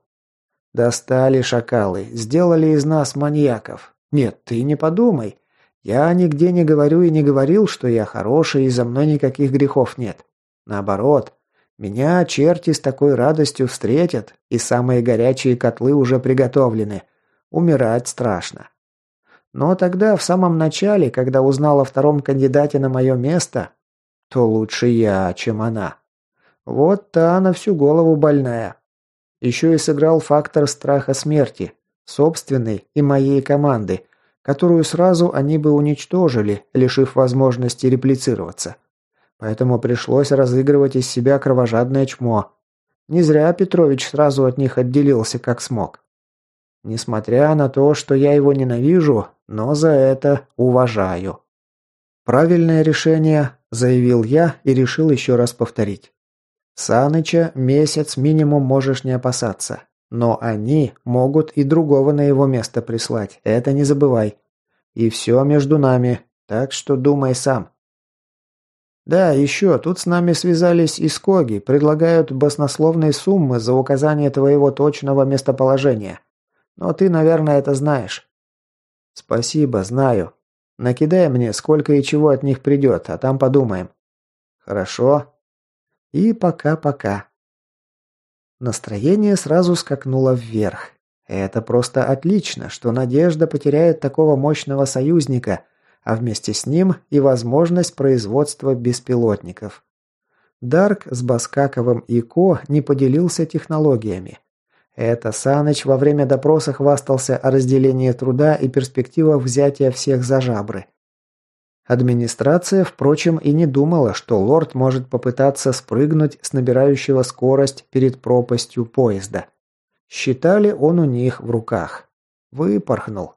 Достали шакалы, сделали из нас маньяков. Нет, ты не подумай. Я нигде не говорю и не говорил, что я хороший и за мной никаких грехов нет. Наоборот, меня черти с такой радостью встретят, и самые горячие котлы уже приготовлены. Умирать страшно. Но тогда, в самом начале, когда узнал о втором кандидате на мое место, то лучше я, чем она. Вот та на всю голову больная. Еще и сыграл фактор страха смерти, собственной и моей команды, которую сразу они бы уничтожили, лишив возможности реплицироваться. Поэтому пришлось разыгрывать из себя кровожадное чмо. Не зря Петрович сразу от них отделился, как смог. Несмотря на то, что я его ненавижу, но за это уважаю. Правильное решение, заявил я и решил еще раз повторить. Саныча месяц минимум можешь не опасаться. Но они могут и другого на его место прислать, это не забывай. И все между нами, так что думай сам. Да, еще, тут с нами связались и Скоги, предлагают баснословные суммы за указание твоего точного местоположения. Но ты, наверное, это знаешь. Спасибо, знаю. Накидай мне, сколько и чего от них придет, а там подумаем. Хорошо. И пока-пока. Настроение сразу скакнуло вверх. Это просто отлично, что Надежда потеряет такого мощного союзника, а вместе с ним и возможность производства беспилотников. Дарк с Баскаковым и Ко не поделился технологиями. Это Саныч во время допроса хвастался о разделении труда и перспективах взятия всех за жабры. Администрация, впрочем, и не думала, что лорд может попытаться спрыгнуть с набирающего скорость перед пропастью поезда. Считали он у них в руках. Выпорхнул.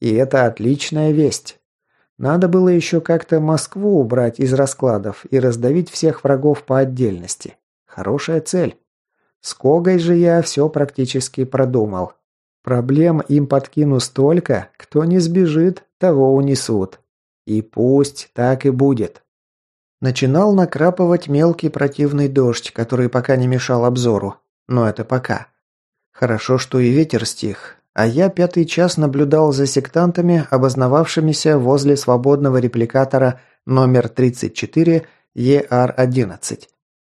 И это отличная весть. Надо было еще как-то Москву убрать из раскладов и раздавить всех врагов по отдельности. Хорошая цель. С Когой же я все практически продумал. Проблем им подкину столько, кто не сбежит, того унесут. И пусть так и будет. Начинал накрапывать мелкий противный дождь, который пока не мешал обзору. Но это пока. Хорошо, что и ветер стих, а я пятый час наблюдал за сектантами, обосновавшимися возле свободного репликатора номер 34 ER-11.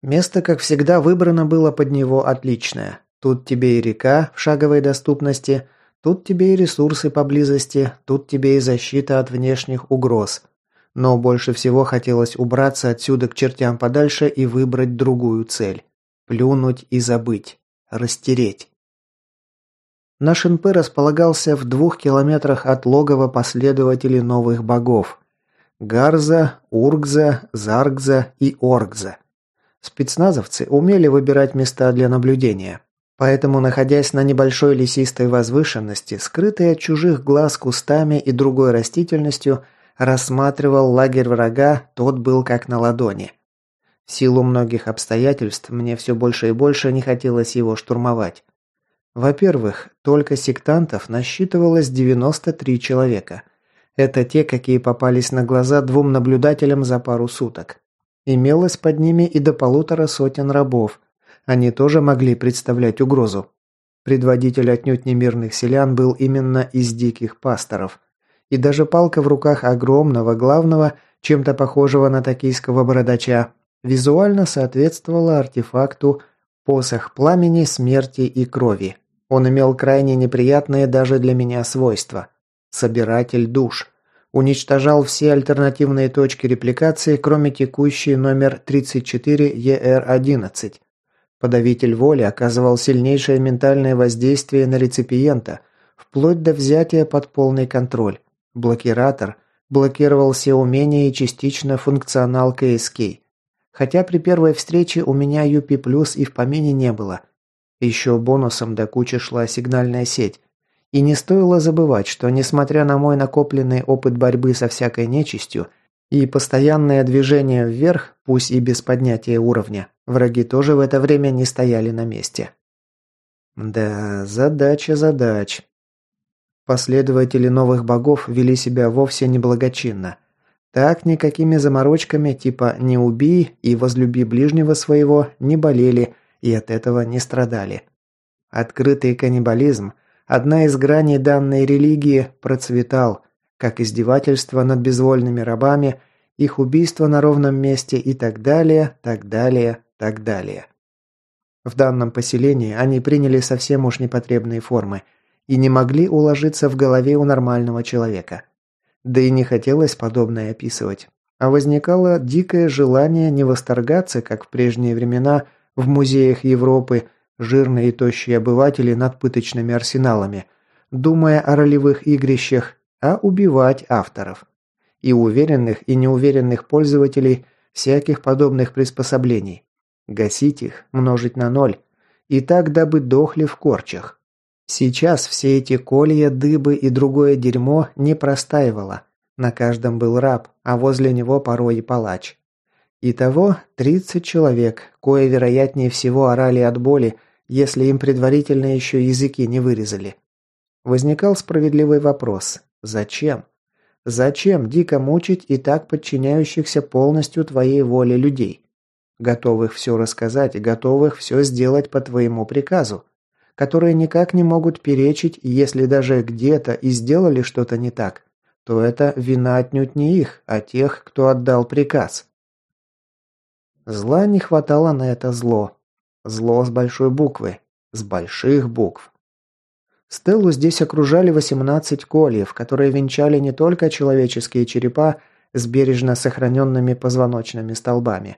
Место, как всегда, выбрано было под него отличное. Тут тебе и река в шаговой доступности, Тут тебе и ресурсы поблизости, тут тебе и защита от внешних угроз. Но больше всего хотелось убраться отсюда к чертям подальше и выбрать другую цель. Плюнуть и забыть. Растереть. Наш НП располагался в двух километрах от логова последователей новых богов. Гарза, Ургза, Заргза и Оргза. Спецназовцы умели выбирать места для наблюдения. Поэтому, находясь на небольшой лесистой возвышенности, скрытой от чужих глаз кустами и другой растительностью, рассматривал лагерь врага, тот был как на ладони. В силу многих обстоятельств мне все больше и больше не хотелось его штурмовать. Во-первых, только сектантов насчитывалось 93 человека. Это те, какие попались на глаза двум наблюдателям за пару суток. Имелось под ними и до полутора сотен рабов – они тоже могли представлять угрозу. Предводитель отнюдь не мирных селян был именно из диких пасторов. И даже палка в руках огромного главного, чем-то похожего на токийского бородача, визуально соответствовала артефакту «Посох пламени, смерти и крови». Он имел крайне неприятные даже для меня свойства. Собиратель душ. Уничтожал все альтернативные точки репликации, кроме текущей номер 34 ER11. Подавитель воли оказывал сильнейшее ментальное воздействие на реципиента, вплоть до взятия под полный контроль. Блокиратор блокировал все умения и частично функционал КСК. Хотя при первой встрече у меня UP+, и в помине не было. Еще бонусом до кучи шла сигнальная сеть. И не стоило забывать, что несмотря на мой накопленный опыт борьбы со всякой нечистью и постоянное движение вверх, пусть и без поднятия уровня, Враги тоже в это время не стояли на месте. Да, задача задач. Последователи новых богов вели себя вовсе неблагочинно. Так никакими заморочками типа «не убий» и «возлюби ближнего своего» не болели и от этого не страдали. Открытый каннибализм, одна из граней данной религии, процветал, как издевательство над безвольными рабами, их убийство на ровном месте и так далее, так далее, так далее. В данном поселении они приняли совсем уж непотребные формы, и не могли уложиться в голове у нормального человека. Да и не хотелось подобное описывать. А возникало дикое желание не восторгаться, как в прежние времена в музеях Европы, жирные и тощие обыватели над пыточными арсеналами, думая о ролевых игрищах, а убивать авторов. И уверенных, и неуверенных пользователей всяких подобных приспособлений. Гасить их, множить на ноль. И так, дабы дохли в корчах. Сейчас все эти колья, дыбы и другое дерьмо не простаивало. На каждом был раб, а возле него порой и палач. Итого 30 человек, кое вероятнее всего орали от боли, если им предварительно еще языки не вырезали. Возникал справедливый вопрос. Зачем? Зачем дико мучить и так подчиняющихся полностью твоей воле людей? Готовых все рассказать и готовых все сделать по твоему приказу которые никак не могут перечить, если даже где-то и сделали что-то не так, то это вина отнюдь не их, а тех, кто отдал приказ. Зла не хватало на это зло. Зло с большой буквы. С больших букв. Стеллу здесь окружали 18 кольев, которые венчали не только человеческие черепа с бережно сохраненными позвоночными столбами.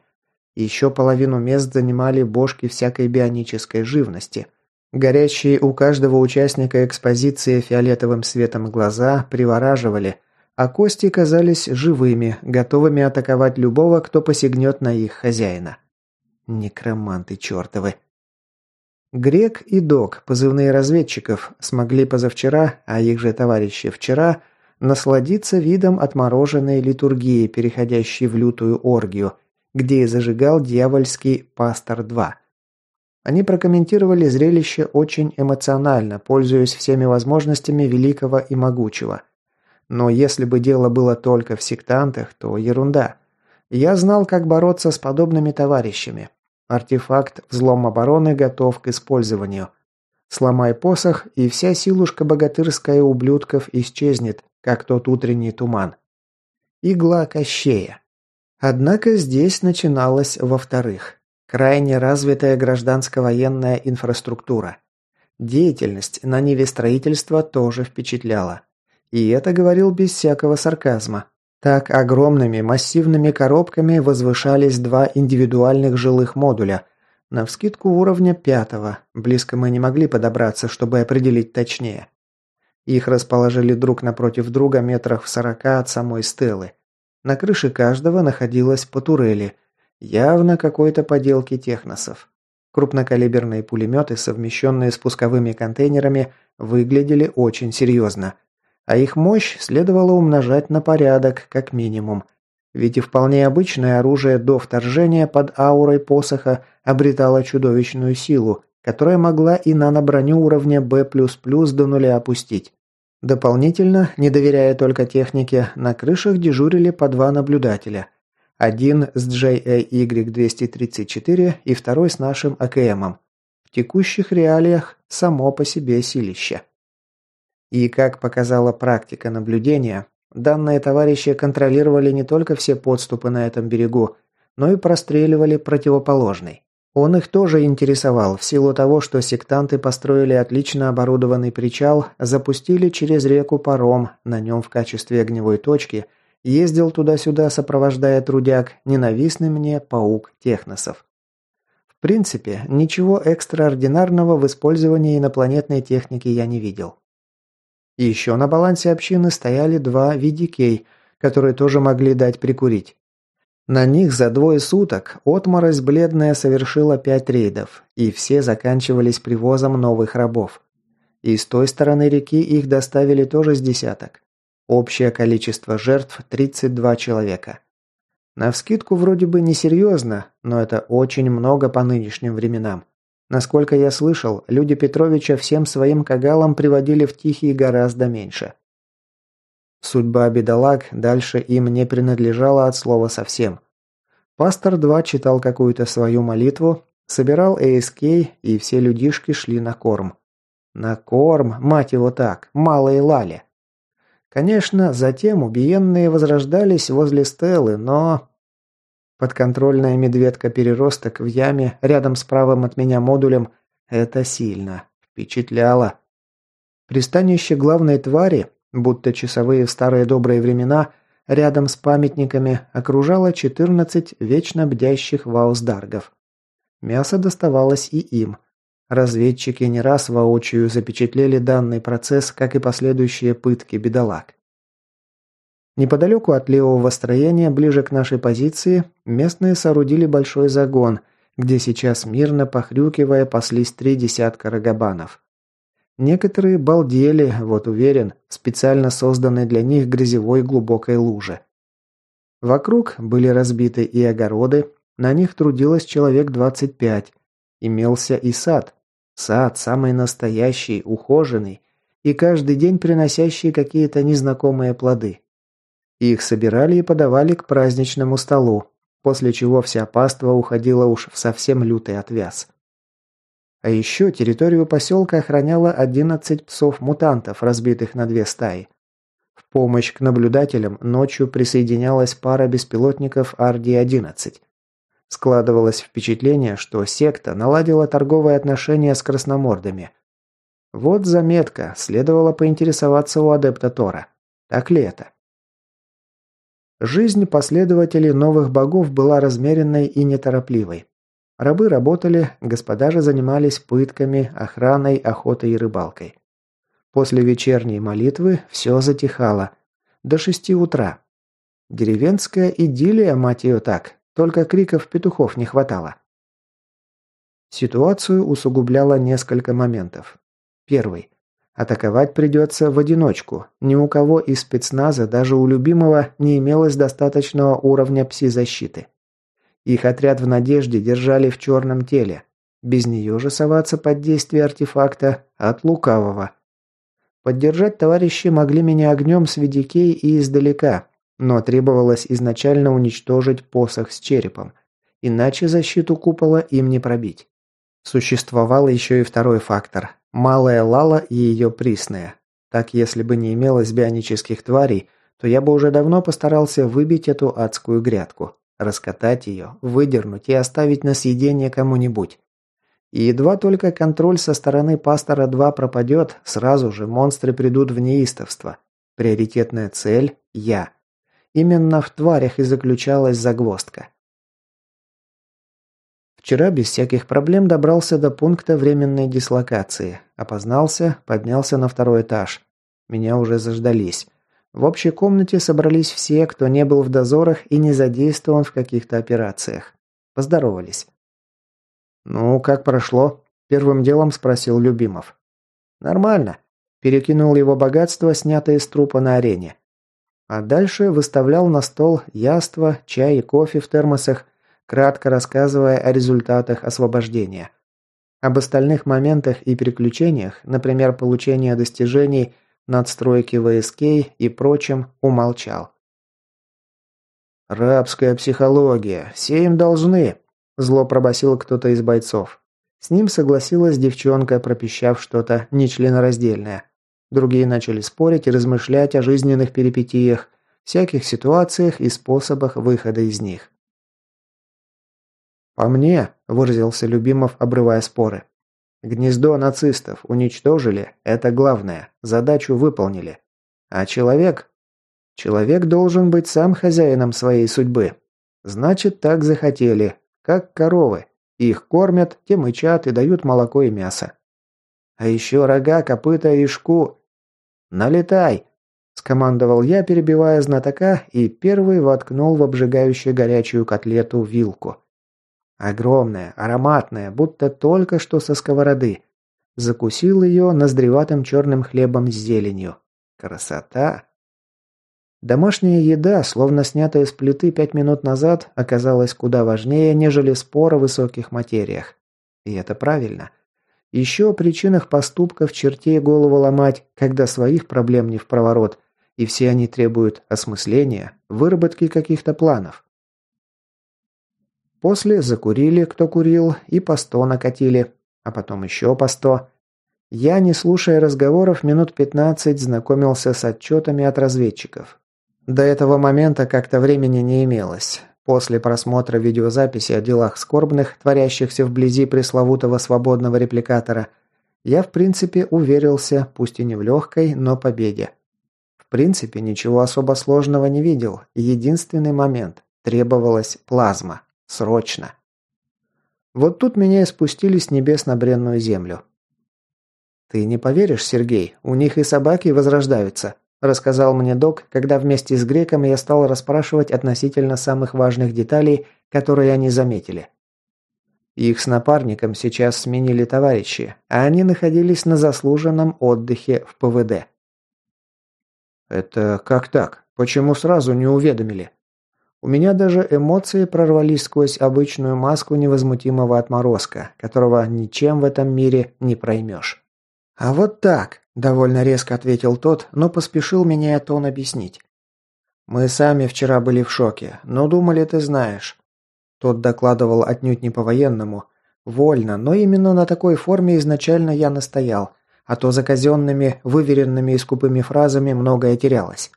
Еще половину мест занимали бошки всякой бионической живности – Горящие у каждого участника экспозиции фиолетовым светом глаза привораживали, а кости казались живыми, готовыми атаковать любого, кто посягнет на их хозяина. Некроманты чертовы. Грек и Док, позывные разведчиков, смогли позавчера, а их же товарищи вчера, насладиться видом отмороженной литургии, переходящей в лютую оргию, где и зажигал дьявольский «Пастор-2». Они прокомментировали зрелище очень эмоционально, пользуясь всеми возможностями великого и могучего. Но если бы дело было только в сектантах, то ерунда. Я знал, как бороться с подобными товарищами. Артефакт «Взлом обороны» готов к использованию. Сломай посох, и вся силушка богатырская ублюдков исчезнет, как тот утренний туман. Игла Кощея. Однако здесь начиналось во-вторых. Крайне развитая гражданско-военная инфраструктура. Деятельность на ниве строительства тоже впечатляла. И это говорил без всякого сарказма. Так огромными массивными коробками возвышались два индивидуальных жилых модуля, на вскидку уровня пятого, близко мы не могли подобраться, чтобы определить точнее. Их расположили друг напротив друга метрах в сорока от самой стелы. На крыше каждого находилась по турели – Явно какой-то поделки техносов. Крупнокалиберные пулеметы, совмещенные с пусковыми контейнерами, выглядели очень серьезно. А их мощь следовало умножать на порядок, как минимум. Ведь и вполне обычное оружие до вторжения под аурой посоха обретало чудовищную силу, которая могла и наноброню уровня Б++ до нуля опустить. Дополнительно, не доверяя только технике, на крышах дежурили по два наблюдателя – один с JAY-234 и второй с нашим АКМом. В текущих реалиях само по себе силище. И как показала практика наблюдения, данные товарищи контролировали не только все подступы на этом берегу, но и простреливали противоположный. Он их тоже интересовал, в силу того, что сектанты построили отлично оборудованный причал, запустили через реку паром, на нем в качестве огневой точки – Ездил туда-сюда, сопровождая трудяг, ненавистный мне паук техносов. В принципе, ничего экстраординарного в использовании инопланетной техники я не видел. Еще на балансе общины стояли два VDK, которые тоже могли дать прикурить. На них за двое суток отморозь бледная совершила пять рейдов, и все заканчивались привозом новых рабов. И с той стороны реки их доставили тоже с десяток. Общее количество жертв – 32 человека. Навскидку вроде бы несерьезно, но это очень много по нынешним временам. Насколько я слышал, люди Петровича всем своим кагалам приводили в Тихий гораздо меньше. Судьба бедолаг дальше им не принадлежала от слова совсем. Пастор 2 читал какую-то свою молитву, собирал АСК, и все людишки шли на корм. На корм, мать его так, малые лали. Конечно, затем убиенные возрождались возле стелы, но... Подконтрольная медведка-переросток в яме рядом с правым от меня модулем – это сильно. Впечатляло. Пристанище главной твари, будто часовые в старые добрые времена, рядом с памятниками окружало 14 вечно бдящих ваусдаргов. Мясо доставалось и им. Разведчики не раз воочию запечатлели данный процесс, как и последующие пытки бедолаг. Неподалеку от левого строения, ближе к нашей позиции, местные соорудили большой загон, где сейчас мирно похрюкивая паслись три десятка рогобанов. Некоторые балдели, вот уверен, специально созданной для них грязевой глубокой луже. Вокруг были разбиты и огороды, на них трудилось человек 25. Имелся и сад. Сад самый настоящий, ухоженный, и каждый день приносящий какие-то незнакомые плоды. Их собирали и подавали к праздничному столу, после чего вся паства уходила уж в совсем лютый отвяз. А еще территорию поселка охраняло 11 псов-мутантов, разбитых на две стаи. В помощь к наблюдателям ночью присоединялась пара беспилотников RD-11. Складывалось впечатление, что секта наладила торговые отношения с красномордами. Вот заметка, следовало поинтересоваться у адепта Тора. Так ли это? Жизнь последователей новых богов была размеренной и неторопливой. Рабы работали, господа же занимались пытками, охраной, охотой и рыбалкой. После вечерней молитвы все затихало. До шести утра. Деревенская идиллия, мать ее так, только криков петухов не хватало. Ситуацию усугубляло несколько моментов. Первый. Атаковать придется в одиночку. Ни у кого из спецназа, даже у любимого, не имелось достаточного уровня пси-защиты. Их отряд в надежде держали в черном теле. Без нее же соваться под действие артефакта от лукавого. Поддержать товарищи могли меня огнем с ведикей и издалека, но требовалось изначально уничтожить посох с черепом, иначе защиту купола им не пробить. Существовал еще и второй фактор – малая Лала и ее присная. Так, если бы не имелось бионических тварей, то я бы уже давно постарался выбить эту адскую грядку, раскатать ее, выдернуть и оставить на съедение кому-нибудь. И едва только контроль со стороны пастора 2 пропадет, сразу же монстры придут в неистовство. Приоритетная цель – я. Именно в тварях и заключалась загвоздка. Вчера без всяких проблем добрался до пункта временной дислокации. Опознался, поднялся на второй этаж. Меня уже заждались. В общей комнате собрались все, кто не был в дозорах и не задействован в каких-то операциях. Поздоровались. «Ну, как прошло?» – первым делом спросил Любимов. «Нормально». Перекинул его богатство, снятое из трупа на арене. А дальше выставлял на стол яства, чай и кофе в термосах, кратко рассказывая о результатах освобождения. Об остальных моментах и переключениях, например, получения достижений, надстройки ВСК и прочем, умолчал. «Рабская психология. Все им должны», – зло пробасил кто-то из бойцов. С ним согласилась девчонка, пропищав что-то нечленораздельное. Другие начали спорить и размышлять о жизненных перипетиях, всяких ситуациях и способах выхода из них. «По мне», – выразился Любимов, обрывая споры. «Гнездо нацистов уничтожили, это главное, задачу выполнили. А человек? Человек должен быть сам хозяином своей судьбы. Значит, так захотели, как коровы. Их кормят, те мычат и дают молоко и мясо. А еще рога, копыта и шку. «Налетай!» – скомандовал я, перебивая знатока, и первый воткнул в обжигающую горячую котлету вилку. Огромная, ароматная, будто только что со сковороды. Закусил ее ноздреватым черным хлебом с зеленью. Красота! Домашняя еда, словно снятая с плиты пять минут назад, оказалась куда важнее, нежели спор о высоких материях. И это правильно. Еще о причинах поступков чертей голову ломать, когда своих проблем не в проворот, и все они требуют осмысления, выработки каких-то планов. После закурили, кто курил, и по сто накатили, а потом еще по сто. Я, не слушая разговоров, минут пятнадцать знакомился с отчетами от разведчиков. До этого момента как-то времени не имелось. После просмотра видеозаписи о делах скорбных, творящихся вблизи пресловутого свободного репликатора, я в принципе уверился, пусть и не в легкой, но победе. В принципе, ничего особо сложного не видел. Единственный момент. Требовалась плазма. Срочно. Вот тут меня и спустили с небес на бренную землю. «Ты не поверишь, Сергей, у них и собаки возрождаются», рассказал мне док, когда вместе с греком я стал расспрашивать относительно самых важных деталей, которые они заметили. Их с напарником сейчас сменили товарищи, а они находились на заслуженном отдыхе в ПВД. «Это как так? Почему сразу не уведомили?» У меня даже эмоции прорвались сквозь обычную маску невозмутимого отморозка, которого ничем в этом мире не проймешь. «А вот так», – довольно резко ответил тот, но поспешил меня тон объяснить. «Мы сами вчера были в шоке, но думали, ты знаешь». Тот докладывал отнюдь не по-военному. Вольно, но именно на такой форме изначально я настоял, а то за казенными, выверенными и скупыми фразами многое терялось.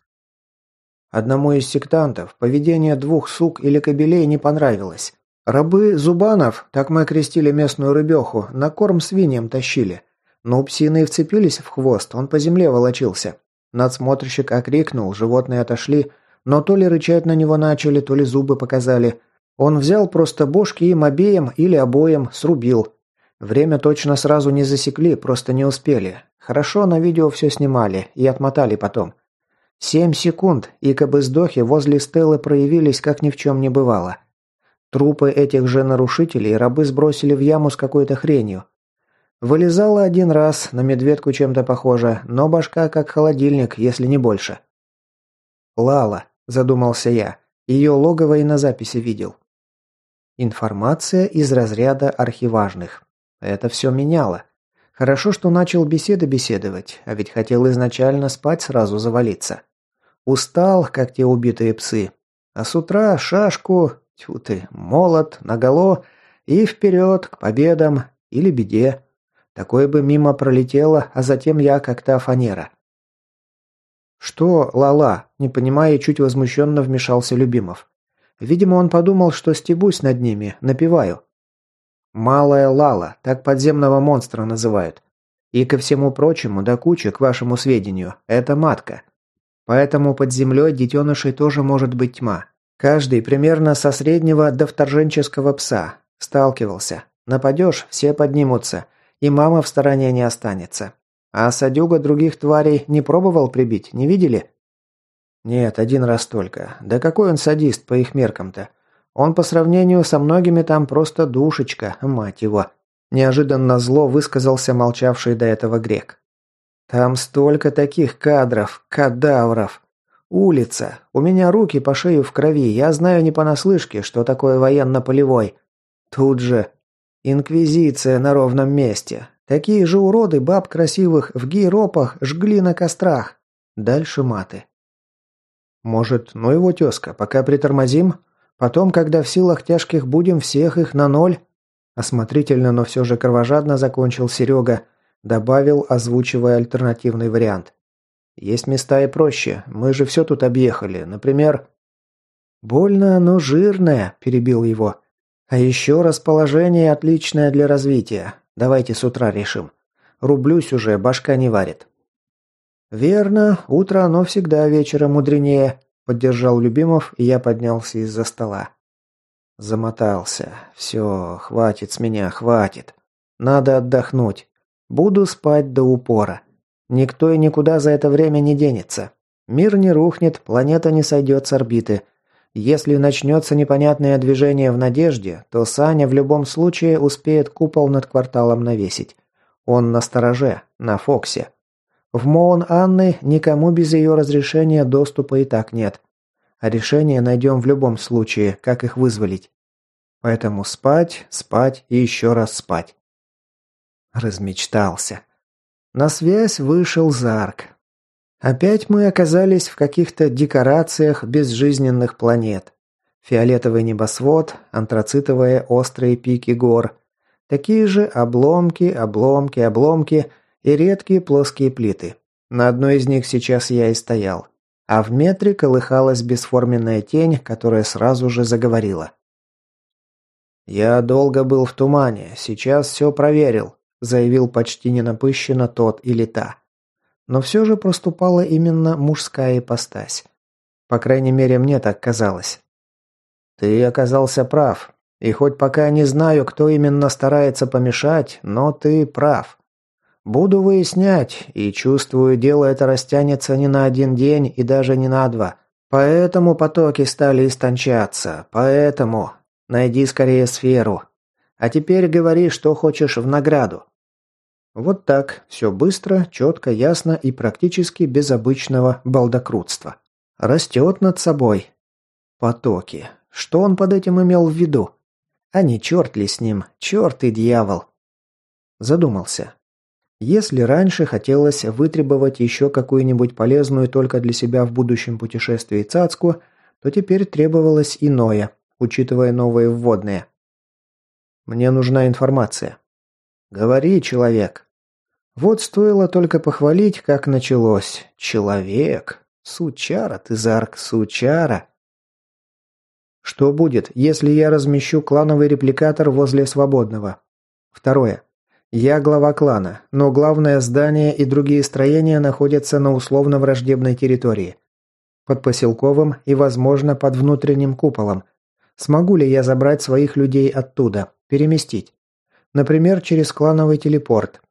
Одному из сектантов поведение двух сук или кобелей не понравилось. Рабы Зубанов, так мы окрестили местную рыбеху, на корм свиньям тащили. Но псины вцепились в хвост, он по земле волочился. Надсмотрщик окрикнул, животные отошли, но то ли рычать на него начали, то ли зубы показали. Он взял просто бошки им обеим или обоим, срубил. Время точно сразу не засекли, просто не успели. Хорошо на видео все снимали и отмотали потом. Семь секунд, и кабы-сдохи возле стелы проявились, как ни в чем не бывало. Трупы этих же нарушителей рабы сбросили в яму с какой-то хренью. Вылезала один раз, на медведку чем-то похоже, но башка как холодильник, если не больше. «Лала», – задумался я. Ее логово и на записи видел. Информация из разряда архиважных. Это все меняло. Хорошо, что начал беседы беседовать, а ведь хотел изначально спать сразу завалиться. Устал, как те убитые псы. А с утра шашку, тьфу ты, молот, наголо и вперед к победам или беде. Такое бы мимо пролетело, а затем я как та фанера. «Что, Лала?» – не понимая, чуть возмущенно вмешался Любимов. Видимо, он подумал, что стебусь над ними, напеваю. «Малая Лала», так подземного монстра называют. И ко всему прочему, да куча, к вашему сведению, это матка. Поэтому под землей детенышей тоже может быть тьма. Каждый примерно со среднего до вторженческого пса. Сталкивался. Нападешь, все поднимутся. И мама в стороне не останется. А садюга других тварей не пробовал прибить, не видели? Нет, один раз только. Да какой он садист по их меркам-то? Он по сравнению со многими там просто душечка, мать его. Неожиданно зло высказался молчавший до этого грек. Там столько таких кадров, кадавров. Улица. У меня руки по шею в крови. Я знаю не понаслышке, что такое военно-полевой. Тут же инквизиция на ровном месте. Такие же уроды баб красивых в гейропах жгли на кострах. Дальше маты. Может, ну его тезка, пока притормозим? Потом, когда в силах тяжких будем, всех их на ноль? Осмотрительно, но все же кровожадно закончил Серега, Добавил, озвучивая альтернативный вариант. «Есть места и проще. Мы же все тут объехали. Например...» «Больно, но жирное», – перебил его. «А еще расположение отличное для развития. Давайте с утра решим. Рублюсь уже, башка не варит». «Верно. Утро оно всегда вечера мудренее», – поддержал Любимов, и я поднялся из-за стола. Замотался. «Все, хватит с меня, хватит. Надо отдохнуть. Буду спать до упора. Никто и никуда за это время не денется. Мир не рухнет, планета не сойдет с орбиты. Если начнется непонятное движение в надежде, то Саня в любом случае успеет купол над кварталом навесить. Он на стороже, на Фоксе. В Моон Анны никому без ее разрешения доступа и так нет. А решение найдем в любом случае, как их вызволить. Поэтому спать, спать и еще раз спать. Размечтался. На связь вышел Зарк. Опять мы оказались в каких-то декорациях безжизненных планет. Фиолетовый небосвод, антрацитовые острые пики гор. Такие же обломки, обломки, обломки и редкие плоские плиты. На одной из них сейчас я и стоял. А в метре колыхалась бесформенная тень, которая сразу же заговорила. «Я долго был в тумане, сейчас все проверил. Заявил почти ненапыщенно тот или та. Но все же проступала именно мужская ипостась. По крайней мере, мне так казалось. Ты оказался прав. И хоть пока не знаю, кто именно старается помешать, но ты прав. Буду выяснять, и чувствую, дело это растянется не на один день и даже не на два. Поэтому потоки стали истончаться. Поэтому найди скорее сферу. А теперь говори, что хочешь в награду. Вот так, все быстро, четко, ясно и практически без обычного балдокрутства. Растет над собой. Потоки. Что он под этим имел в виду? А не черт ли с ним? Черт и дьявол. Задумался. Если раньше хотелось вытребовать еще какую-нибудь полезную только для себя в будущем путешествии цацку, то теперь требовалось иное, учитывая новые вводные. Мне нужна информация. Говори, человек. Вот стоило только похвалить, как началось. Человек. Сучара ты, Зарк, сучара. Что будет, если я размещу клановый репликатор возле свободного? Второе. Я глава клана, но главное здание и другие строения находятся на условно враждебной территории. Под поселковым и, возможно, под внутренним куполом. Смогу ли я забрать своих людей оттуда, переместить? Например, через клановый телепорт.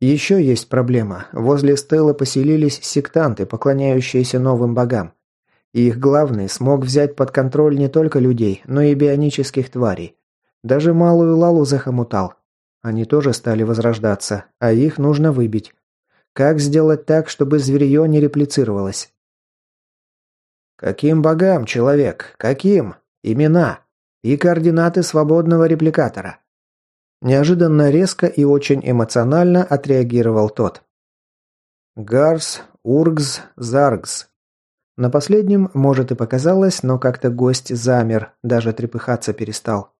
Еще есть проблема. Возле стелы поселились сектанты, поклоняющиеся новым богам. И их главный смог взять под контроль не только людей, но и бионических тварей. Даже малую лалу захомутал, они тоже стали возрождаться, а их нужно выбить. Как сделать так, чтобы зверье не реплицировалось? Каким богам, человек? Каким? Имена. И координаты свободного репликатора. Неожиданно резко и очень эмоционально отреагировал тот. Гарс, Ургс, Заргс. На последнем, может, и показалось, но как-то гость замер, даже трепыхаться перестал.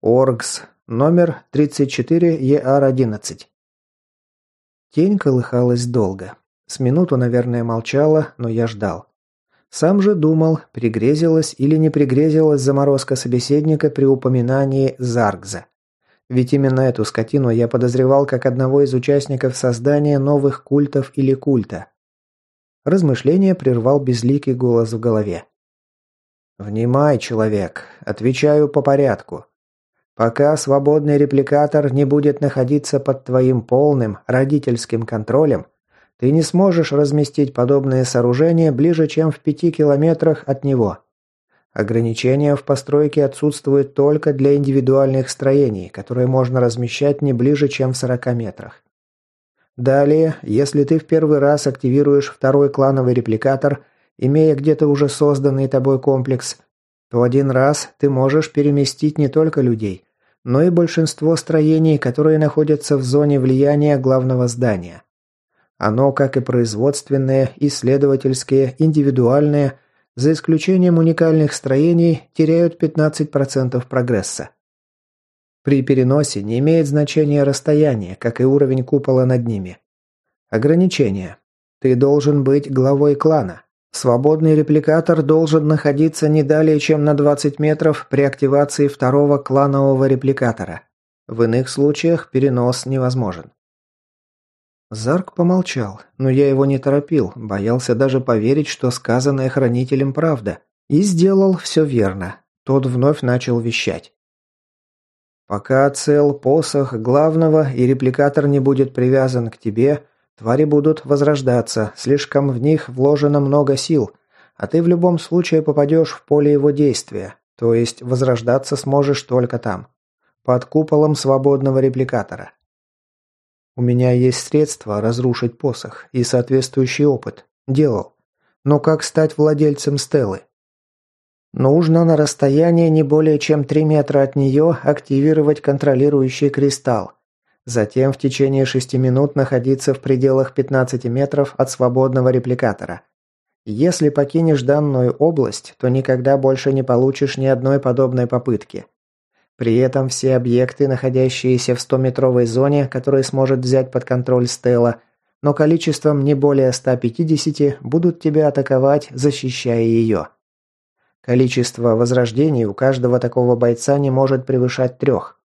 Оргс, Номер 34 ЕАР-11. Тень колыхалась долго. С минуту, наверное, молчала, но я ждал. Сам же думал, пригрезилась или не пригрезилась заморозка собеседника при упоминании Заргза. Ведь именно эту скотину я подозревал как одного из участников создания новых культов или культа. Размышление прервал безликий голос в голове. «Внимай, человек, отвечаю по порядку. Пока свободный репликатор не будет находиться под твоим полным родительским контролем, ты не сможешь разместить подобное сооружение ближе, чем в пяти километрах от него. Ограничения в постройке отсутствуют только для индивидуальных строений, которые можно размещать не ближе, чем в 40 метрах. Далее, если ты в первый раз активируешь второй клановый репликатор, имея где-то уже созданный тобой комплекс, то один раз ты можешь переместить не только людей, но и большинство строений, которые находятся в зоне влияния главного здания. Оно, как и производственные, исследовательские, индивидуальные, за исключением уникальных строений, теряют 15% прогресса. При переносе не имеет значения расстояние, как и уровень купола над ними. Ограничения. Ты должен быть главой клана. Свободный репликатор должен находиться не далее, чем на 20 метров при активации второго кланового репликатора. В иных случаях перенос невозможен. Зарк помолчал, но я его не торопил, боялся даже поверить, что сказанное хранителем правда. И сделал все верно. Тот вновь начал вещать. «Пока цел посох главного и репликатор не будет привязан к тебе, Твари будут возрождаться, слишком в них вложено много сил, а ты в любом случае попадешь в поле его действия, то есть возрождаться сможешь только там, под куполом свободного репликатора. У меня есть средства разрушить посох и соответствующий опыт. Делал. Но как стать владельцем стелы? Нужно на расстоянии не более чем 3 метра от нее активировать контролирующий кристалл. Затем в течение шести минут находиться в пределах 15 метров от свободного репликатора. Если покинешь данную область, то никогда больше не получишь ни одной подобной попытки. При этом все объекты, находящиеся в 100-метровой зоне, которые сможет взять под контроль Стелла, но количеством не более 150, будут тебя атаковать, защищая ее. Количество возрождений у каждого такого бойца не может превышать трех.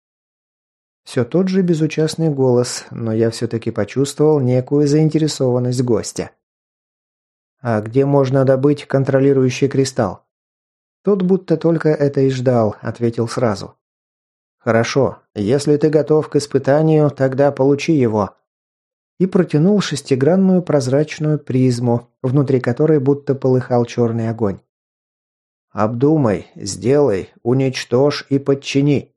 Все тот же безучастный голос, но я все-таки почувствовал некую заинтересованность гостя. «А где можно добыть контролирующий кристалл?» Тот будто только это и ждал, ответил сразу. «Хорошо. Если ты готов к испытанию, тогда получи его». И протянул шестигранную прозрачную призму, внутри которой будто полыхал черный огонь. «Обдумай, сделай, уничтожь и подчини».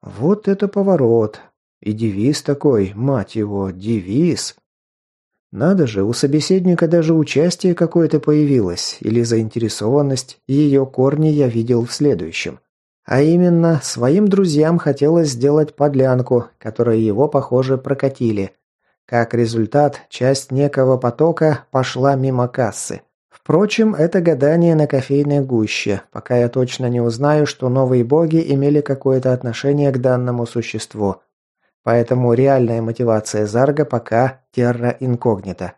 Вот это поворот. И девиз такой, мать его, девиз. Надо же, у собеседника даже участие какое-то появилось, или заинтересованность, ее корни я видел в следующем. А именно, своим друзьям хотелось сделать подлянку, которая его, похоже, прокатили. Как результат, часть некого потока пошла мимо кассы. Впрочем, это гадание на кофейной гуще, пока я точно не узнаю, что новые боги имели какое-то отношение к данному существу. Поэтому реальная мотивация Зарга пока терра инкогнита.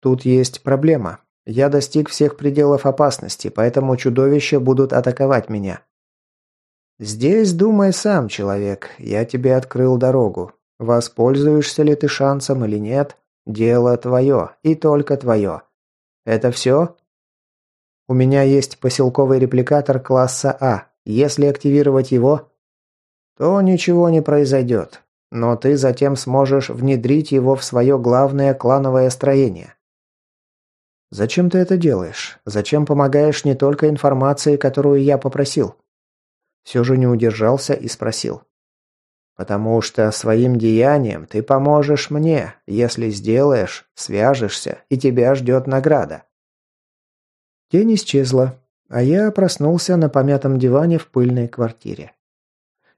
Тут есть проблема. Я достиг всех пределов опасности, поэтому чудовища будут атаковать меня. Здесь думай сам, человек. Я тебе открыл дорогу. Воспользуешься ли ты шансом или нет, дело твое и только твое. Это все? У меня есть поселковый репликатор класса А. Если активировать его, то ничего не произойдет. Но ты затем сможешь внедрить его в свое главное клановое строение. Зачем ты это делаешь? Зачем помогаешь не только информацией, которую я попросил? Все же не удержался и спросил. Потому что своим деянием ты поможешь мне, если сделаешь, свяжешься, и тебя ждет награда. Тень исчезла, а я проснулся на помятом диване в пыльной квартире.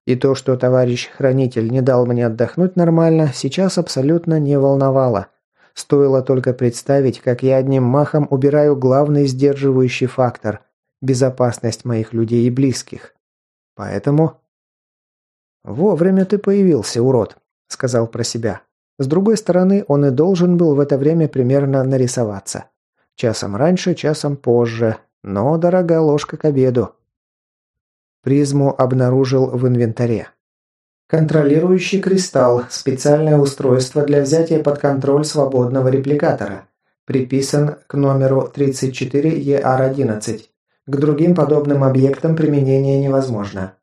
И то, что товарищ хранитель не дал мне отдохнуть нормально, сейчас абсолютно не волновало. Стоило только представить, как я одним махом убираю главный сдерживающий фактор – безопасность моих людей и близких. Поэтому... «Вовремя ты появился, урод», – сказал про себя. С другой стороны, он и должен был в это время примерно нарисоваться. Часом раньше, часом позже, но дорога ложка к обеду. Призму обнаружил в инвентаре. Контролирующий кристалл – специальное устройство для взятия под контроль свободного репликатора. Приписан к номеру 34 ER11. К другим подобным объектам применение невозможно.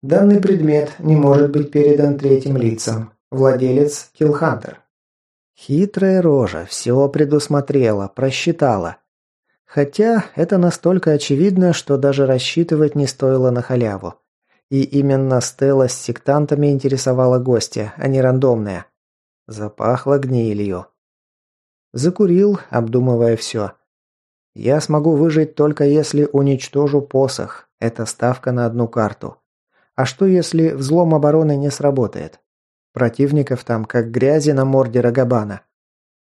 Данный предмет не может быть передан третьим лицам. Владелец – Киллхантер. Хитрая рожа, все предусмотрела, просчитала. Хотя это настолько очевидно, что даже рассчитывать не стоило на халяву. И именно Стелла с сектантами интересовала гостя, а не рандомная. Запахло гнилью. Закурил, обдумывая все. Я смогу выжить только если уничтожу посох. Это ставка на одну карту. А что если взлом обороны не сработает? Противников там как грязи на морде Рогобана.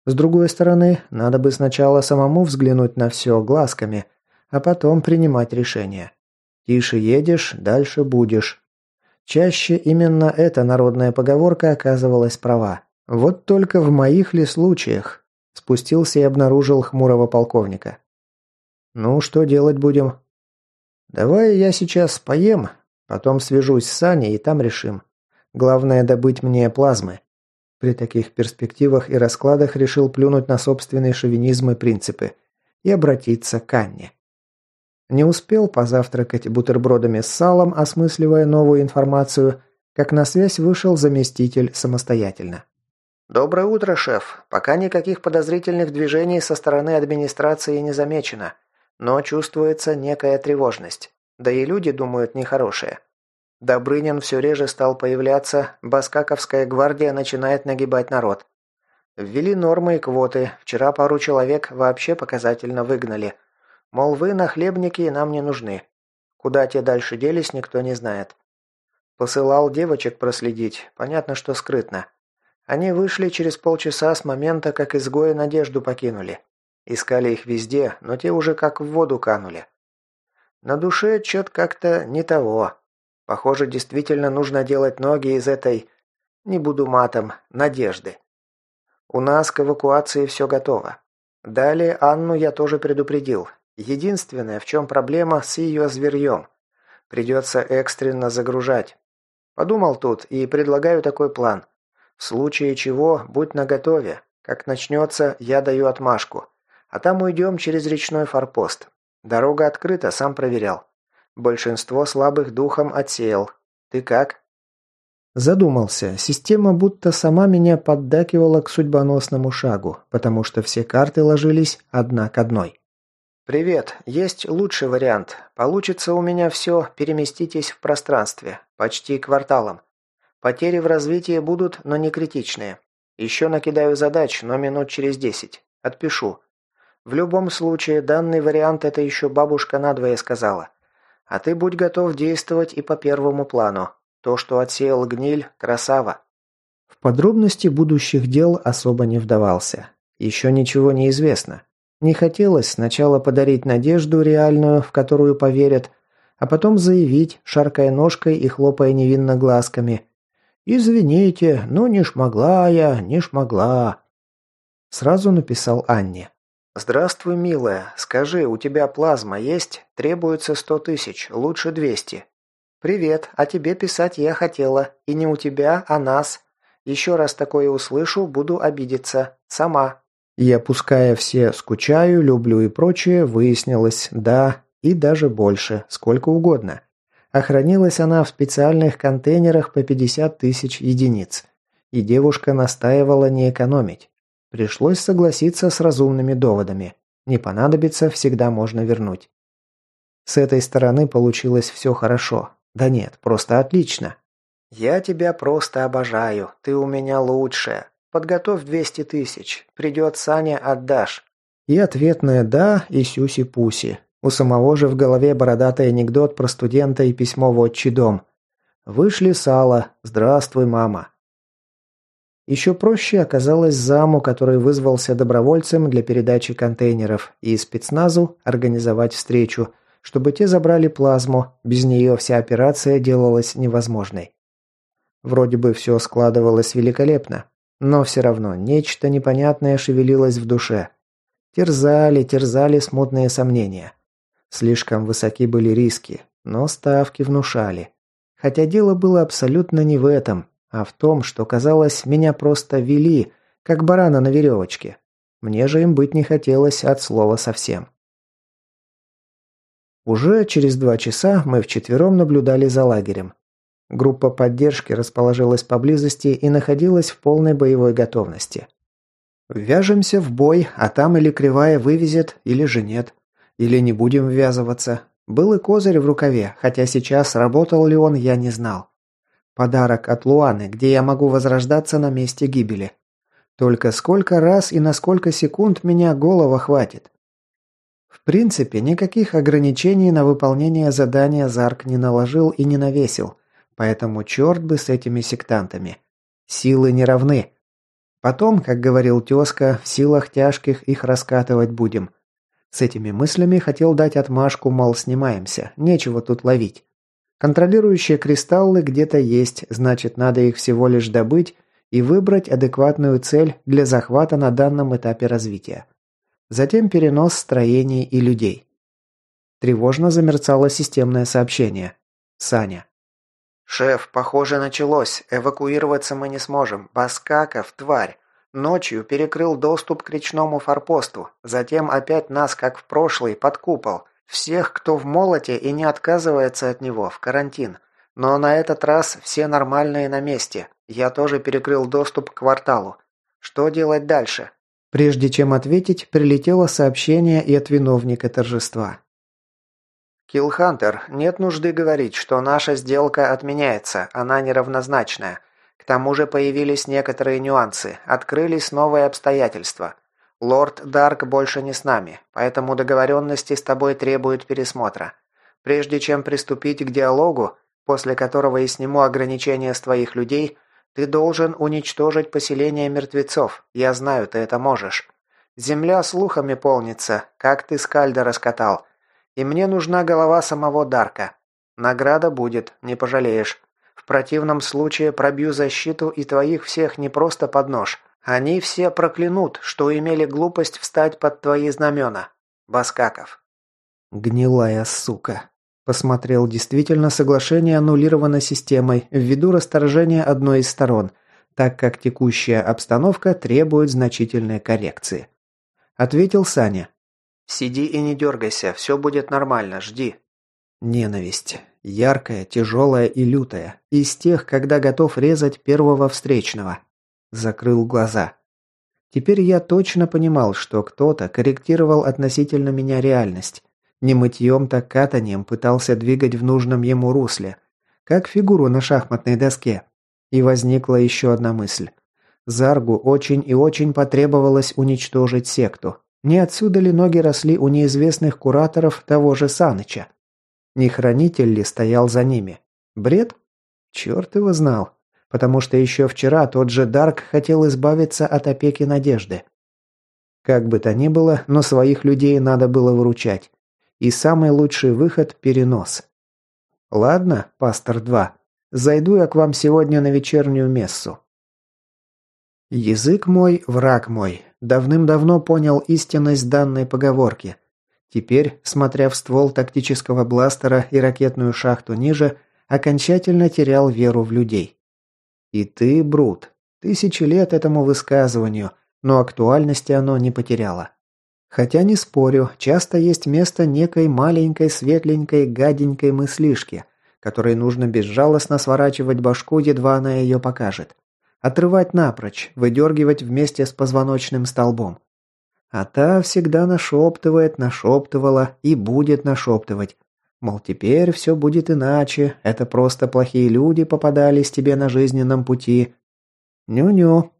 С другой стороны, надо бы сначала самому взглянуть на все глазками, а потом принимать решение. Тише едешь, дальше будешь. Чаще именно эта народная поговорка оказывалась права. Вот только в моих ли случаях? Спустился и обнаружил хмурого полковника. «Ну, что делать будем?» «Давай я сейчас поем, потом свяжусь с Саней и там решим. Главное добыть мне плазмы. При таких перспективах и раскладах решил плюнуть на собственные шовинизм и принципы и обратиться к Анне. Не успел позавтракать бутербродами с салом, осмысливая новую информацию, как на связь вышел заместитель самостоятельно. «Доброе утро, шеф. Пока никаких подозрительных движений со стороны администрации не замечено, но чувствуется некая тревожность. Да и люди думают нехорошее. Добрынин все реже стал появляться, Баскаковская гвардия начинает нагибать народ. Ввели нормы и квоты, вчера пару человек вообще показательно выгнали. Мол, вы нахлебники нам не нужны. Куда те дальше делись, никто не знает. Посылал девочек проследить, понятно, что скрытно. Они вышли через полчаса с момента, как изгои надежду покинули. Искали их везде, но те уже как в воду канули. На душе чё-то как-то не того. Похоже, действительно нужно делать ноги из этой, не буду матом, надежды. У нас к эвакуации все готово. Далее Анну я тоже предупредил. Единственное, в чем проблема с ее зверьем. Придется экстренно загружать. Подумал тут и предлагаю такой план. В случае чего, будь наготове. Как начнется, я даю отмашку. А там уйдем через речной форпост. Дорога открыта, сам проверял. Большинство слабых духом отсеял. Ты как? Задумался. Система будто сама меня поддакивала к судьбоносному шагу, потому что все карты ложились одна к одной. «Привет. Есть лучший вариант. Получится у меня все, переместитесь в пространстве. Почти кварталом. Потери в развитии будут, но не критичные. Еще накидаю задач, но минут через десять. Отпишу. В любом случае, данный вариант это еще бабушка надвое сказала. А ты будь готов действовать и по первому плану. То, что отсеял гниль, красава. В подробности будущих дел особо не вдавался. Еще ничего не известно. Не хотелось сначала подарить надежду реальную, в которую поверят, а потом заявить, шаркая ножкой и хлопая невинно глазками. «Извините, ну не шмогла я, не шмогла». Сразу написал Анне. «Здравствуй, милая. Скажи, у тебя плазма есть? Требуется сто тысяч, лучше двести. «Привет, а тебе писать я хотела. И не у тебя, а нас. Еще раз такое услышу, буду обидеться. Сама». И опуская все «скучаю», «люблю» и прочее, выяснилось «да» и даже больше, сколько угодно. Охранилась она в специальных контейнерах по 50 тысяч единиц. И девушка настаивала не экономить. Пришлось согласиться с разумными доводами. Не понадобится, всегда можно вернуть. С этой стороны получилось все хорошо. Да нет, просто отлично. Я тебя просто обожаю. Ты у меня лучшая. Подготовь 200 тысяч. Придет Саня, отдашь. И ответное «да» и сюси-пуси. У самого же в голове бородатый анекдот про студента и письмо в отчий дом. Вышли сало. Здравствуй, мама. Еще проще оказалось заму, который вызвался добровольцем для передачи контейнеров, и спецназу организовать встречу, чтобы те забрали плазму, без нее вся операция делалась невозможной. Вроде бы все складывалось великолепно, но все равно нечто непонятное шевелилось в душе. Терзали, терзали смутные сомнения. Слишком высоки были риски, но ставки внушали. Хотя дело было абсолютно не в этом, а в том, что, казалось, меня просто вели, как барана на веревочке. Мне же им быть не хотелось от слова совсем. Уже через два часа мы вчетвером наблюдали за лагерем. Группа поддержки расположилась поблизости и находилась в полной боевой готовности. Вяжемся в бой, а там или кривая вывезет, или же нет. Или не будем ввязываться. Был и козырь в рукаве, хотя сейчас работал ли он, я не знал. Подарок от Луаны, где я могу возрождаться на месте гибели. Только сколько раз и на сколько секунд меня голова хватит? В принципе, никаких ограничений на выполнение задания Зарк не наложил и не навесил, поэтому черт бы с этими сектантами. Силы не равны. Потом, как говорил тезка, в силах тяжких их раскатывать будем. С этими мыслями хотел дать отмашку, мол, снимаемся, нечего тут ловить. Контролирующие кристаллы где-то есть, значит, надо их всего лишь добыть и выбрать адекватную цель для захвата на данном этапе развития. Затем перенос строений и людей. Тревожно замерцало системное сообщение. Саня. «Шеф, похоже, началось. Эвакуироваться мы не сможем. Баскаков, тварь. Ночью перекрыл доступ к речному форпосту. Затем опять нас, как в прошлый, под купол. Всех, кто в молоте и не отказывается от него, в карантин. Но на этот раз все нормальные на месте. Я тоже перекрыл доступ к кварталу. Что делать дальше? Прежде чем ответить, прилетело сообщение и от виновника торжества. «Киллхантер, нет нужды говорить, что наша сделка отменяется, она неравнозначная. К тому же появились некоторые нюансы, открылись новые обстоятельства. Лорд Дарк больше не с нами, поэтому договоренности с тобой требуют пересмотра. Прежде чем приступить к диалогу, после которого я сниму ограничения с твоих людей – ты должен уничтожить поселение мертвецов. Я знаю, ты это можешь. Земля слухами полнится, как ты скальда раскатал. И мне нужна голова самого Дарка. Награда будет, не пожалеешь. В противном случае пробью защиту и твоих всех не просто под нож. Они все проклянут, что имели глупость встать под твои знамена. Баскаков. Гнилая сука. Посмотрел, действительно соглашение аннулировано системой ввиду расторжения одной из сторон, так как текущая обстановка требует значительной коррекции. Ответил Саня. «Сиди и не дергайся, все будет нормально, жди». Ненависть. Яркая, тяжелая и лютая. Из тех, когда готов резать первого встречного. Закрыл глаза. Теперь я точно понимал, что кто-то корректировал относительно меня реальность. Не мытьем, так катанием пытался двигать в нужном ему русле. Как фигуру на шахматной доске. И возникла еще одна мысль. Заргу очень и очень потребовалось уничтожить секту. Не отсюда ли ноги росли у неизвестных кураторов того же Саныча? Не хранитель ли стоял за ними? Бред? Черт его знал. Потому что еще вчера тот же Дарк хотел избавиться от опеки надежды. Как бы то ни было, но своих людей надо было выручать. И самый лучший выход – перенос. Ладно, пастор 2, зайду я к вам сегодня на вечернюю мессу. Язык мой – враг мой. Давным-давно понял истинность данной поговорки. Теперь, смотря в ствол тактического бластера и ракетную шахту ниже, окончательно терял веру в людей. И ты, Брут, тысячи лет этому высказыванию, но актуальности оно не потеряло. Хотя не спорю, часто есть место некой маленькой, светленькой, гаденькой мыслишки, которой нужно безжалостно сворачивать башку, едва она ее покажет. Отрывать напрочь, выдергивать вместе с позвоночным столбом. А та всегда нашептывает, нашептывала и будет нашептывать. Мол, теперь все будет иначе, это просто плохие люди попадались тебе на жизненном пути. Ню-ню.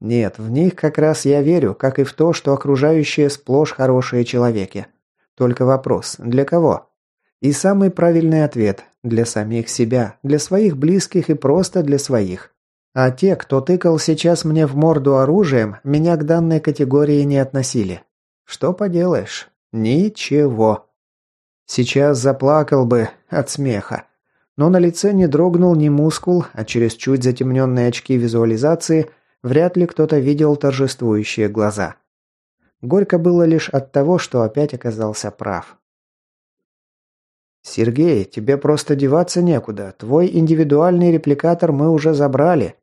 Нет, в них как раз я верю, как и в то, что окружающие сплошь хорошие человеки. Только вопрос, для кого? И самый правильный ответ – для самих себя, для своих близких и просто для своих. А те, кто тыкал сейчас мне в морду оружием, меня к данной категории не относили. Что поделаешь? Ничего. Сейчас заплакал бы от смеха. Но на лице не дрогнул ни мускул, а через чуть затемненные очки визуализации вряд ли кто-то видел торжествующие глаза. Горько было лишь от того, что опять оказался прав. «Сергей, тебе просто деваться некуда. Твой индивидуальный репликатор мы уже забрали.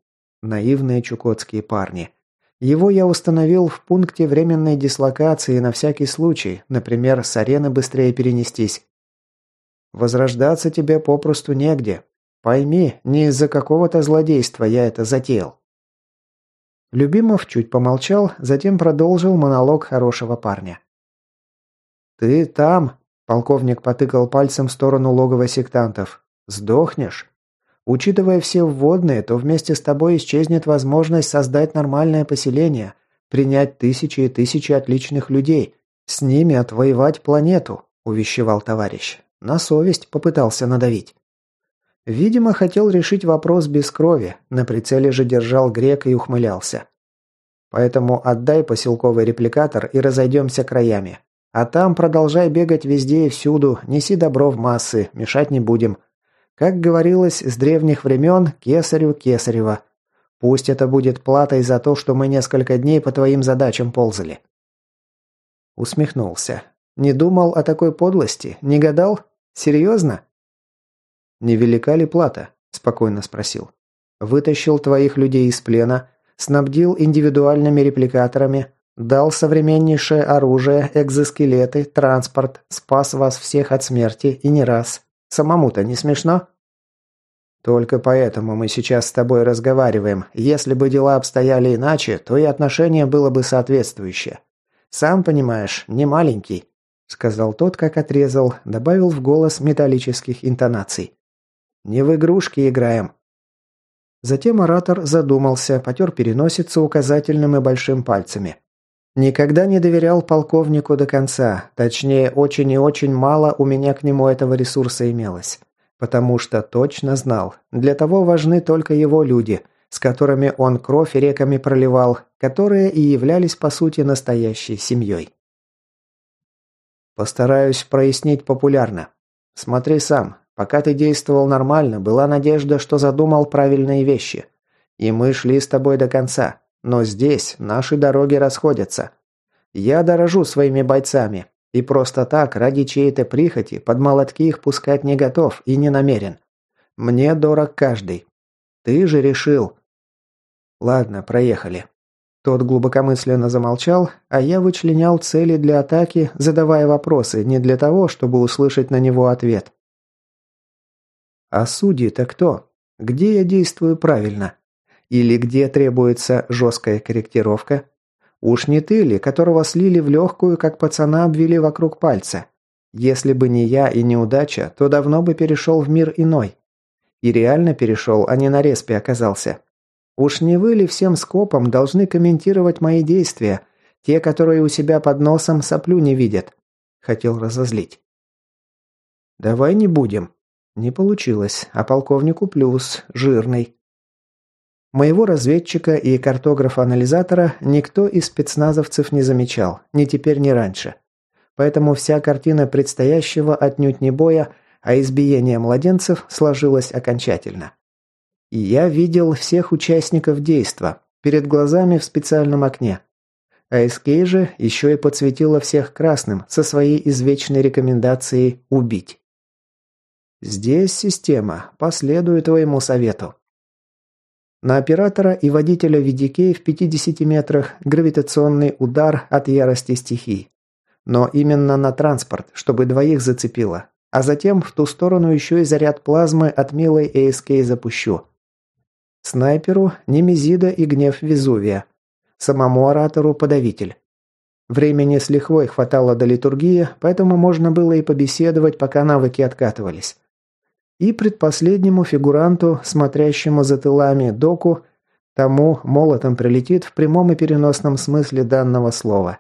Наивные чукотские парни. Его я установил в пункте временной дислокации на всякий случай, например, с арены быстрее перенестись. Возрождаться тебе попросту негде. Пойми, не из-за какого-то злодейства я это затеял. Любимов чуть помолчал, затем продолжил монолог хорошего парня. «Ты там», – полковник потыкал пальцем в сторону логова сектантов, – «сдохнешь. Учитывая все вводные, то вместе с тобой исчезнет возможность создать нормальное поселение, принять тысячи и тысячи отличных людей, с ними отвоевать планету», – увещевал товарищ. На совесть попытался надавить. Видимо, хотел решить вопрос без крови, на прицеле же держал грек и ухмылялся. Поэтому отдай поселковый репликатор и разойдемся краями. А там продолжай бегать везде и всюду, неси добро в массы, мешать не будем. Как говорилось с древних времен, кесарю кесарева. Пусть это будет платой за то, что мы несколько дней по твоим задачам ползали. Усмехнулся. Не думал о такой подлости? Не гадал? Серьезно? «Невелика ли плата?» – спокойно спросил. «Вытащил твоих людей из плена, снабдил индивидуальными репликаторами, дал современнейшее оружие, экзоскелеты, транспорт, спас вас всех от смерти и не раз. Самому-то не смешно? Только поэтому мы сейчас с тобой разговариваем. Если бы дела обстояли иначе, то и отношение было бы соответствующее. Сам понимаешь, не маленький, сказал тот, как отрезал, добавил в голос металлических интонаций. Не в игрушки играем. Затем оратор задумался, потер переносицу указательным и большим пальцами. Никогда не доверял полковнику до конца, точнее, очень и очень мало у меня к нему этого ресурса имелось. Потому что точно знал, для того важны только его люди, с которыми он кровь реками проливал, которые и являлись по сути настоящей семьей. Постараюсь прояснить популярно. Смотри сам, пока ты действовал нормально, была надежда, что задумал правильные вещи. И мы шли с тобой до конца. Но здесь наши дороги расходятся. Я дорожу своими бойцами. И просто так, ради чьей-то прихоти, под молотки их пускать не готов и не намерен. Мне дорог каждый. Ты же решил. Ладно, проехали. Тот глубокомысленно замолчал, а я вычленял цели для атаки, задавая вопросы, не для того, чтобы услышать на него ответ. А судьи-то кто? Где я действую правильно? Или где требуется жесткая корректировка? Уж не ты ли, которого слили в легкую, как пацана обвели вокруг пальца? Если бы не я и неудача, то давно бы перешел в мир иной. И реально перешел, а не на респе оказался. Уж не вы ли всем скопом должны комментировать мои действия, те, которые у себя под носом соплю не видят? Хотел разозлить. Давай не будем. Не получилось, а полковнику плюс, жирный. Моего разведчика и картографа-анализатора никто из спецназовцев не замечал, ни теперь, ни раньше. Поэтому вся картина предстоящего отнюдь не боя, а избиения младенцев сложилась окончательно. И я видел всех участников действа, перед глазами в специальном окне. А же еще и подсветила всех красным со своей извечной рекомендацией «убить». Здесь система последует твоему совету. На оператора и водителя VDK в 50 метрах гравитационный удар от ярости стихий. Но именно на транспорт, чтобы двоих зацепило. А затем в ту сторону еще и заряд плазмы от милой ASK запущу. Снайперу – Немезида и гнев Везувия. Самому оратору – подавитель. Времени с лихвой хватало до литургии, поэтому можно было и побеседовать, пока навыки откатывались. И предпоследнему фигуранту, смотрящему за тылами доку, тому молотом прилетит в прямом и переносном смысле данного слова.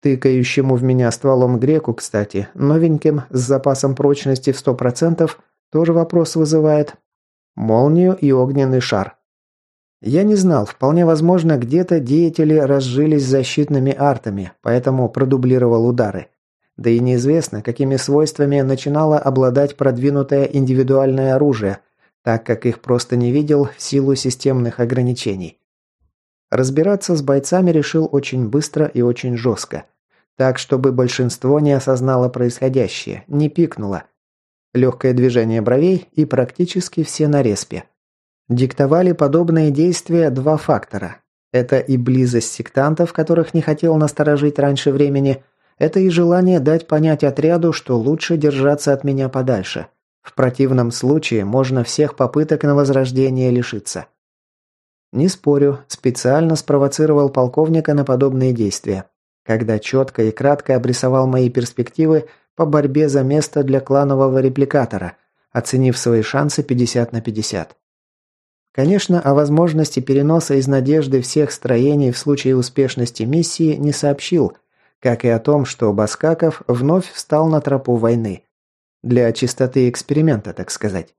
Тыкающему в меня стволом греку, кстати, новеньким, с запасом прочности в 100%, тоже вопрос вызывает, молнию и огненный шар. Я не знал, вполне возможно, где-то деятели разжились защитными артами, поэтому продублировал удары. Да и неизвестно, какими свойствами начинало обладать продвинутое индивидуальное оружие, так как их просто не видел в силу системных ограничений. Разбираться с бойцами решил очень быстро и очень жестко. Так, чтобы большинство не осознало происходящее, не пикнуло, Легкое движение бровей и практически все на респе. Диктовали подобные действия два фактора. Это и близость сектантов, которых не хотел насторожить раньше времени, это и желание дать понять отряду, что лучше держаться от меня подальше. В противном случае можно всех попыток на возрождение лишиться. Не спорю, специально спровоцировал полковника на подобные действия. Когда четко и кратко обрисовал мои перспективы, по борьбе за место для кланового репликатора, оценив свои шансы 50 на 50. Конечно, о возможности переноса из надежды всех строений в случае успешности миссии не сообщил, как и о том, что Баскаков вновь встал на тропу войны. Для чистоты эксперимента, так сказать.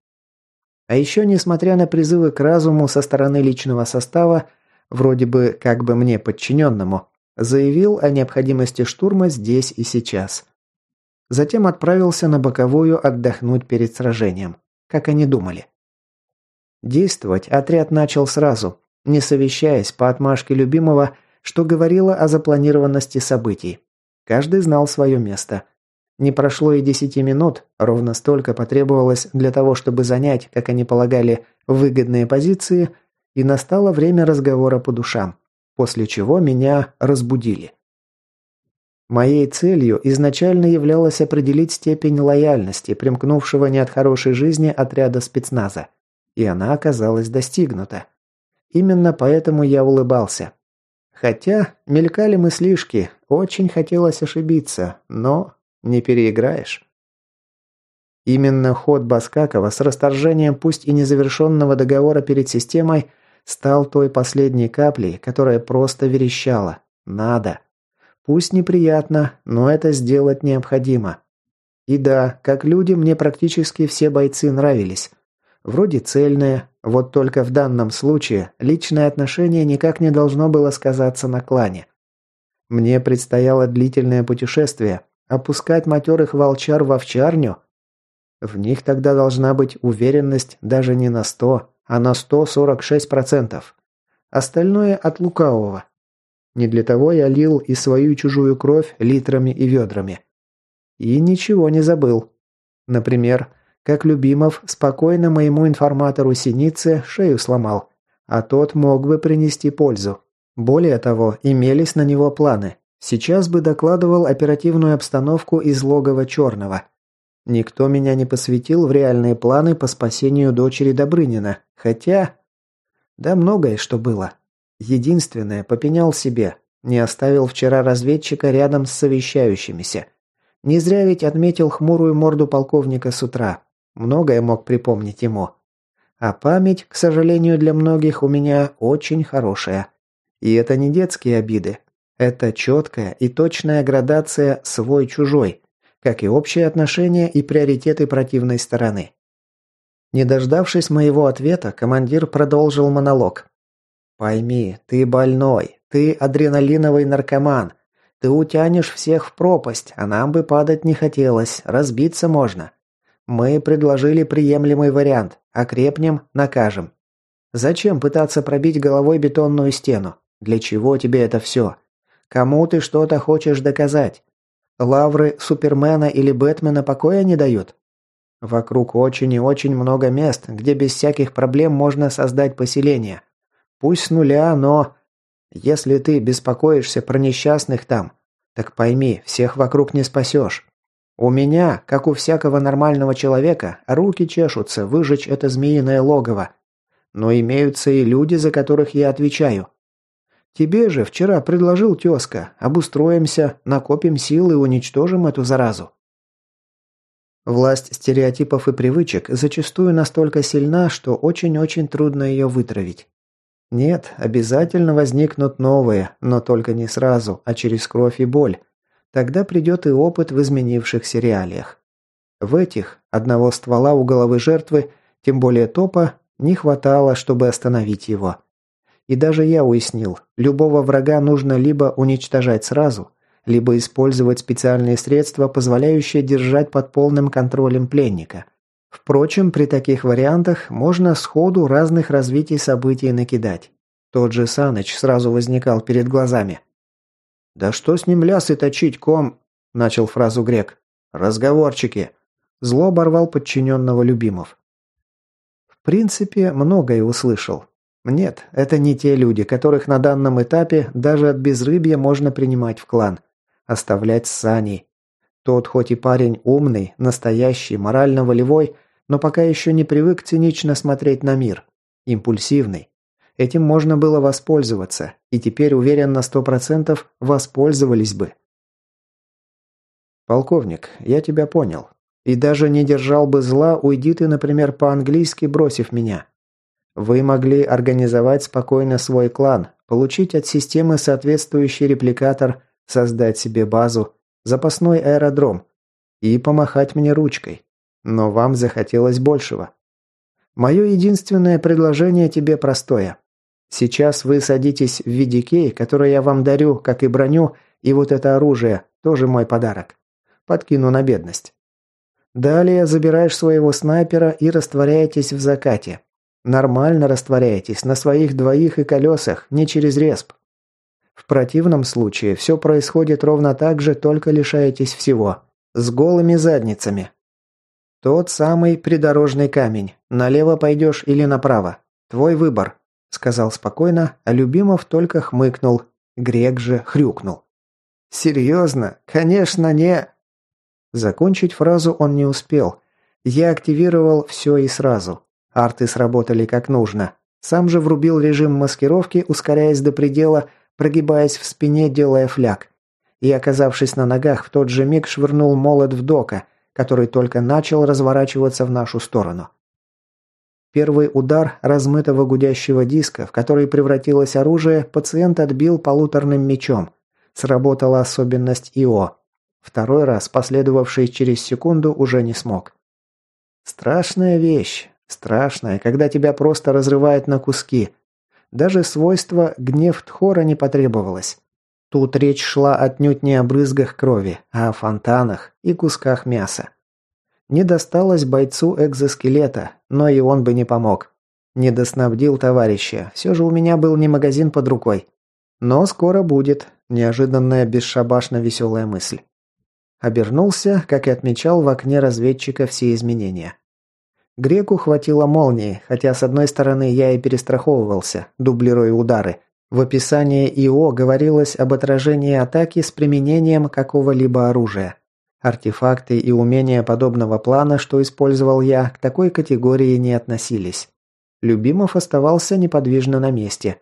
А еще, несмотря на призывы к разуму со стороны личного состава, вроде бы как бы мне подчиненному, заявил о необходимости штурма здесь и сейчас. Затем отправился на боковую отдохнуть перед сражением, как они думали. Действовать отряд начал сразу, не совещаясь по отмашке любимого, что говорило о запланированности событий. Каждый знал свое место. Не прошло и десяти минут, ровно столько потребовалось для того, чтобы занять, как они полагали, выгодные позиции, и настало время разговора по душам, после чего меня разбудили. Моей целью изначально являлось определить степень лояльности примкнувшего не от хорошей жизни отряда спецназа. И она оказалась достигнута. Именно поэтому я улыбался. Хотя мелькали мыслишки, очень хотелось ошибиться, но не переиграешь. Именно ход Баскакова с расторжением пусть и незавершенного договора перед системой стал той последней каплей, которая просто верещала «надо». Пусть неприятно, но это сделать необходимо. И да, как люди мне практически все бойцы нравились. Вроде цельные, вот только в данном случае личное отношение никак не должно было сказаться на клане. Мне предстояло длительное путешествие, опускать матерых волчар в овчарню. В них тогда должна быть уверенность даже не на 100, а на 146%. Остальное от лукавого. Не для того я лил и свою чужую кровь литрами и ведрами. И ничего не забыл. Например, как Любимов спокойно моему информатору Синице шею сломал, а тот мог бы принести пользу. Более того, имелись на него планы. Сейчас бы докладывал оперативную обстановку из логова Черного. Никто меня не посвятил в реальные планы по спасению дочери Добрынина, хотя... Да многое что было. Единственное, попенял себе. Не оставил вчера разведчика рядом с совещающимися. Не зря ведь отметил хмурую морду полковника с утра. Многое мог припомнить ему. А память, к сожалению, для многих у меня очень хорошая. И это не детские обиды. Это четкая и точная градация свой-чужой, как и общие отношения и приоритеты противной стороны. Не дождавшись моего ответа, командир продолжил монолог. Пойми, ты больной, ты адреналиновый наркоман. Ты утянешь всех в пропасть, а нам бы падать не хотелось, разбиться можно. Мы предложили приемлемый вариант. Окрепнем – накажем. Зачем пытаться пробить головой бетонную стену? Для чего тебе это все? Кому ты что-то хочешь доказать? Лавры Супермена или Бэтмена покоя не дают? Вокруг очень и очень много мест, где без всяких проблем можно создать поселение. Пусть с нуля, но... Если ты беспокоишься про несчастных там, так пойми, всех вокруг не спасешь. У меня, как у всякого нормального человека, руки чешутся выжечь это змеиное логово. Но имеются и люди, за которых я отвечаю. Тебе же вчера предложил тезка, обустроимся, накопим силы и уничтожим эту заразу. Власть стереотипов и привычек зачастую настолько сильна, что очень-очень трудно ее вытравить. Нет, обязательно возникнут новые, но только не сразу, а через кровь и боль. Тогда придет и опыт в изменившихся реалиях. В этих одного ствола у головы жертвы, тем более топа, не хватало, чтобы остановить его. И даже я уяснил, любого врага нужно либо уничтожать сразу, либо использовать специальные средства, позволяющие держать под полным контролем пленника. Впрочем, при таких вариантах можно сходу разных развитий событий накидать. Тот же Саныч сразу возникал перед глазами. «Да что с ним лясы точить, ком?» – начал фразу грек. «Разговорчики!» Зло оборвал подчиненного Любимов. В принципе, многое услышал. Нет, это не те люди, которых на данном этапе даже от безрыбья можно принимать в клан. Оставлять с Саней. Тот хоть и парень умный, настоящий, морально-волевой, но пока еще не привык цинично смотреть на мир. Импульсивный. Этим можно было воспользоваться, и теперь, уверен на сто процентов, воспользовались бы. «Полковник, я тебя понял. И даже не держал бы зла, уйди ты, например, по-английски, бросив меня. Вы могли организовать спокойно свой клан, получить от системы соответствующий репликатор, создать себе базу, запасной аэродром и помахать мне ручкой. Но вам захотелось большего. Мое единственное предложение тебе простое. Сейчас вы садитесь в видикей, который я вам дарю, как и броню, и вот это оружие, тоже мой подарок. Подкину на бедность. Далее забираешь своего снайпера и растворяетесь в закате. Нормально растворяетесь, на своих двоих и колесах, не через респ. В противном случае все происходит ровно так же, только лишаетесь всего. С голыми задницами. Тот самый придорожный камень. Налево пойдешь или направо. Твой выбор, сказал спокойно, а Любимов только хмыкнул. Грек же хрюкнул. Серьезно? Конечно, не... Закончить фразу он не успел. Я активировал все и сразу. Арты сработали как нужно. Сам же врубил режим маскировки, ускоряясь до предела, прогибаясь в спине, делая фляг. И, оказавшись на ногах, в тот же миг швырнул молот в дока, который только начал разворачиваться в нашу сторону. Первый удар размытого гудящего диска, в который превратилось оружие, пациент отбил полуторным мечом. Сработала особенность ИО. Второй раз, последовавший через секунду, уже не смог. Страшная вещь. Страшная, когда тебя просто разрывает на куски. Даже свойство гнев Тхора не потребовалось. Тут речь шла отнюдь не о брызгах крови, а о фонтанах и кусках мяса. Не досталось бойцу экзоскелета, но и он бы не помог. Не доснабдил товарища, все же у меня был не магазин под рукой. Но скоро будет. Неожиданная бесшабашно веселая мысль. Обернулся, как и отмечал в окне разведчика все изменения. Греку хватило молнии, хотя с одной стороны я и перестраховывался, дублируя удары. В описании ИО говорилось об отражении атаки с применением какого-либо оружия. Артефакты и умения подобного плана, что использовал я, к такой категории не относились. Любимов оставался неподвижно на месте.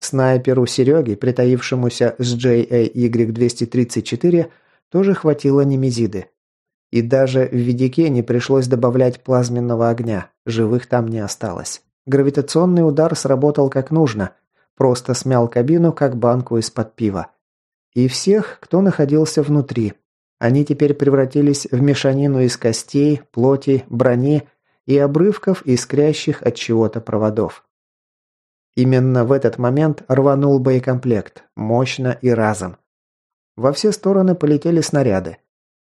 Снайперу Сереге, притаившемуся с JAY-234, тоже хватило немезиды. И даже в Ведике не пришлось добавлять плазменного огня, живых там не осталось. Гравитационный удар сработал как нужно, просто смял кабину, как банку из-под пива. И всех, кто находился внутри. Они теперь превратились в мешанину из костей, плоти, брони и обрывков, искрящих от чего-то проводов. Именно в этот момент рванул боекомплект, мощно и разом. Во все стороны полетели снаряды.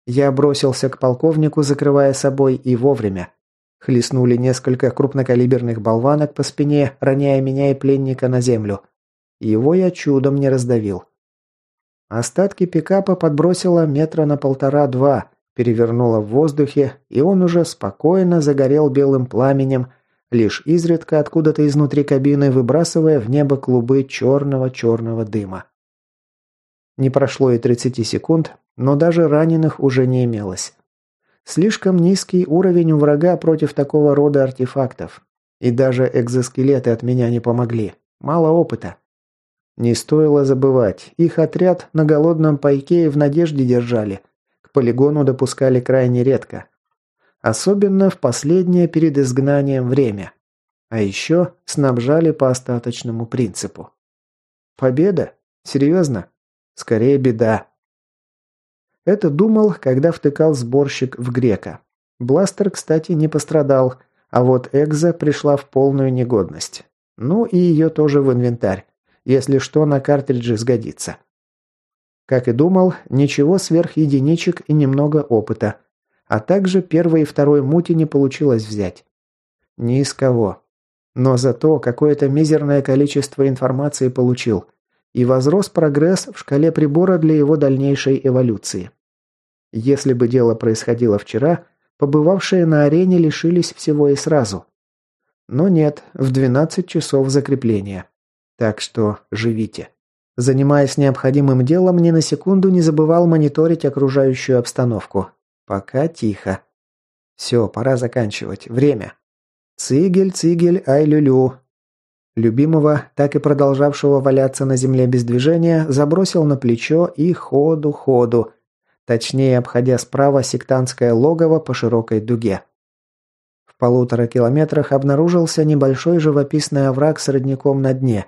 Я бросился к полковнику, закрывая собой, и вовремя. Хлестнули несколько крупнокалиберных болванок по спине, роняя меня и пленника на землю. Его я чудом не раздавил. Остатки пикапа подбросило метра на полтора-два, перевернуло в воздухе, и он уже спокойно загорел белым пламенем, лишь изредка откуда-то изнутри кабины выбрасывая в небо клубы черного-черного дыма. Не прошло и 30 секунд, но даже раненых уже не имелось. Слишком низкий уровень у врага против такого рода артефактов. И даже экзоскелеты от меня не помогли. Мало опыта. Не стоило забывать, их отряд на голодном пайке и в надежде держали. К полигону допускали крайне редко. Особенно в последнее перед изгнанием время. А еще снабжали по остаточному принципу. Победа? Серьезно? Скорее беда. Это думал, когда втыкал сборщик в грека. Бластер, кстати, не пострадал, а вот Экза пришла в полную негодность. Ну и ее тоже в инвентарь. Если что, на картридже сгодится. Как и думал, ничего сверх единичек и немного опыта. А также первой и второй мути не получилось взять. Ни из кого. Но зато какое-то мизерное количество информации получил – и возрос прогресс в шкале прибора для его дальнейшей эволюции. Если бы дело происходило вчера, побывавшие на арене лишились всего и сразу. Но нет, в 12 часов закрепления. Так что живите. Занимаясь необходимым делом, ни на секунду не забывал мониторить окружающую обстановку. Пока тихо. Все, пора заканчивать. Время. Цигель, цигель, ай-лю-лю. Любимого, так и продолжавшего валяться на земле без движения, забросил на плечо и ходу-ходу, точнее обходя справа сектантское логово по широкой дуге. В полутора километрах обнаружился небольшой живописный овраг с родником на дне.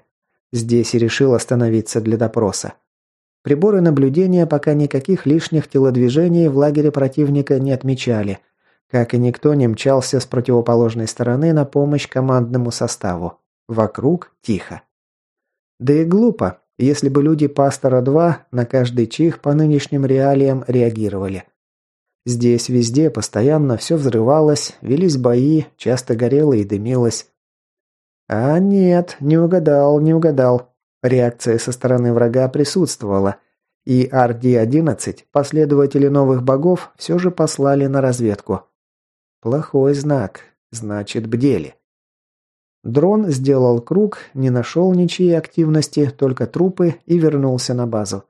Здесь и решил остановиться для допроса. Приборы наблюдения пока никаких лишних телодвижений в лагере противника не отмечали, как и никто не мчался с противоположной стороны на помощь командному составу. Вокруг тихо. Да и глупо, если бы люди Пастора-2 на каждый чих по нынешним реалиям реагировали. Здесь везде постоянно все взрывалось, велись бои, часто горело и дымилось. А нет, не угадал, не угадал. Реакция со стороны врага присутствовала. И RD-11, последователи новых богов, все же послали на разведку. Плохой знак. Значит, бдели. Дрон сделал круг, не нашел ничьей активности, только трупы и вернулся на базу.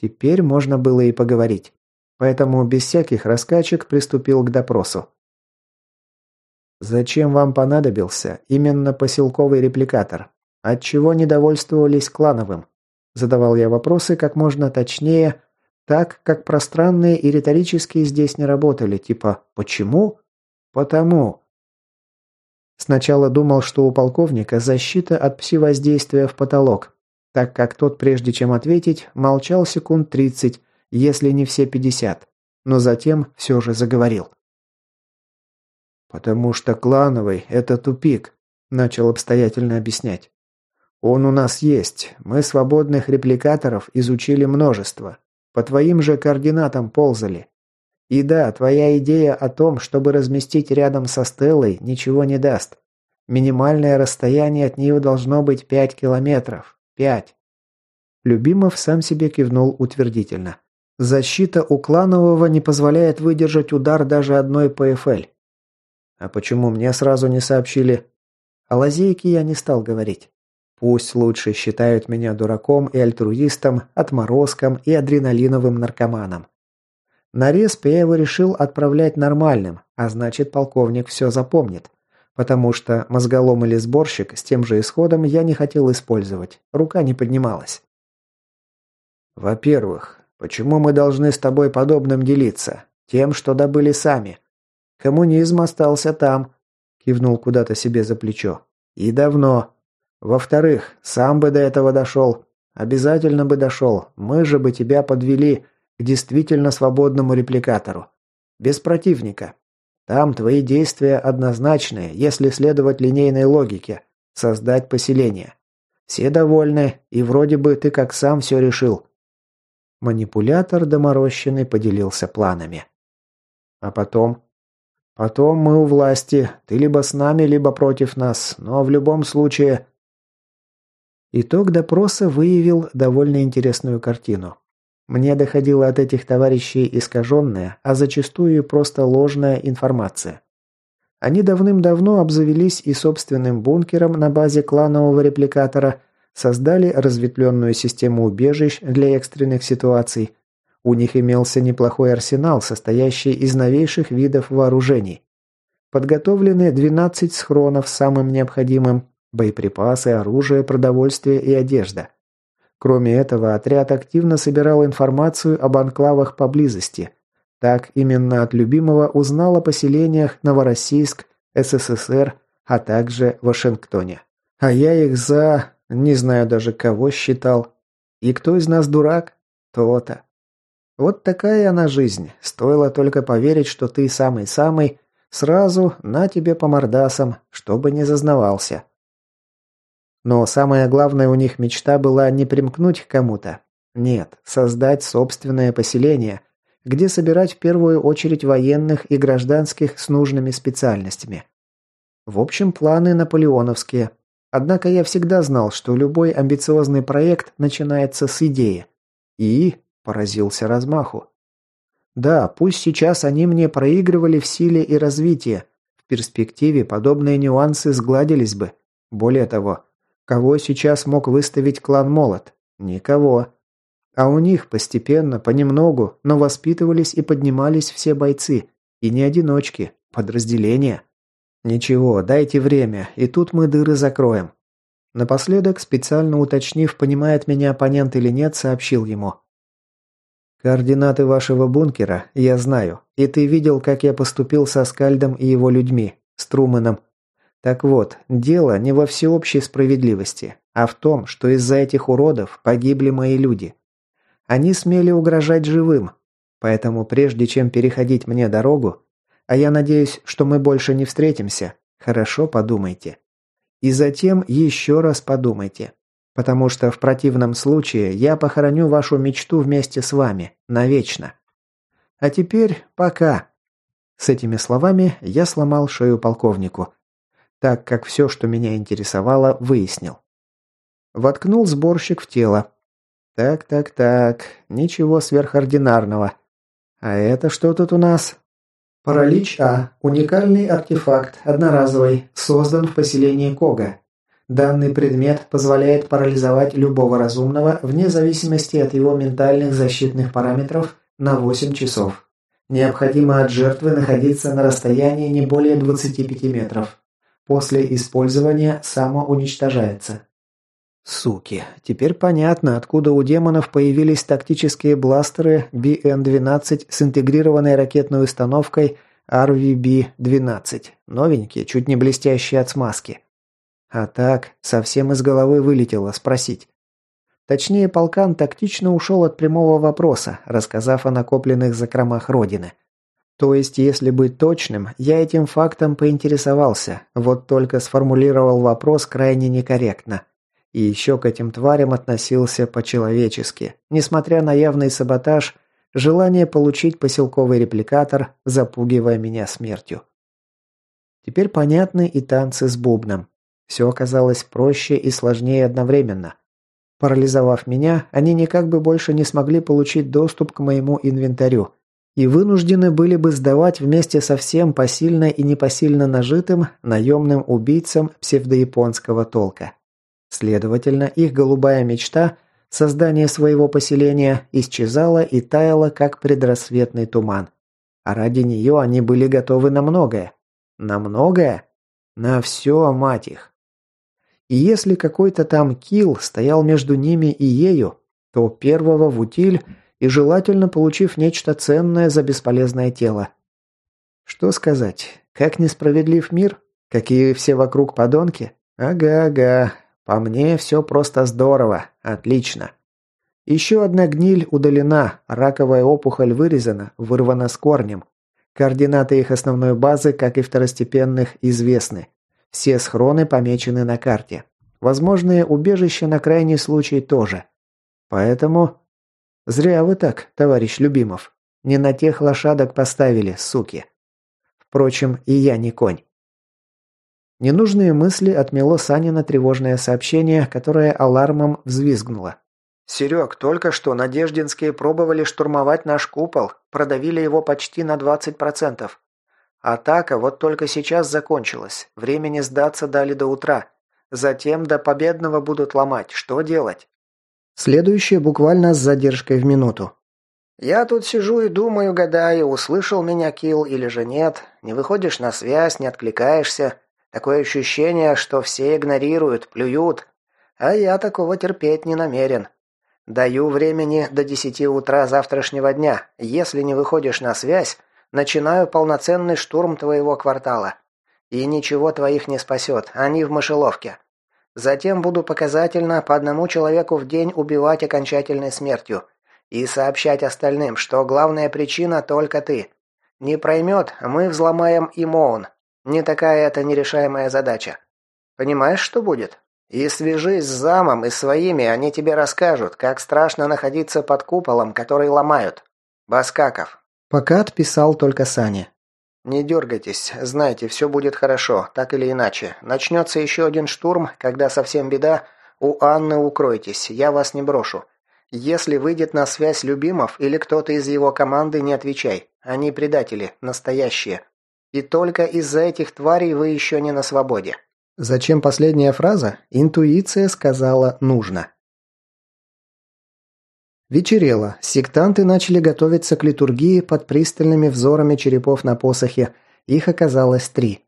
Теперь можно было и поговорить. Поэтому без всяких раскачек приступил к допросу. «Зачем вам понадобился именно поселковый репликатор? Отчего недовольствовались клановым?» Задавал я вопросы как можно точнее, так, как пространные и риторические здесь не работали, типа «почему?» «Потому». Сначала думал, что у полковника защита от пси-воздействия в потолок, так как тот, прежде чем ответить, молчал секунд 30, если не все 50, но затем все же заговорил. «Потому что клановый – это тупик», – начал обстоятельно объяснять. «Он у нас есть. Мы свободных репликаторов изучили множество. По твоим же координатам ползали. И да, твоя идея о том, чтобы разместить рядом со Стеллой, ничего не даст. Минимальное расстояние от нее должно быть 5 километров. 5. Любимов сам себе кивнул утвердительно. Защита у Кланового не позволяет выдержать удар даже одной ПФЛ. А почему мне сразу не сообщили? О лазейке я не стал говорить. Пусть лучше считают меня дураком и альтруистом, отморозком и адреналиновым наркоманом. На респ я его решил отправлять нормальным, а значит полковник все запомнит. Потому что мозголом или сборщик с тем же исходом я не хотел использовать. Рука не поднималась. Во-первых, почему мы должны с тобой подобным делиться? Тем, что добыли сами. Коммунизм остался там, кивнул куда-то себе за плечо. И давно. Во-вторых, сам бы до этого дошел. Обязательно бы дошел. Мы же бы тебя подвели к действительно свободному репликатору. Без противника. Там твои действия однозначные, если следовать линейной логике. Создать поселение. Все довольны, и вроде бы ты как сам все решил. Манипулятор доморощенный поделился планами. А потом? Потом мы у власти. Ты либо с нами, либо против нас. Но в любом случае... Итог допроса выявил довольно интересную картину. Мне доходила от этих товарищей искаженная, а зачастую просто ложная информация. Они давным-давно обзавелись и собственным бункером на базе кланового репликатора, создали разветвленную систему убежищ для экстренных ситуаций, у них имелся неплохой арсенал, состоящий из новейших видов вооружений. Подготовлены 12 схронов с самым необходимым – боеприпасы, оружие, продовольствие и одежда. Кроме этого, отряд активно собирал информацию об анклавах поблизости. Так именно от любимого узнал о поселениях Новороссийск, СССР, а также Вашингтоне. А я их за... не знаю даже кого считал. И кто из нас дурак? То-то. Вот такая она жизнь. Стоило только поверить, что ты самый-самый, сразу на тебе по мордасам, чтобы не зазнавался. Но самая главная у них мечта была не примкнуть к кому-то. Нет, создать собственное поселение, где собирать в первую очередь военных и гражданских с нужными специальностями. В общем, планы наполеоновские. Однако я всегда знал, что любой амбициозный проект начинается с идеи. И Поразился размаху. Да, пусть сейчас они мне проигрывали в силе и развитии. В перспективе подобные нюансы сгладились бы. Более того, кого сейчас мог выставить клан Молот? Никого. А у них постепенно, понемногу, но воспитывались и поднимались все бойцы. И не одиночки, подразделения. Ничего, дайте время, и тут мы дыры закроем. Напоследок, специально уточнив, понимает меня оппонент или нет, сообщил ему. «Координаты вашего бункера я знаю, и ты видел, как я поступил со Скальдом и его людьми, с Труманом. Так вот, дело не во всеобщей справедливости, а в том, что из-за этих уродов погибли мои люди. Они смели угрожать живым, поэтому прежде чем переходить мне дорогу, а я надеюсь, что мы больше не встретимся, хорошо подумайте. И затем еще раз подумайте. Потому что в противном случае я похороню вашу мечту вместе с вами. Навечно. А теперь пока». С этими словами я сломал шею полковнику, так как все, что меня интересовало, выяснил. Воткнул сборщик в тело. Так, так, так, ничего сверхординарного. А это что тут у нас? Паралич А. Уникальный артефакт, одноразовый, создан в поселении Кога. Данный предмет позволяет парализовать любого разумного вне зависимости от его ментальных защитных параметров на 8 часов. Необходимо от жертвы находиться на расстоянии не более 25 метров. После использования самоуничтожается. Суки, теперь понятно, откуда у демонов появились тактические бластеры BN-12 с интегрированной ракетной установкой RVB-12. Новенькие, чуть не блестящие от смазки. А так, совсем из головы вылетело спросить. Точнее, полкан тактично ушел от прямого вопроса, рассказав о накопленных закромах Родины. То есть, если быть точным, я этим фактом поинтересовался, вот только сформулировал вопрос крайне некорректно. И еще к этим тварям относился по-человечески, несмотря на явный саботаж, желание получить поселковый репликатор, запугивая меня смертью. Теперь понятны и танцы с бубном. Все оказалось проще и сложнее одновременно. Парализовав меня, они никак бы больше не смогли получить доступ к моему инвентарю и вынуждены были бы сдавать вместе со всем посильно и непосильно нажитым наемным убийцам псевдояпонского толка. Следовательно, их голубая мечта – создание своего поселения исчезала и таяла, как предрассветный туман. А ради нее они были готовы на многое. На многое? На все, мать их. И если какой-то там килл стоял между ними и ею, то первого в утиль и желательно получив нечто ценное за бесполезное тело. Что сказать? Как несправедлив мир? Какие все вокруг подонки? Ага-ага. По мне все просто здорово. Отлично. Еще одна гниль удалена, раковая опухоль вырезана, вырвана с корнем. Координаты их основной базы, как и второстепенных, известны. Все схроны помечены на карте. Возможные убежища на крайний случай тоже. Поэтому... Зря вы так, товарищ Любимов. Не на тех лошадок поставили, суки. Впрочем, и я не конь. Ненужные мысли отмело Санина тревожное сообщение, которое алармом взвизгнуло. «Серег, только что надеждинские пробовали штурмовать наш купол, продавили его почти на 20%. Атака вот только сейчас закончилась. Времени сдаться дали до утра. Затем до победного будут ломать. Что делать? Следующее буквально с задержкой в минуту. Я тут сижу и думаю, гадаю, услышал меня Килл или же нет. Не выходишь на связь, не откликаешься. Такое ощущение, что все игнорируют, плюют. А я такого терпеть не намерен. Даю времени до десяти утра завтрашнего дня. Если не выходишь на связь, Начинаю полноценный штурм твоего квартала. И ничего твоих не спасет, они в мышеловке. Затем буду показательно по одному человеку в день убивать окончательной смертью. И сообщать остальным, что главная причина только ты. Не проймет, мы взломаем и Моун. Не такая это нерешаемая задача. Понимаешь, что будет? И свяжись с замом и своими, они тебе расскажут, как страшно находиться под куполом, который ломают. Баскаков, Пока отписал только Саня. «Не дергайтесь, знайте, все будет хорошо, так или иначе. Начнется еще один штурм, когда совсем беда, у Анны укройтесь, я вас не брошу. Если выйдет на связь Любимов или кто-то из его команды, не отвечай. Они предатели, настоящие. И только из-за этих тварей вы еще не на свободе». Зачем последняя фраза? Интуиция сказала «нужно». Вечерело. Сектанты начали готовиться к литургии под пристальными взорами черепов на посохе. Их оказалось три.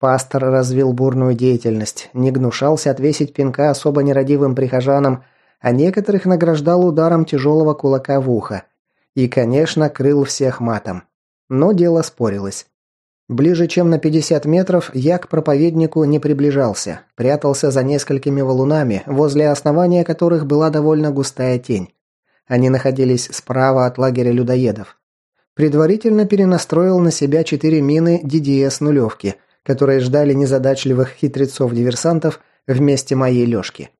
Пастор развил бурную деятельность, не гнушался отвесить пинка особо нерадивым прихожанам, а некоторых награждал ударом тяжелого кулака в ухо. И, конечно, крыл всех матом. Но дело спорилось. Ближе чем на 50 метров я к проповеднику не приближался, прятался за несколькими валунами, возле основания которых была довольно густая тень. Они находились справа от лагеря людоедов. Предварительно перенастроил на себя четыре мины DDS нулевки, которые ждали незадачливых хитрецов-диверсантов вместе моей лёжки.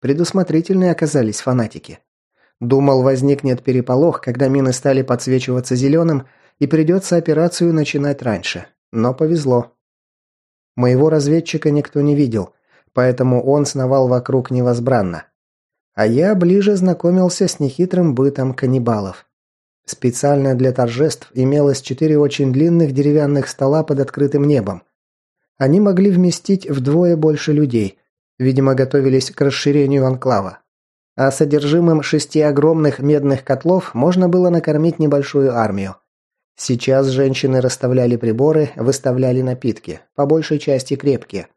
Предусмотрительные оказались фанатики. Думал, возникнет переполох, когда мины стали подсвечиваться зеленым, и придется операцию начинать раньше. Но повезло. Моего разведчика никто не видел, поэтому он сновал вокруг невозбранно а я ближе знакомился с нехитрым бытом каннибалов. Специально для торжеств имелось четыре очень длинных деревянных стола под открытым небом. Они могли вместить вдвое больше людей, видимо, готовились к расширению анклава. А содержимым шести огромных медных котлов можно было накормить небольшую армию. Сейчас женщины расставляли приборы, выставляли напитки, по большей части крепкие.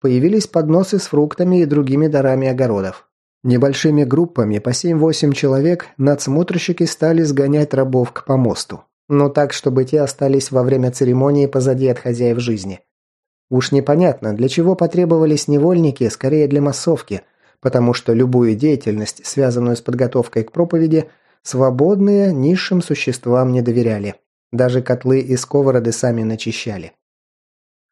Появились подносы с фруктами и другими дарами огородов. Небольшими группами по 7-8 человек надсмотрщики стали сгонять рабов к помосту. Но так, чтобы те остались во время церемонии позади от хозяев жизни. Уж непонятно, для чего потребовались невольники, скорее для массовки, потому что любую деятельность, связанную с подготовкой к проповеди, свободные низшим существам не доверяли. Даже котлы и сковороды сами начищали.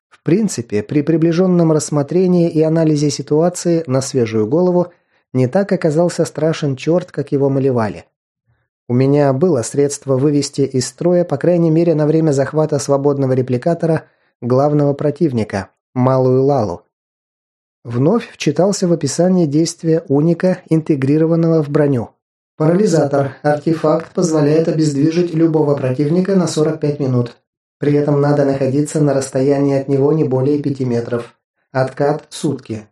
В принципе, при приближенном рассмотрении и анализе ситуации на свежую голову не так оказался страшен черт, как его малевали. У меня было средство вывести из строя, по крайней мере, на время захвата свободного репликатора, главного противника, Малую Лалу. Вновь вчитался в описание действия уника, интегрированного в броню. Парализатор. Артефакт позволяет обездвижить любого противника на 45 минут. При этом надо находиться на расстоянии от него не более 5 метров. Откат – сутки.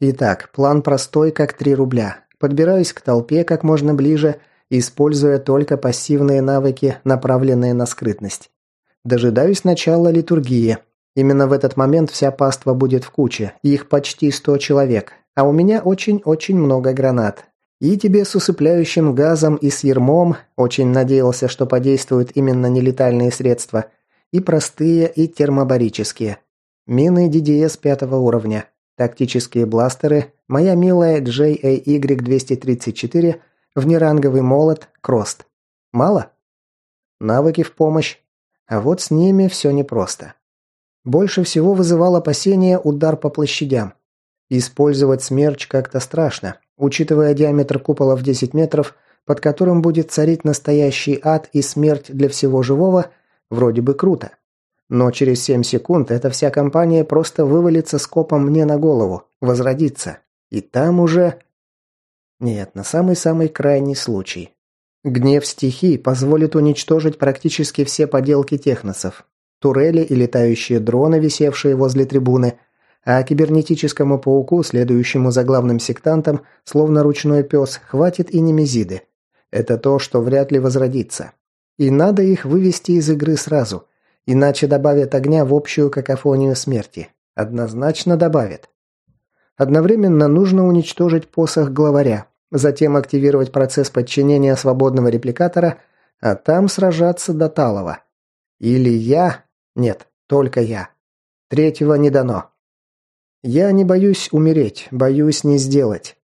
Итак, план простой, как 3 рубля. Подбираюсь к толпе как можно ближе, используя только пассивные навыки, направленные на скрытность. Дожидаюсь начала литургии. Именно в этот момент вся паства будет в куче, их почти 100 человек, а у меня очень-очень много гранат, и тебе с усыпляющим газом и с ермом, очень надеялся, что подействуют именно нелетальные средства, и простые, и термобарические. Мины DDS пятого уровня, тактические бластеры, моя милая JAY-234, внеранговый молот, крост. Мало? Навыки в помощь. А вот с ними все непросто. Больше всего вызывал опасение удар по площадям. Использовать смерч как-то страшно, Учитывая диаметр купола в 10 метров, под которым будет царить настоящий ад и смерть для всего живого, вроде бы круто. Но через 7 секунд эта вся компания просто вывалится скопом мне на голову, возродится. И там уже... Нет, на самый-самый крайний случай. Гнев стихий позволит уничтожить практически все поделки техносов. Турели и летающие дроны, висевшие возле трибуны – а кибернетическому пауку, следующему за главным сектантом, словно ручной пес, хватит и немезиды. Это то, что вряд ли возродится. И надо их вывести из игры сразу, иначе добавят огня в общую какофонию смерти. Однозначно добавят. Одновременно нужно уничтожить посох главаря, затем активировать процесс подчинения свободного репликатора, а там сражаться до Талова. Или я... Нет, только я. Третьего не дано. Я не боюсь умереть, боюсь не сделать.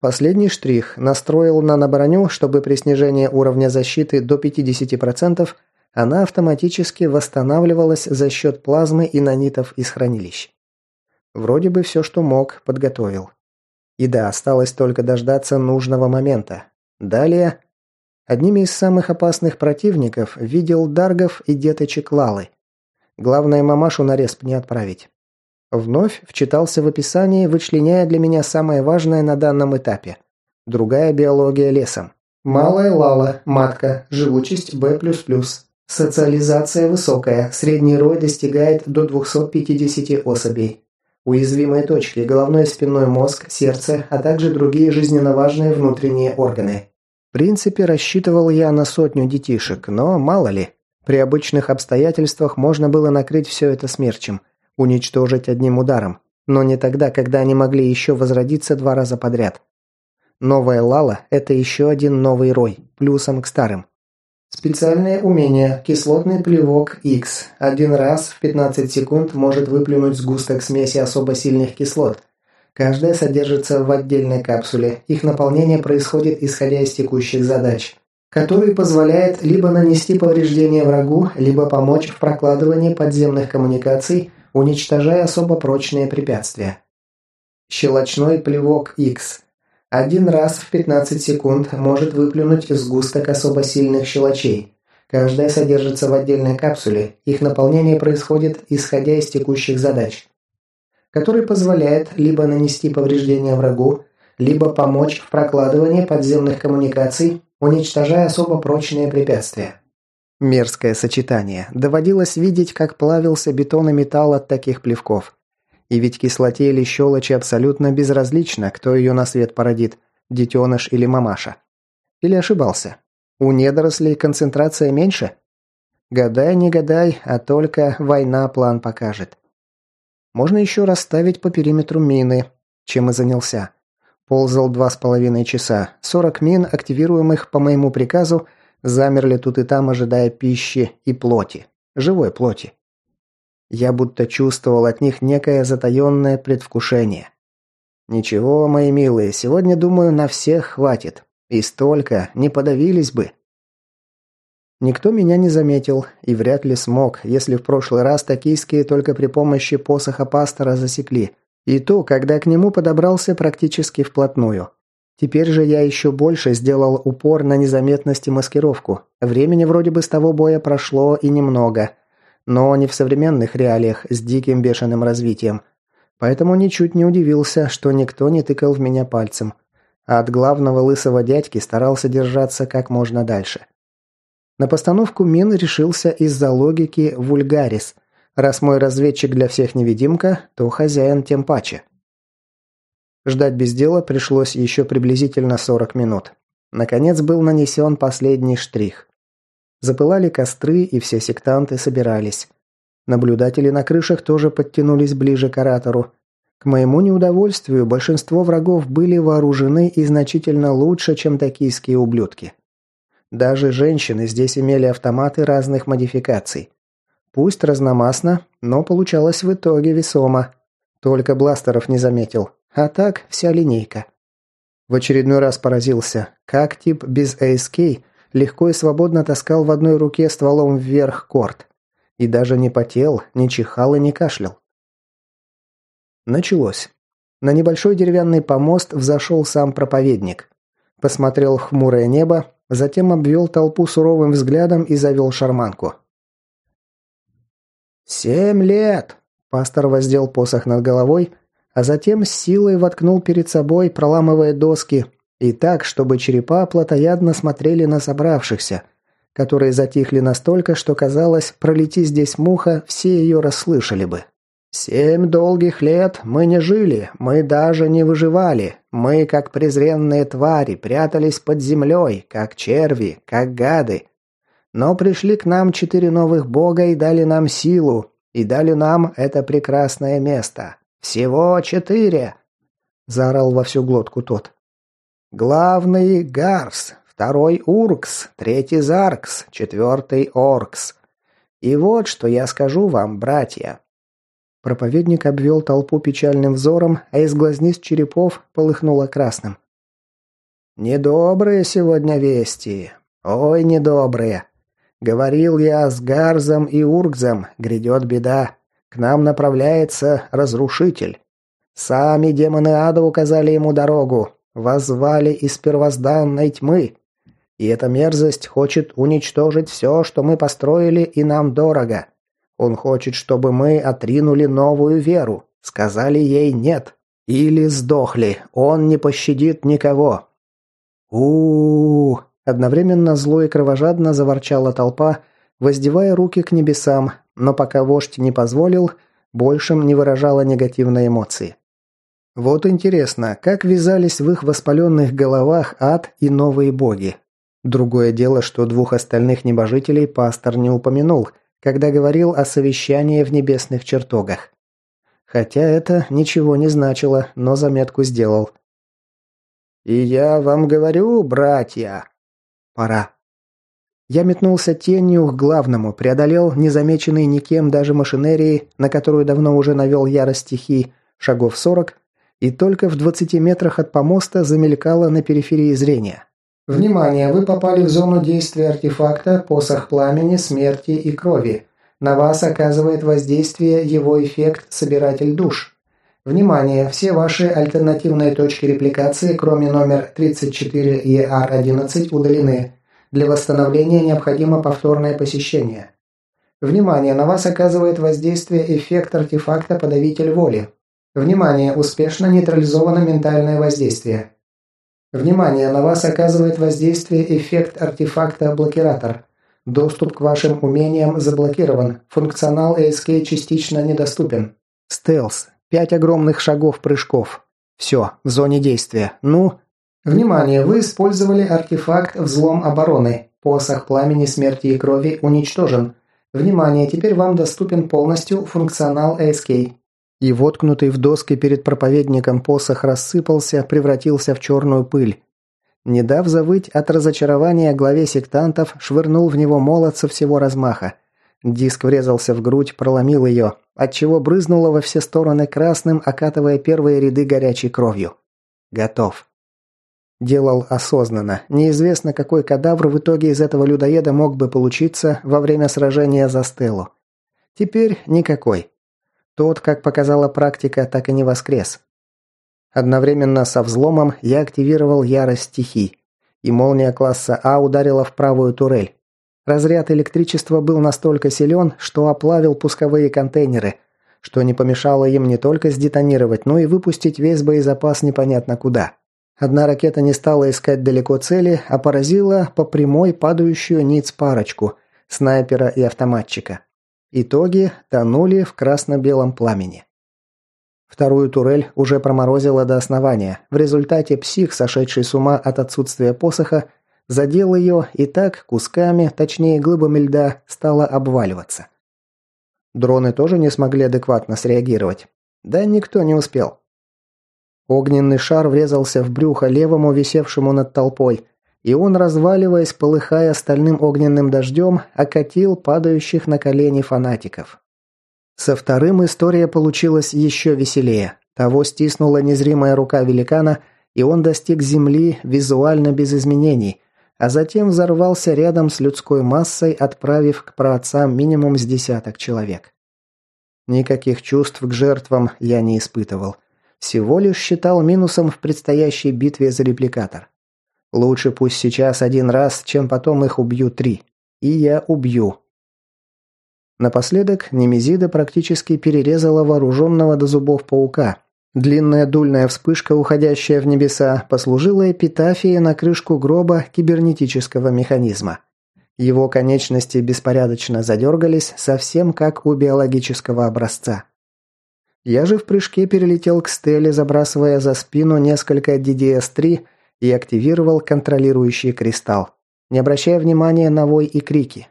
Последний штрих настроил наноброню, чтобы при снижении уровня защиты до 50% она автоматически восстанавливалась за счет плазмы и нанитов из хранилищ. Вроде бы все, что мог, подготовил. И да, осталось только дождаться нужного момента. Далее... Одними из самых опасных противников видел Даргов и деточек Лалы. Главное, мамашу на респ не отправить. Вновь вчитался в описание, вычленяя для меня самое важное на данном этапе. Другая биология лесом. Малая лала, матка, живучесть B++. Социализация высокая, средний рой достигает до 250 особей. Уязвимые точки, головной и спинной мозг, сердце, а также другие жизненно важные внутренние органы. В принципе, рассчитывал я на сотню детишек, но мало ли. При обычных обстоятельствах можно было накрыть все это смерчем – уничтожить одним ударом, но не тогда, когда они могли еще возродиться два раза подряд. Новая Лала – это еще один новый рой, плюсом к старым. Специальное умение «Кислотный плевок X». Один раз в 15 секунд может выплюнуть сгусток смеси особо сильных кислот. Каждая содержится в отдельной капсуле. Их наполнение происходит исходя из текущих задач, который позволяет либо нанести повреждение врагу, либо помочь в прокладывании подземных коммуникаций – уничтожая особо прочные препятствия. Щелочной плевок X. Один раз в 15 секунд может выплюнуть сгусток особо сильных щелочей. Каждая содержится в отдельной капсуле, их наполнение происходит исходя из текущих задач, который позволяет либо нанести повреждения врагу, либо помочь в прокладывании подземных коммуникаций, уничтожая особо прочные препятствия. Мерзкое сочетание. Доводилось видеть, как плавился бетон и металл от таких плевков. И ведь кислоте или щелочи абсолютно безразлично, кто ее на свет породит, детеныш или мамаша. Или ошибался? У недорослей концентрация меньше? Гадай, не гадай, а только война план покажет. Можно еще расставить по периметру мины, чем и занялся. Ползал два с половиной часа. Сорок мин, активируемых по моему приказу, замерли тут и там, ожидая пищи и плоти, живой плоти. Я будто чувствовал от них некое затаенное предвкушение. Ничего, мои милые, сегодня, думаю, на всех хватит. И столько, не подавились бы. Никто меня не заметил и вряд ли смог, если в прошлый раз токийские только при помощи посоха пастора засекли. И то, когда к нему подобрался практически вплотную. Теперь же я еще больше сделал упор на незаметность и маскировку. Времени вроде бы с того боя прошло и немного. Но не в современных реалиях с диким бешеным развитием. Поэтому ничуть не удивился, что никто не тыкал в меня пальцем. А от главного лысого дядьки старался держаться как можно дальше. На постановку мин решился из-за логики «вульгарис». Раз мой разведчик для всех невидимка, то хозяин тем паче. Ждать без дела пришлось еще приблизительно 40 минут. Наконец был нанесен последний штрих. Запылали костры, и все сектанты собирались. Наблюдатели на крышах тоже подтянулись ближе к оратору. К моему неудовольствию, большинство врагов были вооружены и значительно лучше, чем токийские ублюдки. Даже женщины здесь имели автоматы разных модификаций. Пусть разномастно, но получалось в итоге весомо. Только бластеров не заметил. А так вся линейка. В очередной раз поразился, как тип без ASK легко и свободно таскал в одной руке стволом вверх корт. И даже не потел, не чихал и не кашлял. Началось. На небольшой деревянный помост взошел сам проповедник. Посмотрел в хмурое небо, затем обвел толпу суровым взглядом и завел шарманку. «Семь лет!» Пастор воздел посох над головой, а затем с силой воткнул перед собой, проламывая доски, и так, чтобы черепа плотоядно смотрели на собравшихся, которые затихли настолько, что казалось, пролети здесь муха, все ее расслышали бы. «Семь долгих лет мы не жили, мы даже не выживали. Мы, как презренные твари, прятались под землей, как черви, как гады. Но пришли к нам четыре новых бога и дали нам силу, и дали нам это прекрасное место. Всего четыре!» Заорал во всю глотку тот. «Главный — Гарс, второй — Уркс, третий — Заркс, четвертый — Оркс. И вот что я скажу вам, братья. Проповедник обвел толпу печальным взором, а из глазниц черепов полыхнуло красным. «Недобрые сегодня вести. Ой, недобрые. Говорил я с Гарзом и Ургзом, грядет беда. К нам направляется разрушитель. Сами демоны ада указали ему дорогу, воззвали из первозданной тьмы. И эта мерзость хочет уничтожить все, что мы построили и нам дорого. Он хочет, чтобы мы отринули новую веру, сказали ей «нет». Или сдохли, он не пощадит никого. у, -у, -у Одновременно зло и кровожадно заворчала толпа, воздевая руки к небесам, но пока вождь не позволил, большим не выражала негативной эмоции. Вот интересно, как вязались в их воспаленных головах ад и новые боги. Другое дело, что двух остальных небожителей пастор не упомянул – когда говорил о совещании в небесных чертогах. Хотя это ничего не значило, но заметку сделал. «И я вам говорю, братья...» «Пора». Я метнулся тенью к главному, преодолел незамеченный никем даже машинерией, на которую давно уже навел ярость стихий, шагов сорок, и только в двадцати метрах от помоста замелькало на периферии зрения. Внимание, вы попали в зону действия артефакта «Посох пламени, смерти и крови». На вас оказывает воздействие его эффект «Собиратель душ». Внимание, все ваши альтернативные точки репликации, кроме номер 34 ER11, удалены. Для восстановления необходимо повторное посещение. Внимание, на вас оказывает воздействие эффект артефакта «Подавитель воли». Внимание, успешно нейтрализовано ментальное воздействие. Внимание, на вас оказывает воздействие эффект артефакта «Блокиратор». Доступ к вашим умениям заблокирован. Функционал ASK частично недоступен. Стелс. Пять огромных шагов прыжков. Все, в зоне действия. Ну... Внимание, вы использовали артефакт «Взлом обороны». Посох пламени смерти и крови уничтожен. Внимание, теперь вам доступен полностью функционал ASK и воткнутый в доски перед проповедником посох рассыпался, превратился в черную пыль. Не дав завыть от разочарования главе сектантов, швырнул в него молот со всего размаха. Диск врезался в грудь, проломил ее, отчего брызнуло во все стороны красным, окатывая первые ряды горячей кровью. Готов. Делал осознанно. Неизвестно, какой кадавр в итоге из этого людоеда мог бы получиться во время сражения за Стеллу. Теперь никакой. Тот, как показала практика, так и не воскрес. Одновременно со взломом я активировал ярость стихий, и молния класса А ударила в правую турель. Разряд электричества был настолько силен, что оплавил пусковые контейнеры. что не помешало им не только сдетонировать, но и выпустить весь боезапас непонятно куда. Одна ракета не стала искать далеко цели, а поразила по прямой падающую ниц парочку – снайпера и автоматчика. Итоги тонули в красно-белом пламени. Вторую турель уже проморозило до основания. В результате псих, сошедший с ума от отсутствия посоха, задел ее и так кусками, точнее глыбами льда, стала обваливаться. Дроны тоже не смогли адекватно среагировать. Да никто не успел. Огненный шар врезался в брюхо левому, висевшему над толпой, и он, разваливаясь, полыхая стальным огненным дождем, окатил падающих на колени фанатиков. Со вторым история получилась еще веселее. Того стиснула незримая рука великана, и он достиг земли визуально без изменений, а затем взорвался рядом с людской массой, отправив к праотцам минимум с десяток человек. Никаких чувств к жертвам я не испытывал. Всего лишь считал минусом в предстоящей битве за репликатор. Лучше пусть сейчас один раз, чем потом их убью три. И я убью. Напоследок Немезида практически перерезала вооруженного до зубов паука. Длинная дульная вспышка, уходящая в небеса, послужила эпитафией на крышку гроба кибернетического механизма. Его конечности беспорядочно задергались, совсем как у биологического образца. Я же в прыжке перелетел к стеле, забрасывая за спину несколько DDS-3 и активировал контролирующий кристалл, не обращая внимания на вой и крики.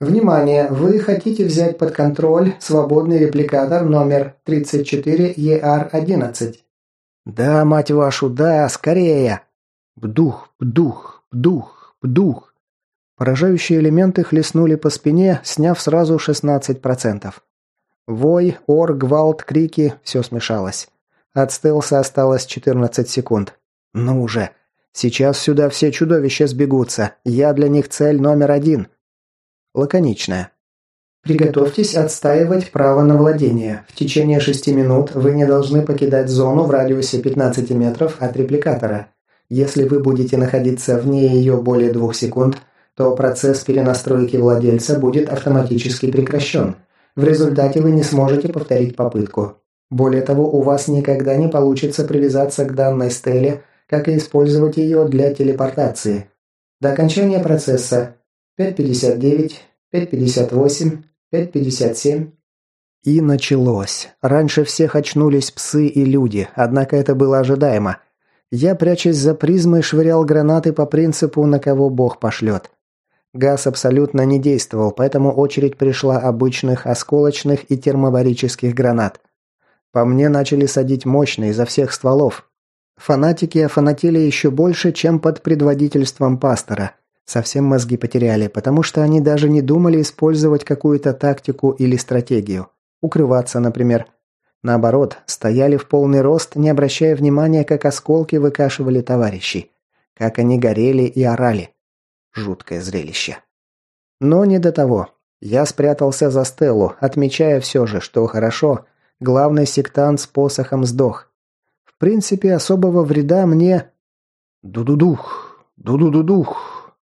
Внимание! Вы хотите взять под контроль свободный репликатор номер 34ER11. Да, мать вашу, да, скорее! Бдух, бдух, бдух, бдух. Поражающие элементы хлестнули по спине, сняв сразу 16%. Вой, ор, гвалт, крики – все смешалось. От стелса осталось 14 секунд. Ну уже. Сейчас сюда все чудовища сбегутся. Я для них цель номер один. Лаконичная. Приготовьтесь отстаивать право на владение. В течение 6 минут вы не должны покидать зону в радиусе 15 метров от репликатора. Если вы будете находиться вне ее более 2 секунд, то процесс перенастройки владельца будет автоматически прекращен – в результате вы не сможете повторить попытку. Более того, у вас никогда не получится привязаться к данной стеле, как и использовать ее для телепортации. До окончания процесса 5.59, 5.58, 5.57. И началось. Раньше всех очнулись псы и люди, однако это было ожидаемо. Я, прячась за призмой, швырял гранаты по принципу «на кого Бог пошлет». Газ абсолютно не действовал, поэтому очередь пришла обычных осколочных и термобарических гранат. По мне начали садить мощно изо всех стволов. Фанатики офанатели еще больше, чем под предводительством пастора. Совсем мозги потеряли, потому что они даже не думали использовать какую-то тактику или стратегию. Укрываться, например. Наоборот, стояли в полный рост, не обращая внимания, как осколки выкашивали товарищей. Как они горели и орали. Жуткое зрелище. Но не до того. Я спрятался за Стеллу, отмечая все же, что хорошо, главный сектант с посохом сдох. В принципе, особого вреда мне... Ду-ду-дух, ду-ду-ду-дух.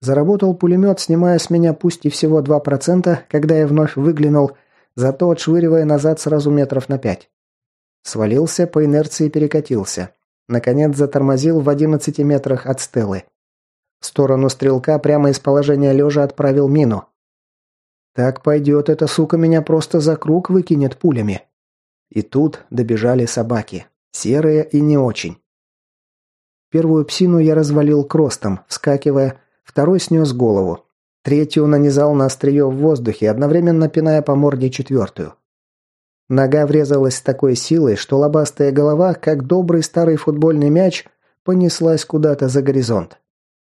Заработал пулемет, снимая с меня пусть и всего 2%, когда я вновь выглянул, зато отшвыривая назад сразу метров на пять. Свалился, по инерции перекатился. Наконец затормозил в 11 метрах от Стеллы. В сторону стрелка прямо из положения лежа отправил мину. Так пойдет, эта сука меня просто за круг выкинет пулями. И тут добежали собаки. Серые и не очень. Первую псину я развалил кростом, вскакивая, второй снес голову. Третью нанизал на острие в воздухе, одновременно пиная по морде четвертую. Нога врезалась с такой силой, что лобастая голова, как добрый старый футбольный мяч, понеслась куда-то за горизонт.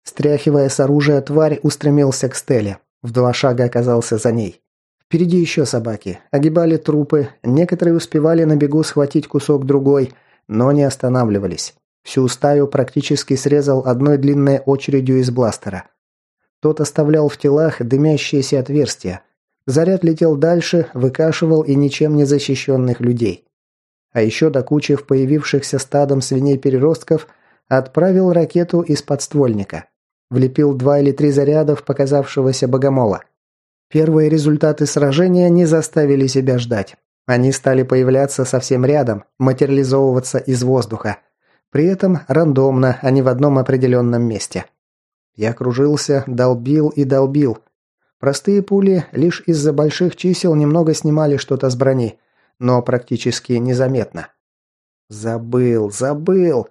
Стряхивая с оружия тварь, устремился к стеле. В два шага оказался за ней. Впереди еще собаки. Огибали трупы. Некоторые успевали на бегу схватить кусок другой, но не останавливались. Всю стаю практически срезал одной длинной очередью из бластера. Тот оставлял в телах дымящиеся отверстия. Заряд летел дальше, выкашивал и ничем не защищенных людей. А еще до кучи в появившихся стадом свиней-переростков отправил ракету из подствольника. Влепил два или три заряда в показавшегося богомола. Первые результаты сражения не заставили себя ждать. Они стали появляться совсем рядом, материализовываться из воздуха. При этом рандомно, а не в одном определенном месте. Я кружился, долбил и долбил. Простые пули лишь из-за больших чисел немного снимали что-то с брони, но практически незаметно. Забыл, забыл.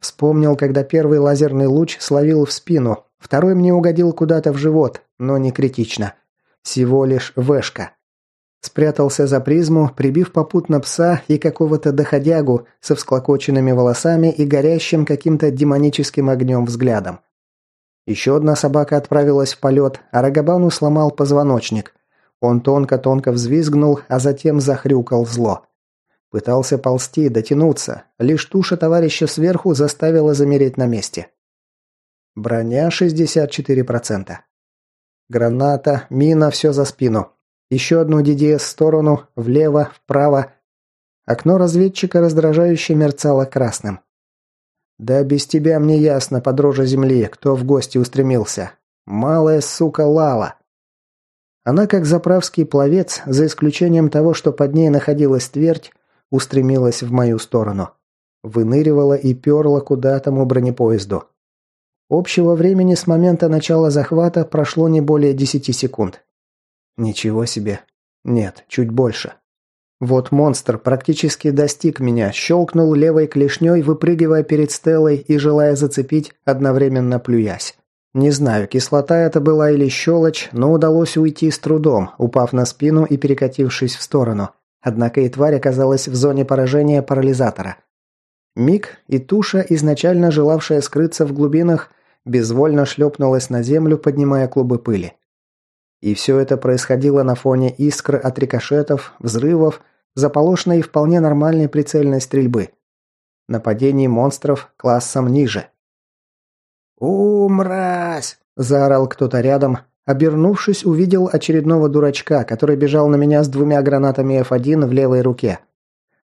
Вспомнил, когда первый лазерный луч словил в спину, второй мне угодил куда-то в живот, но не критично. Всего лишь вешка. Спрятался за призму, прибив попутно пса и какого-то доходягу со всклокоченными волосами и горящим каким-то демоническим огнем взглядом. Еще одна собака отправилась в полет, а Рогобану сломал позвоночник. Он тонко-тонко взвизгнул, а затем захрюкал зло. Пытался ползти, дотянуться. Лишь туша товарища сверху заставила замереть на месте. Броня 64%. Граната, мина, все за спину. Еще одну ДДС в сторону, влево, вправо. Окно разведчика раздражающе мерцало красным. «Да без тебя мне ясно, подроже земли, кто в гости устремился. Малая сука Лала». Она, как заправский пловец, за исключением того, что под ней находилась твердь, устремилась в мою сторону. Выныривала и перла куда тому бронепоезду. Общего времени с момента начала захвата прошло не более десяти секунд. Ничего себе. Нет, чуть больше. Вот монстр практически достиг меня, щелкнул левой клешней, выпрыгивая перед Стеллой и желая зацепить, одновременно плюясь. Не знаю, кислота это была или щелочь, но удалось уйти с трудом, упав на спину и перекатившись в сторону. Однако и тварь оказалась в зоне поражения парализатора. Миг и туша, изначально желавшая скрыться в глубинах, безвольно шлепнулась на землю, поднимая клубы пыли. И все это происходило на фоне искр от рикошетов, взрывов, заполошенной и вполне нормальной прицельной стрельбы. Нападений монстров классом ниже. «У, мразь!» – заорал кто-то рядом. Обернувшись, увидел очередного дурачка, который бежал на меня с двумя гранатами F1 в левой руке.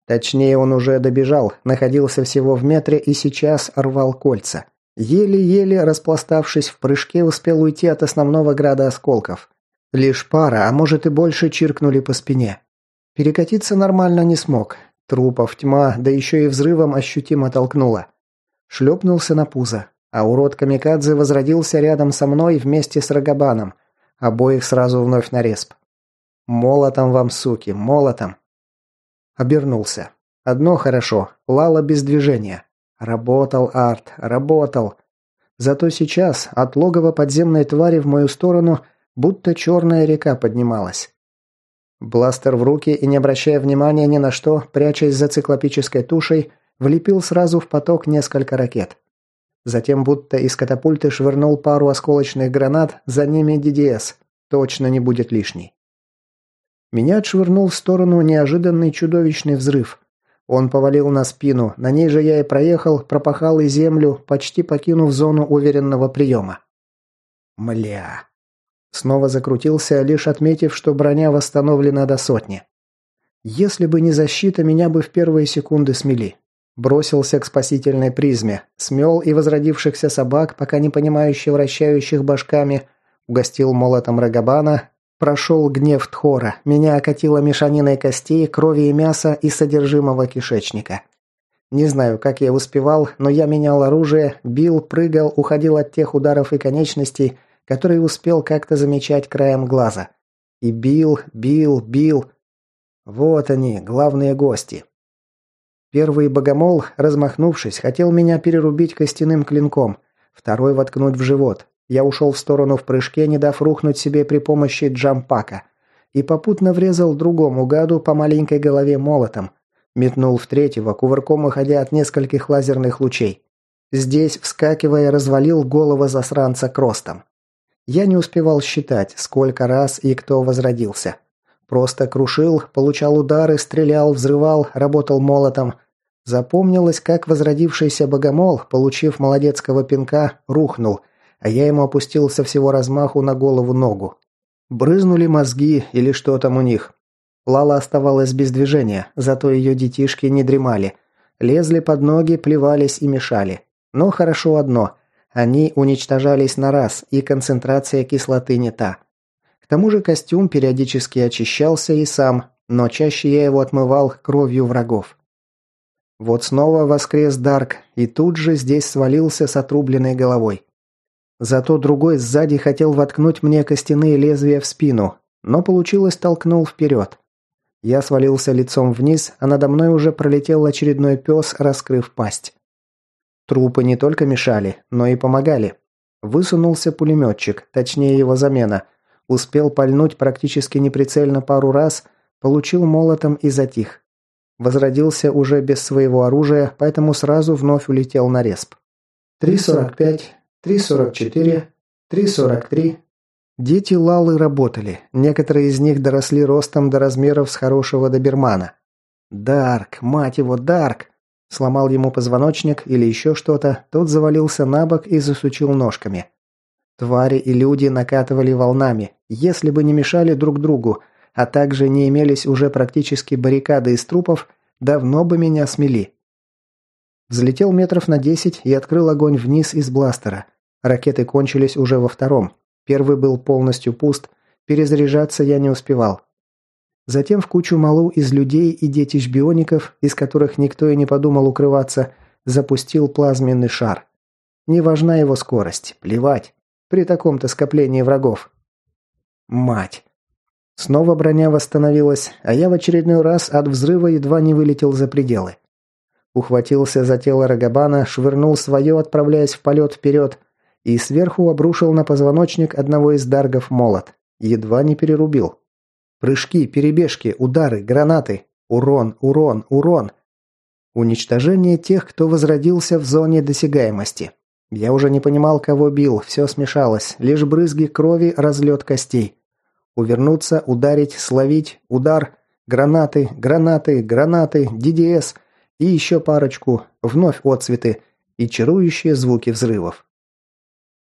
Точнее, он уже добежал, находился всего в метре и сейчас рвал кольца. Еле-еле, распластавшись в прыжке, успел уйти от основного града осколков. Лишь пара, а может и больше, чиркнули по спине. Перекатиться нормально не смог. Трупов тьма, да еще и взрывом ощутимо толкнуло. Шлепнулся на пузо, а урод Камикадзе возродился рядом со мной вместе с Рогобаном. Обоих сразу вновь на респ. «Молотом вам, суки, молотом!» Обернулся. Одно хорошо, Лала без движения. Работал Арт, работал. Зато сейчас от логова подземной твари в мою сторону будто черная река поднималась. Бластер в руки и не обращая внимания ни на что, прячась за циклопической тушей, влепил сразу в поток несколько ракет. Затем будто из катапульты швырнул пару осколочных гранат, за ними ДДС. Точно не будет лишней. Меня отшвырнул в сторону неожиданный чудовищный взрыв. Он повалил на спину, на ней же я и проехал, пропахал и землю, почти покинув зону уверенного приема. Мля. Снова закрутился, лишь отметив, что броня восстановлена до сотни. Если бы не защита, меня бы в первые секунды смели. Бросился к спасительной призме, смел и возродившихся собак, пока не понимающе вращающих башками, угостил молотом Рогобана, прошел гнев Тхора, меня окатило мешаниной костей, крови и мяса и содержимого кишечника. Не знаю, как я успевал, но я менял оружие, бил, прыгал, уходил от тех ударов и конечностей, который успел как-то замечать краем глаза. И бил, бил, бил. Вот они, главные гости. Первый богомол, размахнувшись, хотел меня перерубить костяным клинком, второй воткнуть в живот. Я ушел в сторону в прыжке, не дав рухнуть себе при помощи джампака, и попутно врезал другому гаду по маленькой голове молотом. Метнул в третьего, кувырком уходя от нескольких лазерных лучей. Здесь, вскакивая, развалил голову засранца кростом. Я не успевал считать, сколько раз и кто возродился. Просто крушил, получал удары, стрелял, взрывал, работал молотом. Запомнилось, как возродившийся богомол, получив молодецкого пинка, рухнул, а я ему опустился всего размаху на голову ногу. Брызнули мозги или что там у них. Лала оставалась без движения, зато ее детишки не дремали. Лезли под ноги, плевались и мешали. Но хорошо одно – они уничтожались на раз, и концентрация кислоты не та. К тому же костюм периодически очищался и сам, но чаще я его отмывал кровью врагов. Вот снова воскрес Дарк, и тут же здесь свалился с отрубленной головой. Зато другой сзади хотел воткнуть мне костяные лезвия в спину, но получилось толкнул вперед. Я свалился лицом вниз, а надо мной уже пролетел очередной пес, раскрыв пасть. Трупы не только мешали, но и помогали. Высунулся пулеметчик, точнее его замена. Успел пальнуть практически неприцельно пару раз, получил молотом и затих. Возродился уже без своего оружия, поэтому сразу вновь улетел на респ. 3.45, 3.44, 3.43. Дети Лалы работали. Некоторые из них доросли ростом до размеров с хорошего добермана. Дарк, мать его, Дарк! Сломал ему позвоночник или еще что-то, тот завалился на бок и засучил ножками. Твари и люди накатывали волнами, если бы не мешали друг другу, а также не имелись уже практически баррикады из трупов, давно бы меня смели. Взлетел метров на десять и открыл огонь вниз из бластера. Ракеты кончились уже во втором. Первый был полностью пуст, перезаряжаться я не успевал. Затем в кучу малу из людей и детищ биоников, из которых никто и не подумал укрываться, запустил плазменный шар. Не важна его скорость, плевать. При таком-то скоплении врагов. Мать. Снова броня восстановилась, а я в очередной раз от взрыва едва не вылетел за пределы. Ухватился за тело Рогобана, швырнул свое, отправляясь в полет вперед, и сверху обрушил на позвоночник одного из даргов молот. Едва не перерубил. Прыжки, перебежки, удары, гранаты. Урон, урон, урон. Уничтожение тех, кто возродился в зоне досягаемости. Я уже не понимал, кого бил, все смешалось. Лишь брызги крови, разлет костей. Увернуться, ударить, словить, удар, гранаты, гранаты, гранаты, ДДС и еще парочку, вновь отцветы и чарующие звуки взрывов.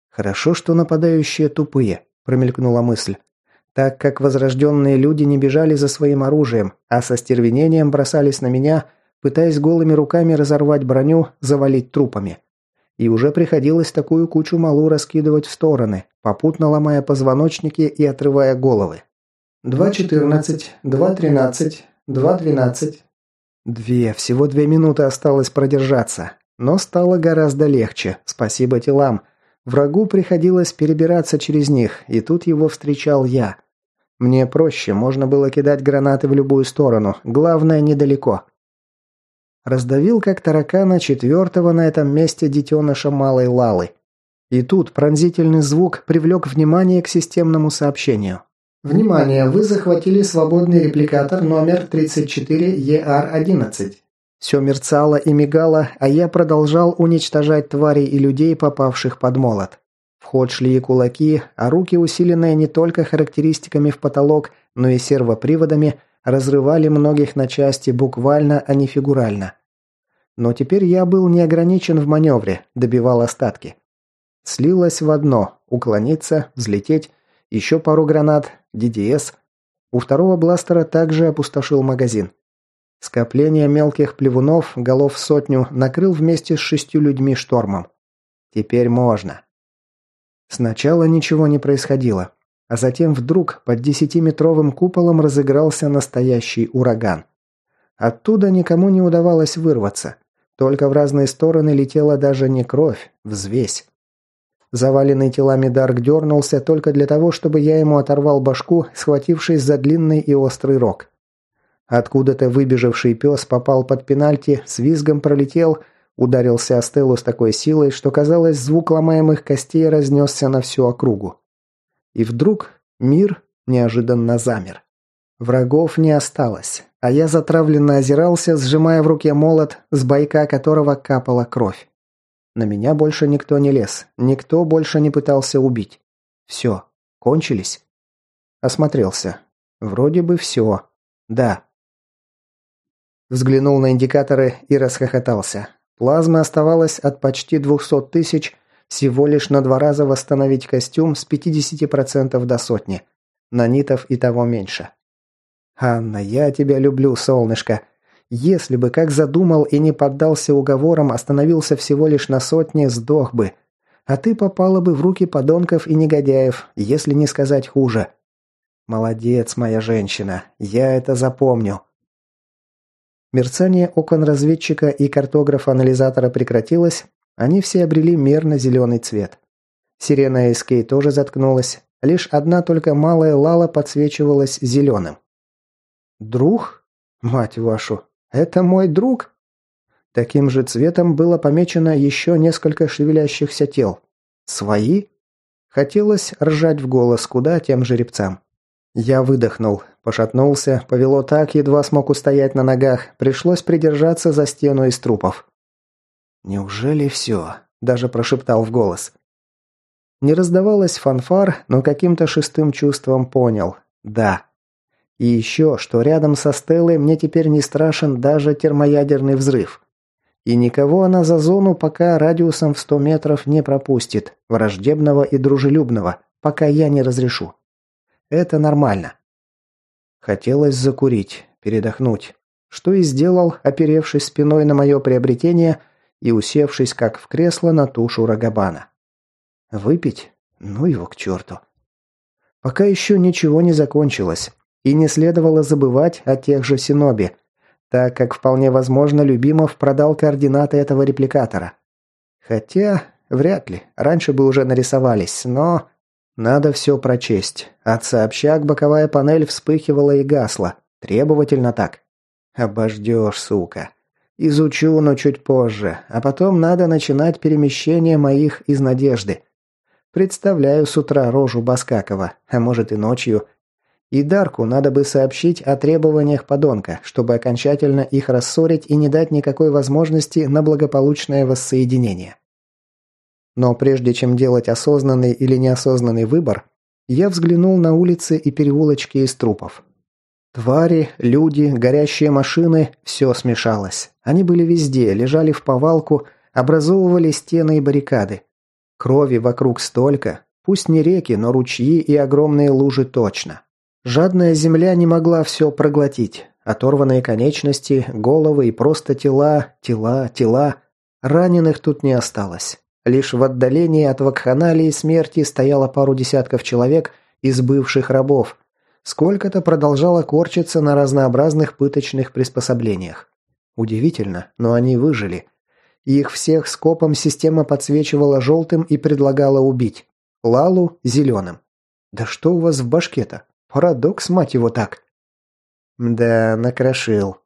«Хорошо, что нападающие тупые», – промелькнула мысль. Так как возрожденные люди не бежали за своим оружием, а со стервенением бросались на меня, пытаясь голыми руками разорвать броню, завалить трупами. И уже приходилось такую кучу малу раскидывать в стороны, попутно ломая позвоночники и отрывая головы. 2.14, 2.13, 2.12. Две, всего две минуты осталось продержаться. Но стало гораздо легче, спасибо телам. Врагу приходилось перебираться через них, и тут его встречал я. Мне проще, можно было кидать гранаты в любую сторону, главное недалеко. Раздавил как таракана четвертого на этом месте детеныша малой лалы. И тут пронзительный звук привлек внимание к системному сообщению. «Внимание! Вы захватили свободный репликатор номер 34ER11». Все мерцало и мигало, а я продолжал уничтожать тварей и людей, попавших под молот. В ход шли и кулаки, а руки, усиленные не только характеристиками в потолок, но и сервоприводами, разрывали многих на части буквально, а не фигурально. Но теперь я был не ограничен в маневре, добивал остатки. Слилось в одно – уклониться, взлететь, еще пару гранат, ДДС. У второго бластера также опустошил магазин. Скопление мелких плевунов, голов сотню, накрыл вместе с шестью людьми штормом. Теперь можно. Сначала ничего не происходило. А затем вдруг под десятиметровым куполом разыгрался настоящий ураган. Оттуда никому не удавалось вырваться. Только в разные стороны летела даже не кровь, взвесь. Заваленный телами Дарк дернулся только для того, чтобы я ему оторвал башку, схватившись за длинный и острый рог. Откуда-то выбежавший пес попал под пенальти, с визгом пролетел, ударился о стелу с такой силой, что казалось, звук ломаемых костей разнесся на всю округу. И вдруг мир неожиданно замер. Врагов не осталось, а я затравленно озирался, сжимая в руке молот, с бойка которого капала кровь. На меня больше никто не лез, никто больше не пытался убить. Все, кончились. Осмотрелся. Вроде бы все. Да. Взглянул на индикаторы и расхохотался. Плазмы оставалось от почти 200 тысяч всего лишь на два раза восстановить костюм с 50% до сотни. Нанитов и того меньше. «Анна, я тебя люблю, солнышко. Если бы, как задумал и не поддался уговорам, остановился всего лишь на сотне, сдох бы. А ты попала бы в руки подонков и негодяев, если не сказать хуже. Молодец, моя женщина. Я это запомню. Мерцание окон разведчика и картографа-анализатора прекратилось, они все обрели мерно-зеленый цвет. Сирена SK тоже заткнулась, лишь одна только малая Лала подсвечивалась зеленым. «Друг? Мать вашу! Это мой друг?» Таким же цветом было помечено еще несколько шевелящихся тел. «Свои?» Хотелось ржать в голос куда тем жеребцам. Я выдохнул, пошатнулся, повело так, едва смог устоять на ногах, пришлось придержаться за стену из трупов. «Неужели все?» – даже прошептал в голос. Не раздавалось фанфар, но каким-то шестым чувством понял – да. И еще, что рядом со Стеллой мне теперь не страшен даже термоядерный взрыв. И никого она за зону пока радиусом в сто метров не пропустит, враждебного и дружелюбного, пока я не разрешу. Это нормально. Хотелось закурить, передохнуть. Что и сделал, оперевшись спиной на мое приобретение и усевшись, как в кресло, на тушу Рогобана. Выпить? Ну его к черту. Пока еще ничего не закончилось. И не следовало забывать о тех же Синоби, так как вполне возможно Любимов продал координаты этого репликатора. Хотя, вряд ли, раньше бы уже нарисовались, но... Надо все прочесть. От сообщак боковая панель вспыхивала и гасла. Требовательно так. Обождешь, сука. Изучу, но чуть позже. А потом надо начинать перемещение моих из надежды. Представляю с утра рожу Баскакова, а может и ночью. И Дарку надо бы сообщить о требованиях подонка, чтобы окончательно их рассорить и не дать никакой возможности на благополучное воссоединение. Но прежде чем делать осознанный или неосознанный выбор, я взглянул на улицы и переулочки из трупов. Твари, люди, горящие машины – все смешалось. Они были везде, лежали в повалку, образовывали стены и баррикады. Крови вокруг столько, пусть не реки, но ручьи и огромные лужи точно. Жадная земля не могла все проглотить. Оторванные конечности, головы и просто тела, тела, тела. Раненых тут не осталось. Лишь в отдалении от вакханалии смерти стояло пару десятков человек из бывших рабов. Сколько-то продолжало корчиться на разнообразных пыточных приспособлениях. Удивительно, но они выжили. Их всех скопом система подсвечивала желтым и предлагала убить. Лалу – зеленым. Да что у вас в башке-то? Парадокс, мать его, так. Да, накрошил.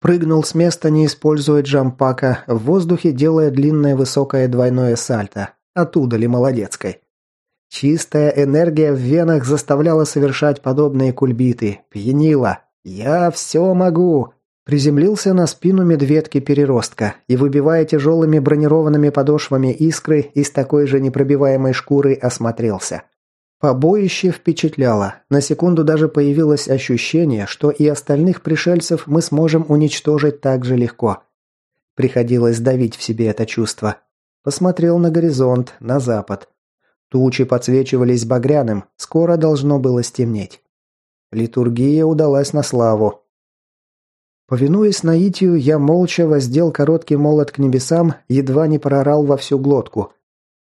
Прыгнул с места, не используя джампака, в воздухе делая длинное высокое двойное сальто. Оттуда ли молодецкой. Чистая энергия в венах заставляла совершать подобные кульбиты. Пьянила. «Я все могу!» Приземлился на спину медведки-переростка и, выбивая тяжелыми бронированными подошвами искры, из такой же непробиваемой шкуры осмотрелся. Побоище впечатляло. На секунду даже появилось ощущение, что и остальных пришельцев мы сможем уничтожить так же легко. Приходилось давить в себе это чувство. Посмотрел на горизонт, на запад. Тучи подсвечивались багряным, скоро должно было стемнеть. Литургия удалась на славу. Повинуясь наитию, я молча воздел короткий молот к небесам, едва не прорал во всю глотку.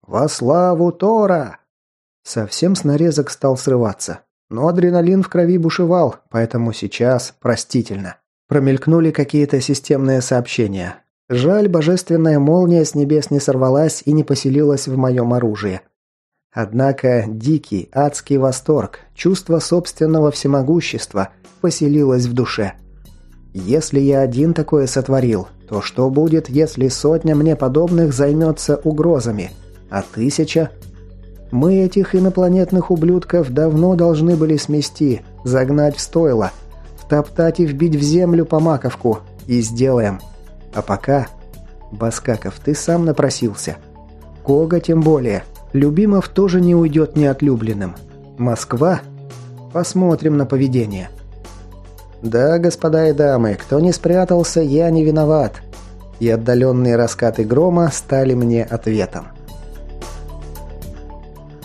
«Во славу Тора!» Совсем с нарезок стал срываться. Но адреналин в крови бушевал, поэтому сейчас простительно. Промелькнули какие-то системные сообщения. Жаль, божественная молния с небес не сорвалась и не поселилась в моем оружии. Однако дикий, адский восторг, чувство собственного всемогущества поселилось в душе. Если я один такое сотворил, то что будет, если сотня мне подобных займется угрозами, а тысяча мы этих инопланетных ублюдков давно должны были смести, загнать в стойло, втоптать и вбить в землю по маковку. И сделаем. А пока... Баскаков, ты сам напросился. Кога тем более. Любимов тоже не уйдет неотлюбленным. Москва? Посмотрим на поведение. Да, господа и дамы, кто не спрятался, я не виноват. И отдаленные раскаты грома стали мне ответом.